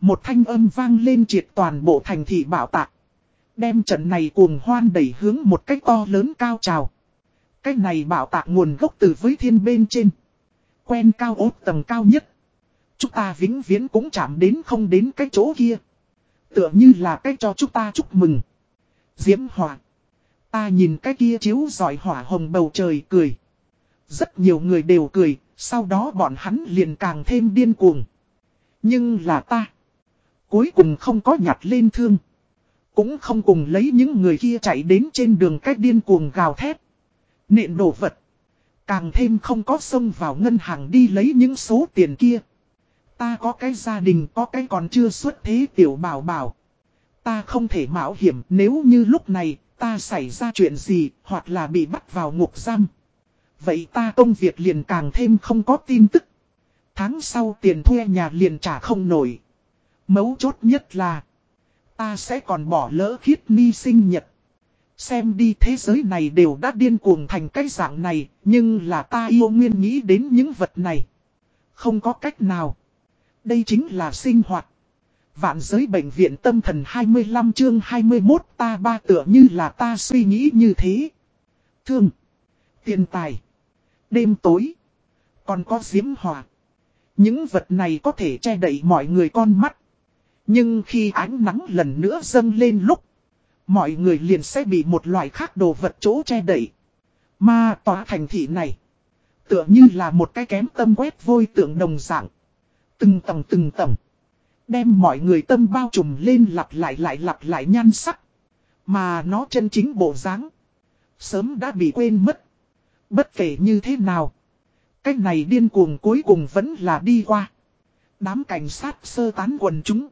Một thanh âm vang lên triệt toàn bộ thành thị bảo tạc. Đem trận này cuồng hoan đẩy hướng một cách to lớn cao trào. Cách này bảo tạc nguồn gốc từ với thiên bên trên. Quen cao ốt tầng cao nhất. Chúng ta vĩnh viễn cũng chạm đến không đến cái chỗ kia. Tựa như là cách cho chúng ta chúc mừng. Diễm hỏa. Ta nhìn cái kia chiếu giỏi hỏa hồng bầu trời cười. Rất nhiều người đều cười, sau đó bọn hắn liền càng thêm điên cuồng. Nhưng là ta. Cuối cùng không có nhặt lên thương. Cũng không cùng lấy những người kia chạy đến trên đường cách điên cuồng gào thét. Nện đổ vật. Càng thêm không có xông vào ngân hàng đi lấy những số tiền kia. Ta có cái gia đình có cái còn chưa xuất thế tiểu bảo bảo. Ta không thể mạo hiểm nếu như lúc này ta xảy ra chuyện gì hoặc là bị bắt vào ngục giam. Vậy ta công việc liền càng thêm không có tin tức. Tháng sau tiền thuê nhà liền trả không nổi. Mấu chốt nhất là ta sẽ còn bỏ lỡ khiết mi sinh nhật. Xem đi thế giới này đều đã điên cuồng thành cái dạng này, nhưng là ta yêu nguyên nghĩ đến những vật này. Không có cách nào. Đây chính là sinh hoạt. Vạn giới bệnh viện tâm thần 25 chương 21 ta ba tựa như là ta suy nghĩ như thế. Thương. Tiền tài. Đêm tối. Còn có diễm hòa. Những vật này có thể che đậy mọi người con mắt. Nhưng khi ánh nắng lần nữa dâng lên lúc. Mọi người liền sẽ bị một loại khác đồ vật chỗ che đậy. Mà tòa thành thị này. Tựa như là một cái kém tâm quét vôi tượng đồng dạng. Từng tầng từng tầng. Đem mọi người tâm bao trùm lên lặp lại lại lặp lại nhan sắc. Mà nó chân chính bộ dáng Sớm đã bị quên mất. Bất kể như thế nào. Cách này điên cuồng cuối cùng vẫn là đi qua. Đám cảnh sát sơ tán quần chúng.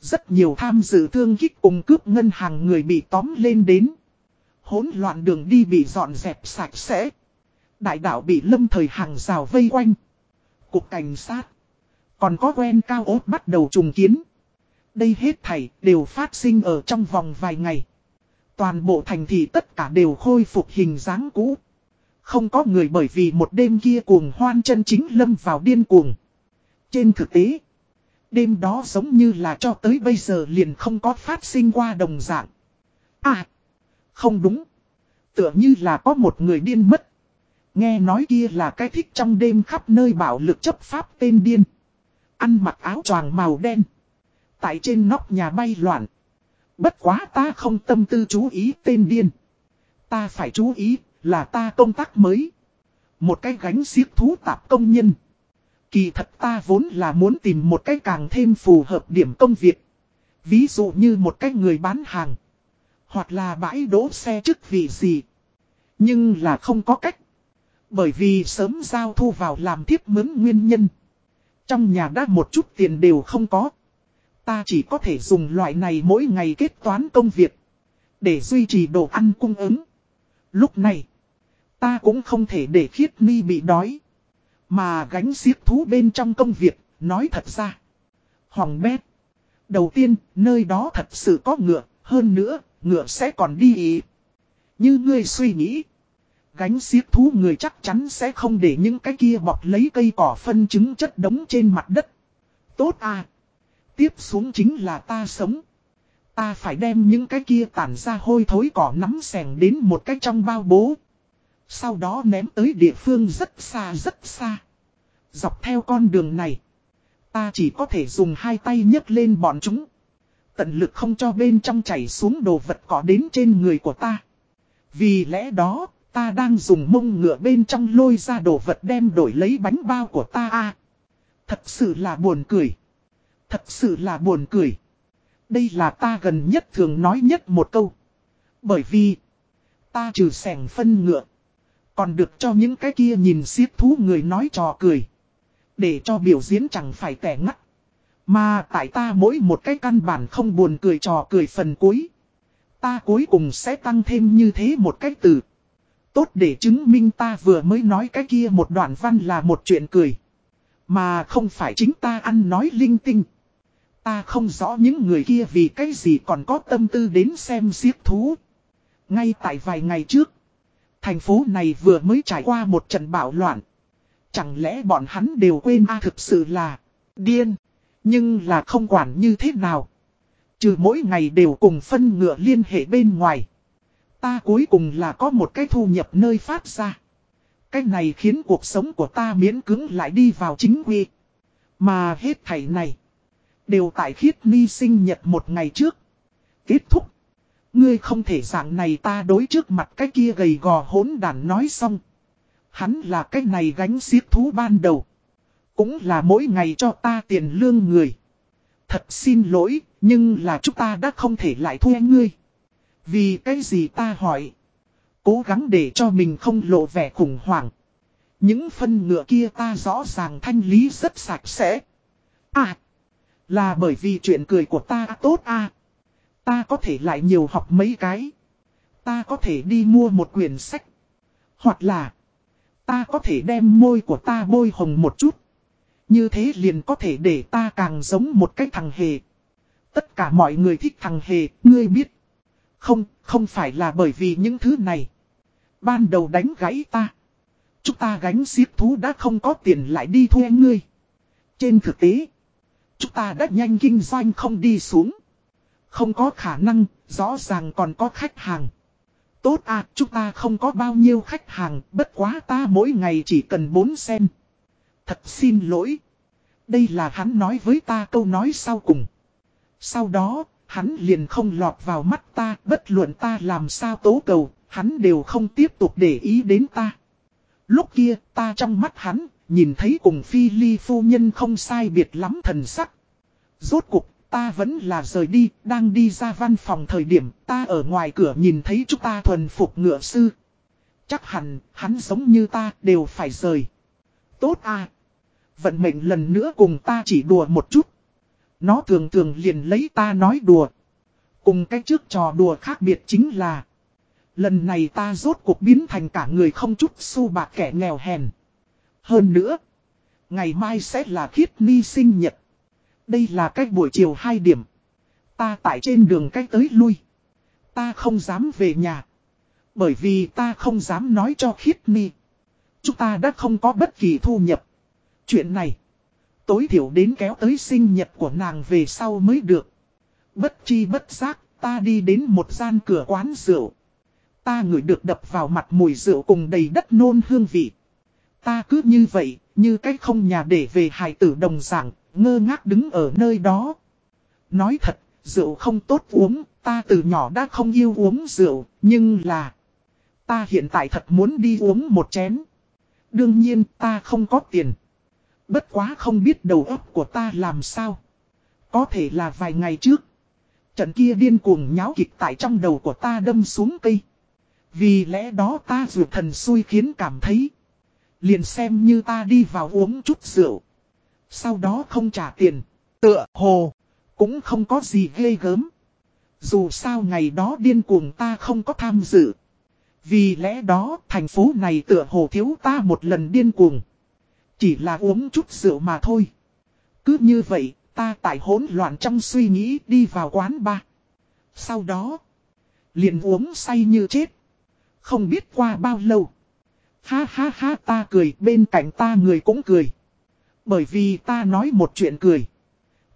Rất nhiều tham dự thương kích cùng cướp ngân hàng người bị tóm lên đến. Hỗn loạn đường đi bị dọn dẹp sạch sẽ. Đại đảo bị lâm thời hàng rào vây quanh. Cục cảnh sát. Còn có quen cao ốt bắt đầu trùng kiến. Đây hết thảy đều phát sinh ở trong vòng vài ngày. Toàn bộ thành thị tất cả đều khôi phục hình dáng cũ. Không có người bởi vì một đêm kia cuồng hoan chân chính lâm vào điên cuồng. Trên thực tế, đêm đó giống như là cho tới bây giờ liền không có phát sinh qua đồng dạng. À, không đúng. Tựa như là có một người điên mất. Nghe nói kia là cái thích trong đêm khắp nơi bảo lực chấp pháp tên điên. Ăn mặc áo choàng màu đen. Tại trên nóc nhà bay loạn. Bất quá ta không tâm tư chú ý tên điên. Ta phải chú ý là ta công tác mới. Một cái gánh xiếc thú tạp công nhân. Kỳ thật ta vốn là muốn tìm một cái càng thêm phù hợp điểm công việc. Ví dụ như một cái người bán hàng. Hoặc là bãi đỗ xe chức vị gì. Nhưng là không có cách. Bởi vì sớm giao thu vào làm thiếp mướn nguyên nhân. Trong nhà đã một chút tiền đều không có. Ta chỉ có thể dùng loại này mỗi ngày kết toán công việc. Để duy trì đồ ăn cung ứng. Lúc này. Ta cũng không thể để khiết mi bị đói. Mà gánh xiếc thú bên trong công việc. Nói thật ra. Hoàng bét. Đầu tiên, nơi đó thật sự có ngựa. Hơn nữa, ngựa sẽ còn đi ý. Như ngươi suy nghĩ. Gánh xiếc thú người chắc chắn sẽ không để những cái kia bọc lấy cây cỏ phân chứng chất đống trên mặt đất. Tốt à. Tiếp xuống chính là ta sống. Ta phải đem những cái kia tản ra hôi thối cỏ nắm sẻng đến một cái trong bao bố. Sau đó ném tới địa phương rất xa rất xa. Dọc theo con đường này. Ta chỉ có thể dùng hai tay nhấc lên bọn chúng. Tận lực không cho bên trong chảy xuống đồ vật cỏ đến trên người của ta. Vì lẽ đó, Ta đang dùng mông ngựa bên trong lôi ra đồ vật đem đổi lấy bánh bao của ta a Thật sự là buồn cười. Thật sự là buồn cười. Đây là ta gần nhất thường nói nhất một câu. Bởi vì, ta trừ sẻng phân ngựa. Còn được cho những cái kia nhìn siết thú người nói trò cười. Để cho biểu diễn chẳng phải tẻ ngắt. Mà tại ta mỗi một cái căn bản không buồn cười trò cười phần cuối. Ta cuối cùng sẽ tăng thêm như thế một cái từ. Tốt để chứng minh ta vừa mới nói cái kia một đoạn văn là một chuyện cười. Mà không phải chính ta ăn nói linh tinh. Ta không rõ những người kia vì cái gì còn có tâm tư đến xem siếc thú. Ngay tại vài ngày trước, thành phố này vừa mới trải qua một trận bạo loạn. Chẳng lẽ bọn hắn đều quên a thực sự là điên, nhưng là không quản như thế nào. Trừ mỗi ngày đều cùng phân ngựa liên hệ bên ngoài. Ta cuối cùng là có một cái thu nhập nơi phát ra. Cái này khiến cuộc sống của ta miễn cứng lại đi vào chính quy. Mà hết thảy này. Đều tại khiết ni sinh nhật một ngày trước. Kết thúc. Ngươi không thể dạng này ta đối trước mặt cái kia gầy gò hỗn đàn nói xong. Hắn là cái này gánh xiết thú ban đầu. Cũng là mỗi ngày cho ta tiền lương người. Thật xin lỗi, nhưng là chúng ta đã không thể lại thuê ngươi. Vì cái gì ta hỏi. Cố gắng để cho mình không lộ vẻ khủng hoảng. Những phân ngựa kia ta rõ ràng thanh lý rất sạch sẽ. À, là bởi vì chuyện cười của ta tốt à. Ta có thể lại nhiều học mấy cái. Ta có thể đi mua một quyển sách. Hoặc là, ta có thể đem môi của ta bôi hồng một chút. Như thế liền có thể để ta càng giống một cái thằng hề. Tất cả mọi người thích thằng hề, ngươi biết. Không, không phải là bởi vì những thứ này. Ban đầu đánh gãy ta. Chúng ta gánh xiếc thú đã không có tiền lại đi thuê ngươi. Trên thực tế, chúng ta đã nhanh kinh doanh không đi xuống. Không có khả năng, rõ ràng còn có khách hàng. Tốt à, chúng ta không có bao nhiêu khách hàng, bất quá ta mỗi ngày chỉ cần 4 sen. Thật xin lỗi. Đây là hắn nói với ta câu nói sau cùng. Sau đó, hắn liền không lọt vào mắt ta, bất luận ta làm sao tố cầu, hắn đều không tiếp tục để ý đến ta. Lúc kia, ta trong mắt hắn, nhìn thấy cùng phi ly phu nhân không sai biệt lắm thần sắc. Rốt cuộc, ta vẫn là rời đi, đang đi ra văn phòng thời điểm, ta ở ngoài cửa nhìn thấy chúng ta thuần phục ngựa sư. Chắc hẳn, hắn giống như ta, đều phải rời. Tốt à! Vận mệnh lần nữa cùng ta chỉ đùa một chút. Nó thường thường liền lấy ta nói đùa. Cùng cái trước trò đùa khác biệt chính là Lần này ta rốt cuộc biến thành cả người không chút xu bạc kẻ nghèo hèn. Hơn nữa, ngày mai sẽ là khiết ni sinh nhật. Đây là cách buổi chiều 2 điểm. Ta tại trên đường cách tới lui. Ta không dám về nhà. Bởi vì ta không dám nói cho khiết ni. Chúng ta đã không có bất kỳ thu nhập. Chuyện này, tối thiểu đến kéo tới sinh nhật của nàng về sau mới được. Bất chi bất giác, ta đi đến một gian cửa quán rượu. Ta ngửi được đập vào mặt mùi rượu cùng đầy đất nôn hương vị. Ta cứ như vậy, như cách không nhà để về hài tử đồng dạng, ngơ ngác đứng ở nơi đó. Nói thật, rượu không tốt uống, ta từ nhỏ đã không yêu uống rượu, nhưng là... Ta hiện tại thật muốn đi uống một chén. Đương nhiên ta không có tiền. Bất quá không biết đầu óc của ta làm sao. Có thể là vài ngày trước. Trận kia điên cuồng nháo kịch tại trong đầu của ta đâm xuống cây. Vì lẽ đó ta rượu thần xui khiến cảm thấy. Liền xem như ta đi vào uống chút rượu. Sau đó không trả tiền. Tựa hồ. Cũng không có gì ghê gớm. Dù sao ngày đó điên cuồng ta không có tham dự. Vì lẽ đó thành phố này tựa hồ thiếu ta một lần điên cuồng. Chỉ là uống chút rượu mà thôi. Cứ như vậy, ta tại hỗn loạn trong suy nghĩ đi vào quán ba. Sau đó, liền uống say như chết. Không biết qua bao lâu. Ha ha ha ta cười bên cạnh ta người cũng cười. Bởi vì ta nói một chuyện cười.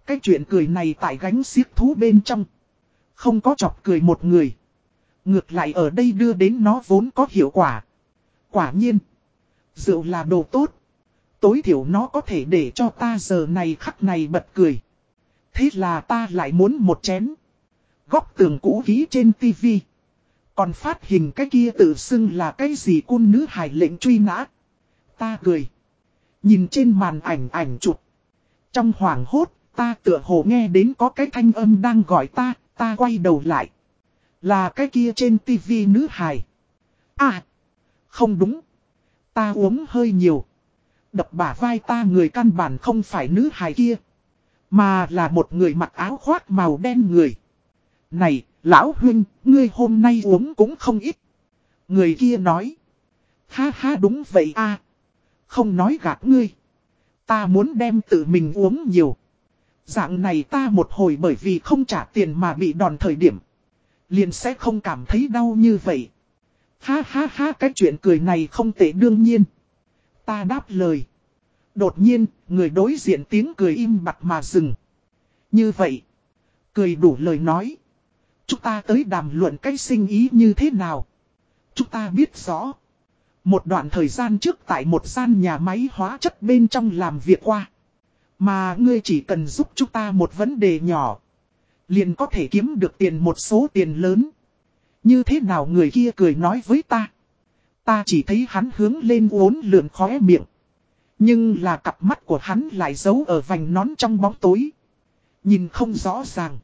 Cái chuyện cười này tại gánh xiếc thú bên trong. Không có chọc cười một người. Ngược lại ở đây đưa đến nó vốn có hiệu quả. Quả nhiên. Rượu là đồ tốt. Tối thiểu nó có thể để cho ta giờ này khắc này bật cười. Thế là ta lại muốn một chén. Góc tường cũ ký trên tivi. Còn phát hình cái kia tự xưng là cái gì côn nữ hải lệnh truy nã. Ta cười. Nhìn trên màn ảnh ảnh chụp. Trong hoàng hốt, ta tựa hồ nghe đến có cái thanh âm đang gọi ta, ta quay đầu lại. Là cái kia trên tivi nữ hài. À, không đúng. Ta uống hơi nhiều. Đập bả vai ta người căn bản không phải nữ hài kia. Mà là một người mặc áo khoác màu đen người. Này, Lão huynh, ngươi hôm nay uống cũng không ít. Người kia nói. Ha ha đúng vậy a Không nói gạt ngươi. Ta muốn đem tự mình uống nhiều. Dạng này ta một hồi bởi vì không trả tiền mà bị đòn thời điểm. Liền sẽ không cảm thấy đau như vậy. Ha ha ha cái chuyện cười này không tệ đương nhiên. Ta đáp lời. Đột nhiên, người đối diện tiếng cười im bặt mà dừng. Như vậy. Cười đủ lời nói. Chúng ta tới đàm luận cái sinh ý như thế nào. Chúng ta biết rõ. Một đoạn thời gian trước tại một gian nhà máy hóa chất bên trong làm việc qua. Mà ngươi chỉ cần giúp chúng ta một vấn đề nhỏ. Liền có thể kiếm được tiền một số tiền lớn. Như thế nào người kia cười nói với ta. Ta chỉ thấy hắn hướng lên uốn lượn khóe miệng. Nhưng là cặp mắt của hắn lại giấu ở vành nón trong bóng tối. Nhìn không rõ ràng.